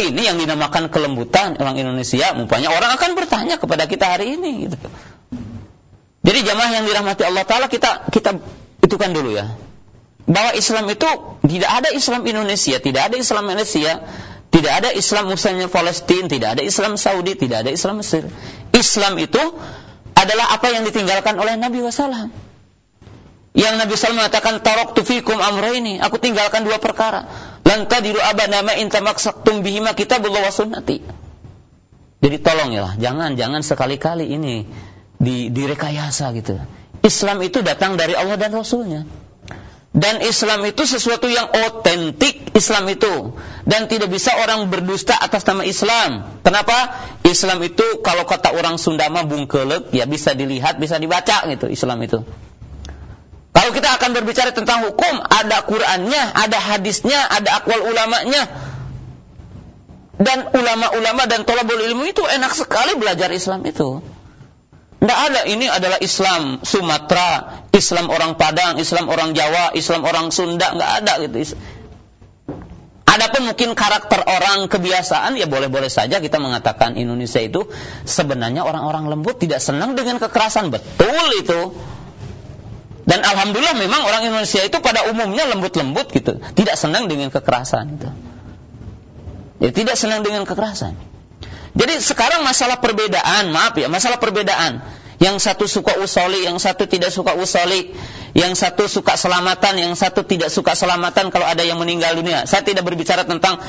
ini yang dinamakan kelembutan orang Indonesia. Mupanya orang akan bertanya kepada kita hari ini. Gitu. Jadi jamaah yang dirahmati Allah Taala kita kita itu kan dulu ya. Bahwa Islam itu tidak ada Islam Indonesia, tidak ada Islam Malaysia, tidak ada Islam misalnya Palestina, tidak ada Islam Saudi, tidak ada Islam Mesir. Islam itu adalah apa yang ditinggalkan oleh Nabi Wasallam. Yang Nabi SAW mengatakan taraktu fikum ini, Aku tinggalkan dua perkara. Lan tadiru abada ma in tamaksaktum bihima kitabullah wa sunnati. Jadi tolong ya, jangan jangan sekali-kali ini di direkayasa gitu. Islam itu datang dari Allah dan Rasulnya. Dan Islam itu sesuatu yang otentik Islam itu dan tidak bisa orang berdusta atas nama Islam. Kenapa? Islam itu kalau kata orang Sunda mah bungkelek ya bisa dilihat, bisa dibaca gitu Islam itu. Kalau kita akan berbicara tentang hukum, ada Qur'annya, ada hadisnya, ada akwal ulamanya. Dan ulama-ulama dan tolabul ilmu itu enak sekali belajar Islam itu. Tidak ada, ini adalah Islam Sumatera, Islam orang Padang, Islam orang Jawa, Islam orang Sunda, nggak ada gitu. Adapun mungkin karakter orang kebiasaan ya boleh-boleh saja kita mengatakan Indonesia itu sebenarnya orang-orang lembut tidak senang dengan kekerasan betul itu. Dan alhamdulillah memang orang Indonesia itu pada umumnya lembut-lembut gitu, tidak senang dengan kekerasan gitu. Ya tidak senang dengan kekerasan. Jadi sekarang masalah perbedaan, maaf ya, masalah perbedaan. Yang satu suka usoli, yang satu tidak suka usoli, yang satu suka selamatan, yang satu tidak suka selamatan kalau ada yang meninggal dunia. Saya tidak berbicara tentang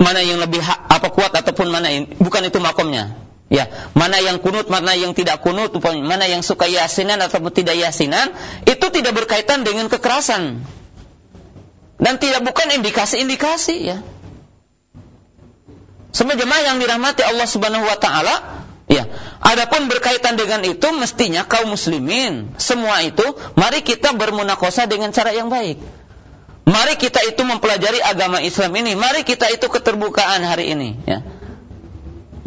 mana yang lebih apa kuat ataupun mana yang bukan itu makomnya. Ya, mana yang kunut, mana yang tidak kunut, mana yang suka yasinan atau tidak yasinan, itu tidak berkaitan dengan kekerasan. Dan tidak bukan indikasi-indikasi ya. Semua jemaah yang dirahmati Allah Subhanahu wa taala, ya. Adapun berkaitan dengan itu mestinya kaum muslimin semua itu mari kita bermunakosah dengan cara yang baik. Mari kita itu mempelajari agama Islam ini, mari kita itu keterbukaan hari ini, ya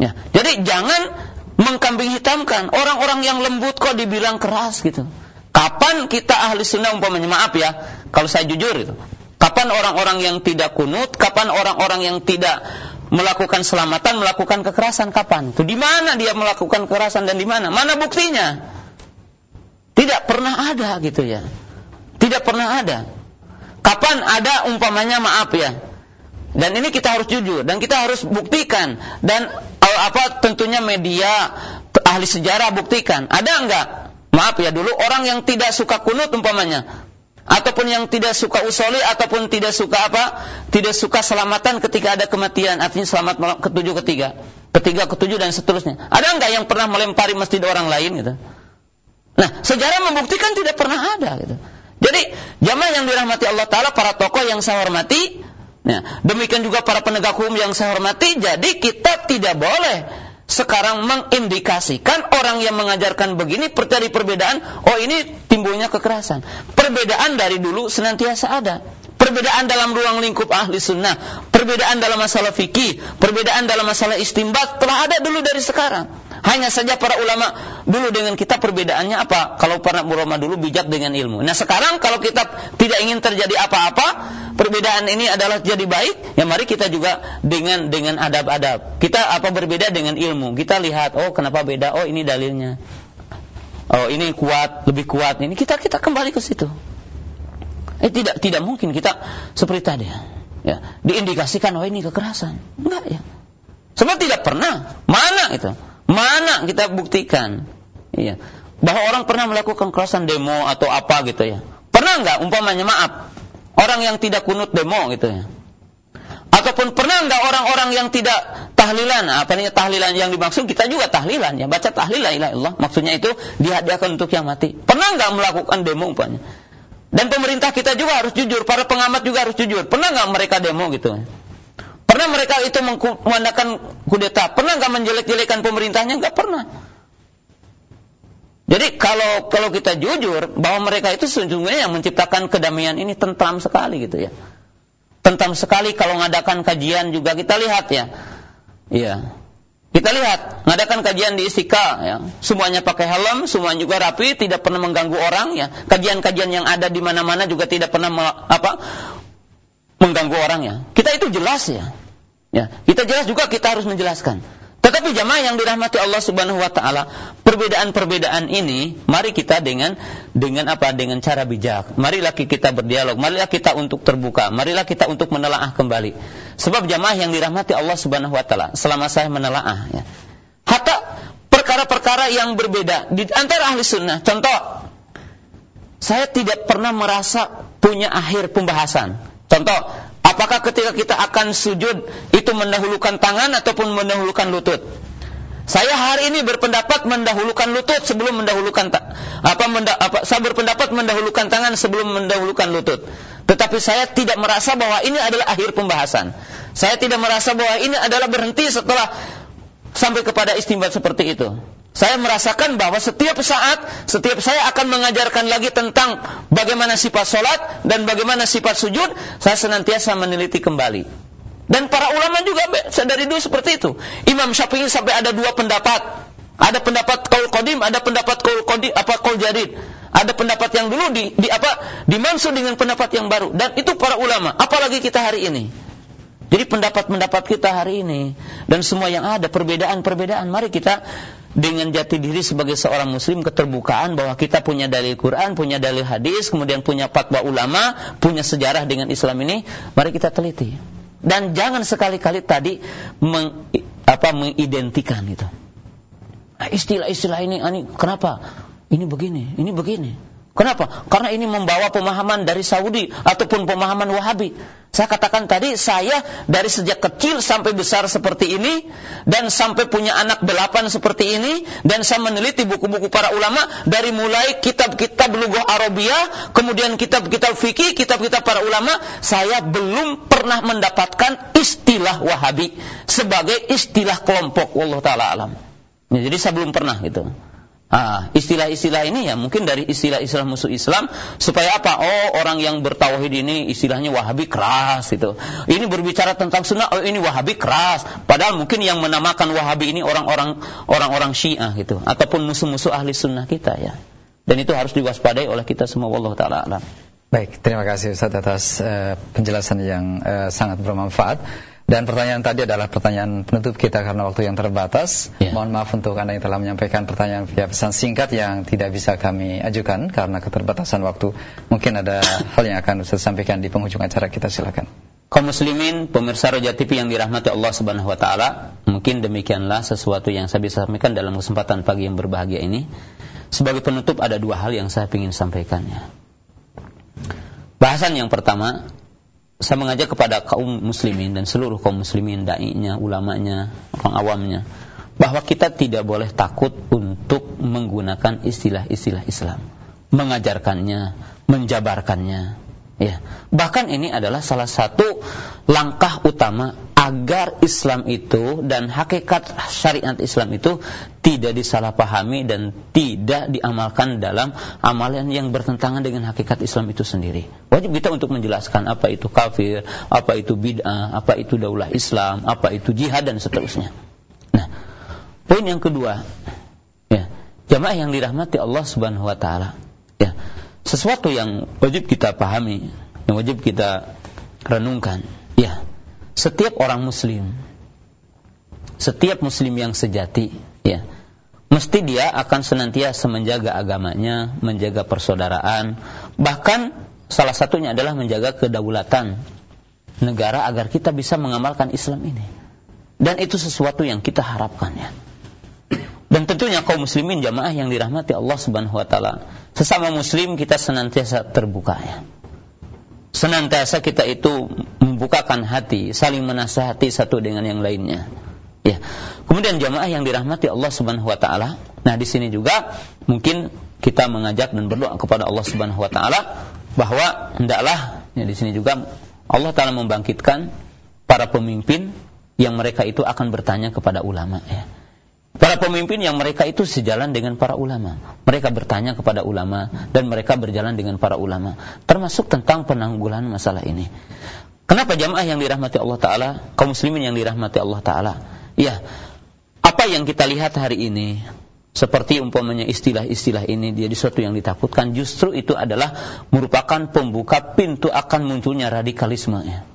Ya, jadi jangan mengkambing hitamkan orang-orang yang lembut kok dibilang keras gitu. Kapan kita ahli sunnah umpamanya maaf ya, kalau saya jujur itu. Kapan orang-orang yang tidak kunut, kapan orang-orang yang tidak melakukan selamatan, melakukan kekerasan kapan? Itu di mana dia melakukan kekerasan dan di mana? Mana buktinya? Tidak pernah ada gitu ya. Tidak pernah ada. Kapan ada umpamanya maaf ya, dan ini kita harus jujur dan kita harus buktikan dan apa tentunya media ahli sejarah buktikan. Ada enggak? Maaf ya dulu orang yang tidak suka kunut umpamanya ataupun yang tidak suka usoli ataupun tidak suka apa? Tidak suka selamatan ketika ada kematian, artinya selamat malam ketujuh ketiga, ketiga ketujuh dan seterusnya. Ada enggak yang pernah melempari masjid orang lain gitu? Nah, sejarah membuktikan tidak pernah ada gitu. Jadi, jamaah yang dirahmati Allah taala para tokoh yang saya hormati, Nah, demikian juga para penegak hukum yang saya hormati, jadi kita tidak boleh sekarang mengindikasikan orang yang mengajarkan begini terjadi perbedaan, oh ini timbulnya kekerasan. Perbedaan dari dulu senantiasa ada. perbedaan dalam ruang lingkup ahli sunnah, perbedaan dalam masalah fikih, perbedaan dalam masalah istimbat telah ada dulu dari sekarang. Hanya saja para ulama dulu dengan kita perbedaannya apa? Kalau para ulama dulu bijak dengan ilmu. Nah sekarang kalau kita tidak ingin terjadi apa-apa, perbedaan ini adalah jadi baik, ya mari kita juga dengan dengan adab-adab. Kita apa berbeda dengan ilmu. Kita lihat, oh kenapa beda? Oh ini dalilnya. Oh ini kuat, lebih kuat. Ini kita kita kembali ke situ. Eh tidak tidak mungkin kita seperti tadi ya. Diindikasikan oh ini kekerasan. Enggak ya. Sebab tidak pernah. Mana itu? Mana kita buktikan? Iya. Bahwa orang pernah melakukan kekerasan demo atau apa gitu ya. Pernah enggak umpamanya maaf orang yang tidak kunut demo gitu ya. Ataupun pernah enggak orang-orang yang tidak tahlilan? Apa namanya tahlilan yang dimaksud kita juga tahlilan ya. Baca tahlil la Allah. Maksudnya itu dihadiahkan untuk yang mati. Pernah enggak melakukan demo umpamanya? Dan pemerintah kita juga harus jujur, para pengamat juga harus jujur. Pernah nggak mereka demo gitu? Pernah mereka itu mengadakan kudeta? Pernah nggak menjelek-jelekan pemerintahnya? Nggak pernah. Jadi kalau kalau kita jujur bahwa mereka itu sesungguhnya yang menciptakan kedamaian ini tentram sekali gitu ya. Tentram sekali kalau mengadakan kajian juga kita lihat ya. Iya. Kita lihat, mengadakan kajian di Istiqlal, ya. semuanya pakai helm, semua juga rapi, tidak pernah mengganggu orang, ya. Kajian-kajian yang ada di mana-mana juga tidak pernah apa mengganggu orang, ya. Kita itu jelas ya, ya. Kita jelas juga kita harus menjelaskan. Tetapi jamaah yang dirahmati Allah Subhanahu wa taala, perbedaan-perbedaan ini mari kita dengan dengan apa? Dengan cara bijak. Marilah kita berdialog, marilah kita untuk terbuka, marilah kita untuk menelaah kembali. Sebab jamaah yang dirahmati Allah Subhanahu wa taala, selama saya menelaah ya. Hatta perkara-perkara yang berbeda di antara ahli sunnah. Contoh, saya tidak pernah merasa punya akhir pembahasan. Contoh, Apakah ketika kita akan sujud itu mendahulukan tangan ataupun mendahulukan lutut? Saya hari ini berpendapat mendahulukan lutut sebelum mendahulukan apa, menda apa saya berpendapat mendahulukan tangan sebelum mendahulukan lutut. Tetapi saya tidak merasa bahwa ini adalah akhir pembahasan. Saya tidak merasa bahwa ini adalah berhenti setelah sampai kepada istimbat seperti itu. Saya merasakan bahwa setiap saat, setiap saya akan mengajarkan lagi tentang bagaimana sifat sholat dan bagaimana sifat sujud, saya senantiasa meneliti kembali. Dan para ulama juga dari dulu seperti itu. Imam Syafi'i sampai ada dua pendapat. Ada pendapat kaul qadim, ada pendapat kaul qadim, apa kaul jadid. Ada pendapat yang dulu di, di apa dimaksud dengan pendapat yang baru dan itu para ulama. Apalagi kita hari ini. Jadi pendapat-pendapat kita hari ini dan semua yang ada perbedaan-perbedaan mari kita dengan jati diri sebagai seorang muslim keterbukaan bahwa kita punya dalil Quran, punya dalil hadis, kemudian punya fatwa ulama, punya sejarah dengan Islam ini, mari kita teliti. Dan jangan sekali-kali tadi meng, apa mengidentikan itu. Nah, istilah-istilah ini, ini kenapa? Ini begini, ini begini. Kenapa? Karena ini membawa pemahaman dari Saudi ataupun pemahaman Wahabi. Saya katakan tadi, saya dari sejak kecil sampai besar seperti ini, dan sampai punya anak delapan seperti ini, dan saya meneliti buku-buku para ulama, dari mulai kitab-kitab Lughah Arabia, kemudian kitab-kitab fikih, kitab-kitab para ulama, saya belum pernah mendapatkan istilah Wahabi sebagai istilah kelompok. Allah Ta'ala alam. Ya, jadi saya belum pernah gitu. Ah, istilah-istilah ini ya mungkin dari istilah-istilah musuh Islam supaya apa? Oh, orang yang bertauhid ini istilahnya Wahabi keras itu. Ini berbicara tentang sunnah, oh ini Wahabi keras. Padahal mungkin yang menamakan Wahabi ini orang-orang orang-orang Syiah gitu ataupun musuh-musuh ahli sunnah kita ya. Dan itu harus diwaspadai oleh kita semua wallahu taala alam. Baik, terima kasih Ustaz atas uh, penjelasan yang uh, sangat bermanfaat. Dan pertanyaan tadi adalah pertanyaan penutup kita karena waktu yang terbatas. Ya. Mohon maaf untuk Anda yang telah menyampaikan pertanyaan via pesan singkat yang tidak bisa kami ajukan karena keterbatasan waktu. Mungkin ada hal yang akan saya sampaikan di penghujung acara kita silakan. Kaum muslimin, pemirsa Roja TV yang dirahmati Allah Subhanahu wa taala, mungkin demikianlah sesuatu yang saya bisa sampaikan dalam kesempatan pagi yang berbahagia ini. Sebagai penutup ada dua hal yang saya ingin sampaikannya. Bahasan yang pertama saya mengajak kepada kaum muslimin dan seluruh kaum muslimin, dai-nya, ulamanya, orang awamnya, bahwa kita tidak boleh takut untuk menggunakan istilah-istilah Islam, mengajarkannya, menjabarkannya. Ya, bahkan ini adalah salah satu langkah utama agar Islam itu dan hakikat syariat Islam itu tidak disalahpahami dan tidak diamalkan dalam amalan yang bertentangan dengan hakikat Islam itu sendiri. Wajib kita untuk menjelaskan apa itu kafir, apa itu bid'ah, apa itu daulah Islam, apa itu jihad dan seterusnya. Nah, poin yang kedua, ya, jamaah yang dirahmati Allah Subhanahu wa taala, ya. Sesuatu yang wajib kita pahami, yang wajib kita renungkan, ya setiap orang muslim setiap muslim yang sejati ya mesti dia akan senantiasa menjaga agamanya, menjaga persaudaraan, bahkan salah satunya adalah menjaga kedaulatan negara agar kita bisa mengamalkan Islam ini. Dan itu sesuatu yang kita harapkan ya. Dan tentunya kaum muslimin jamaah yang dirahmati Allah Subhanahu wa taala, sesama muslim kita senantiasa terbuka ya senantiasa kita itu membukakan hati, saling menasihati satu dengan yang lainnya. Ya. Kemudian jamaah yang dirahmati Allah Subhanahu wa taala. Nah, di sini juga mungkin kita mengajak dan berdoa kepada Allah Subhanahu wa taala bahwa hendaklah ya di sini juga Allah taala membangkitkan para pemimpin yang mereka itu akan bertanya kepada ulama ya. Para pemimpin yang mereka itu sejalan dengan para ulama. Mereka bertanya kepada ulama dan mereka berjalan dengan para ulama. Termasuk tentang penanggulangan masalah ini. Kenapa jamaah yang dirahmati Allah Ta'ala, kaum muslimin yang dirahmati Allah Ta'ala? Ya, apa yang kita lihat hari ini, seperti umpamanya istilah-istilah ini jadi sesuatu yang ditakutkan, justru itu adalah merupakan pembuka pintu akan munculnya radikalisme. Ya.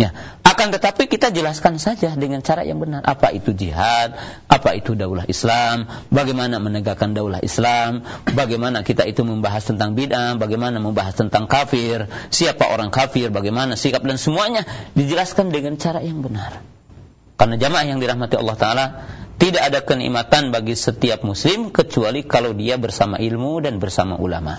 Ya, akan tetapi kita jelaskan saja dengan cara yang benar. Apa itu jihad, apa itu daulah Islam, bagaimana menegakkan daulah Islam, bagaimana kita itu membahas tentang bid'ah, bagaimana membahas tentang kafir, siapa orang kafir, bagaimana sikap? Dan semuanya dijelaskan dengan cara yang benar. Karena jamaah yang dirahmati Allah taala tidak ada kenikmatan bagi setiap muslim kecuali kalau dia bersama ilmu dan bersama ulama.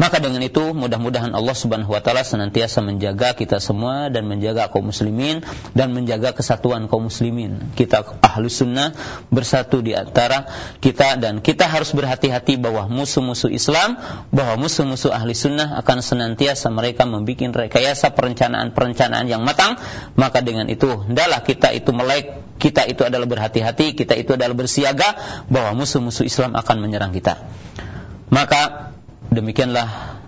Maka dengan itu mudah-mudahan Allah Subhanahu wa taala senantiasa menjaga kita semua dan menjaga kaum muslimin dan menjaga kesatuan kaum muslimin. Kita ahlu sunnah bersatu di antara kita dan kita harus berhati-hati bahwa musuh-musuh Islam, bahwa musuh-musuh ahli sunnah akan senantiasa mereka membuat rekayasa perencanaan-perencanaan yang matang. Maka dengan itu hendaklah kita itu melek kita itu adalah berhati-hati, kita itu adalah bersiaga bahwa musuh-musuh Islam akan menyerang kita. Maka demikianlah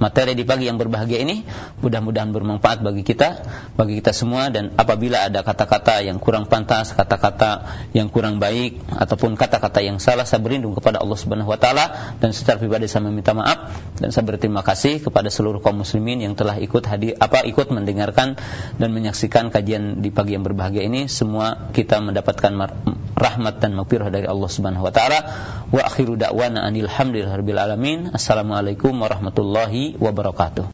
materi di pagi yang berbahagia ini mudah-mudahan bermanfaat bagi kita bagi kita semua dan apabila ada kata-kata yang kurang pantas kata-kata yang kurang baik ataupun kata-kata yang salah saya berlindung kepada Allah Subhanahu wa taala dan secara pribadi saya meminta maaf dan saya berterima kasih kepada seluruh kaum muslimin yang telah ikut hadir apa ikut mendengarkan dan menyaksikan kajian di pagi yang berbahagia ini. Semua kita mendapatkan rahmat dan maghfirah dari Allah Subhanahu wa taala. Wa akhiru da'wana anil hamdulillahirabbil alamin. Assalamualaikum wabarakatuh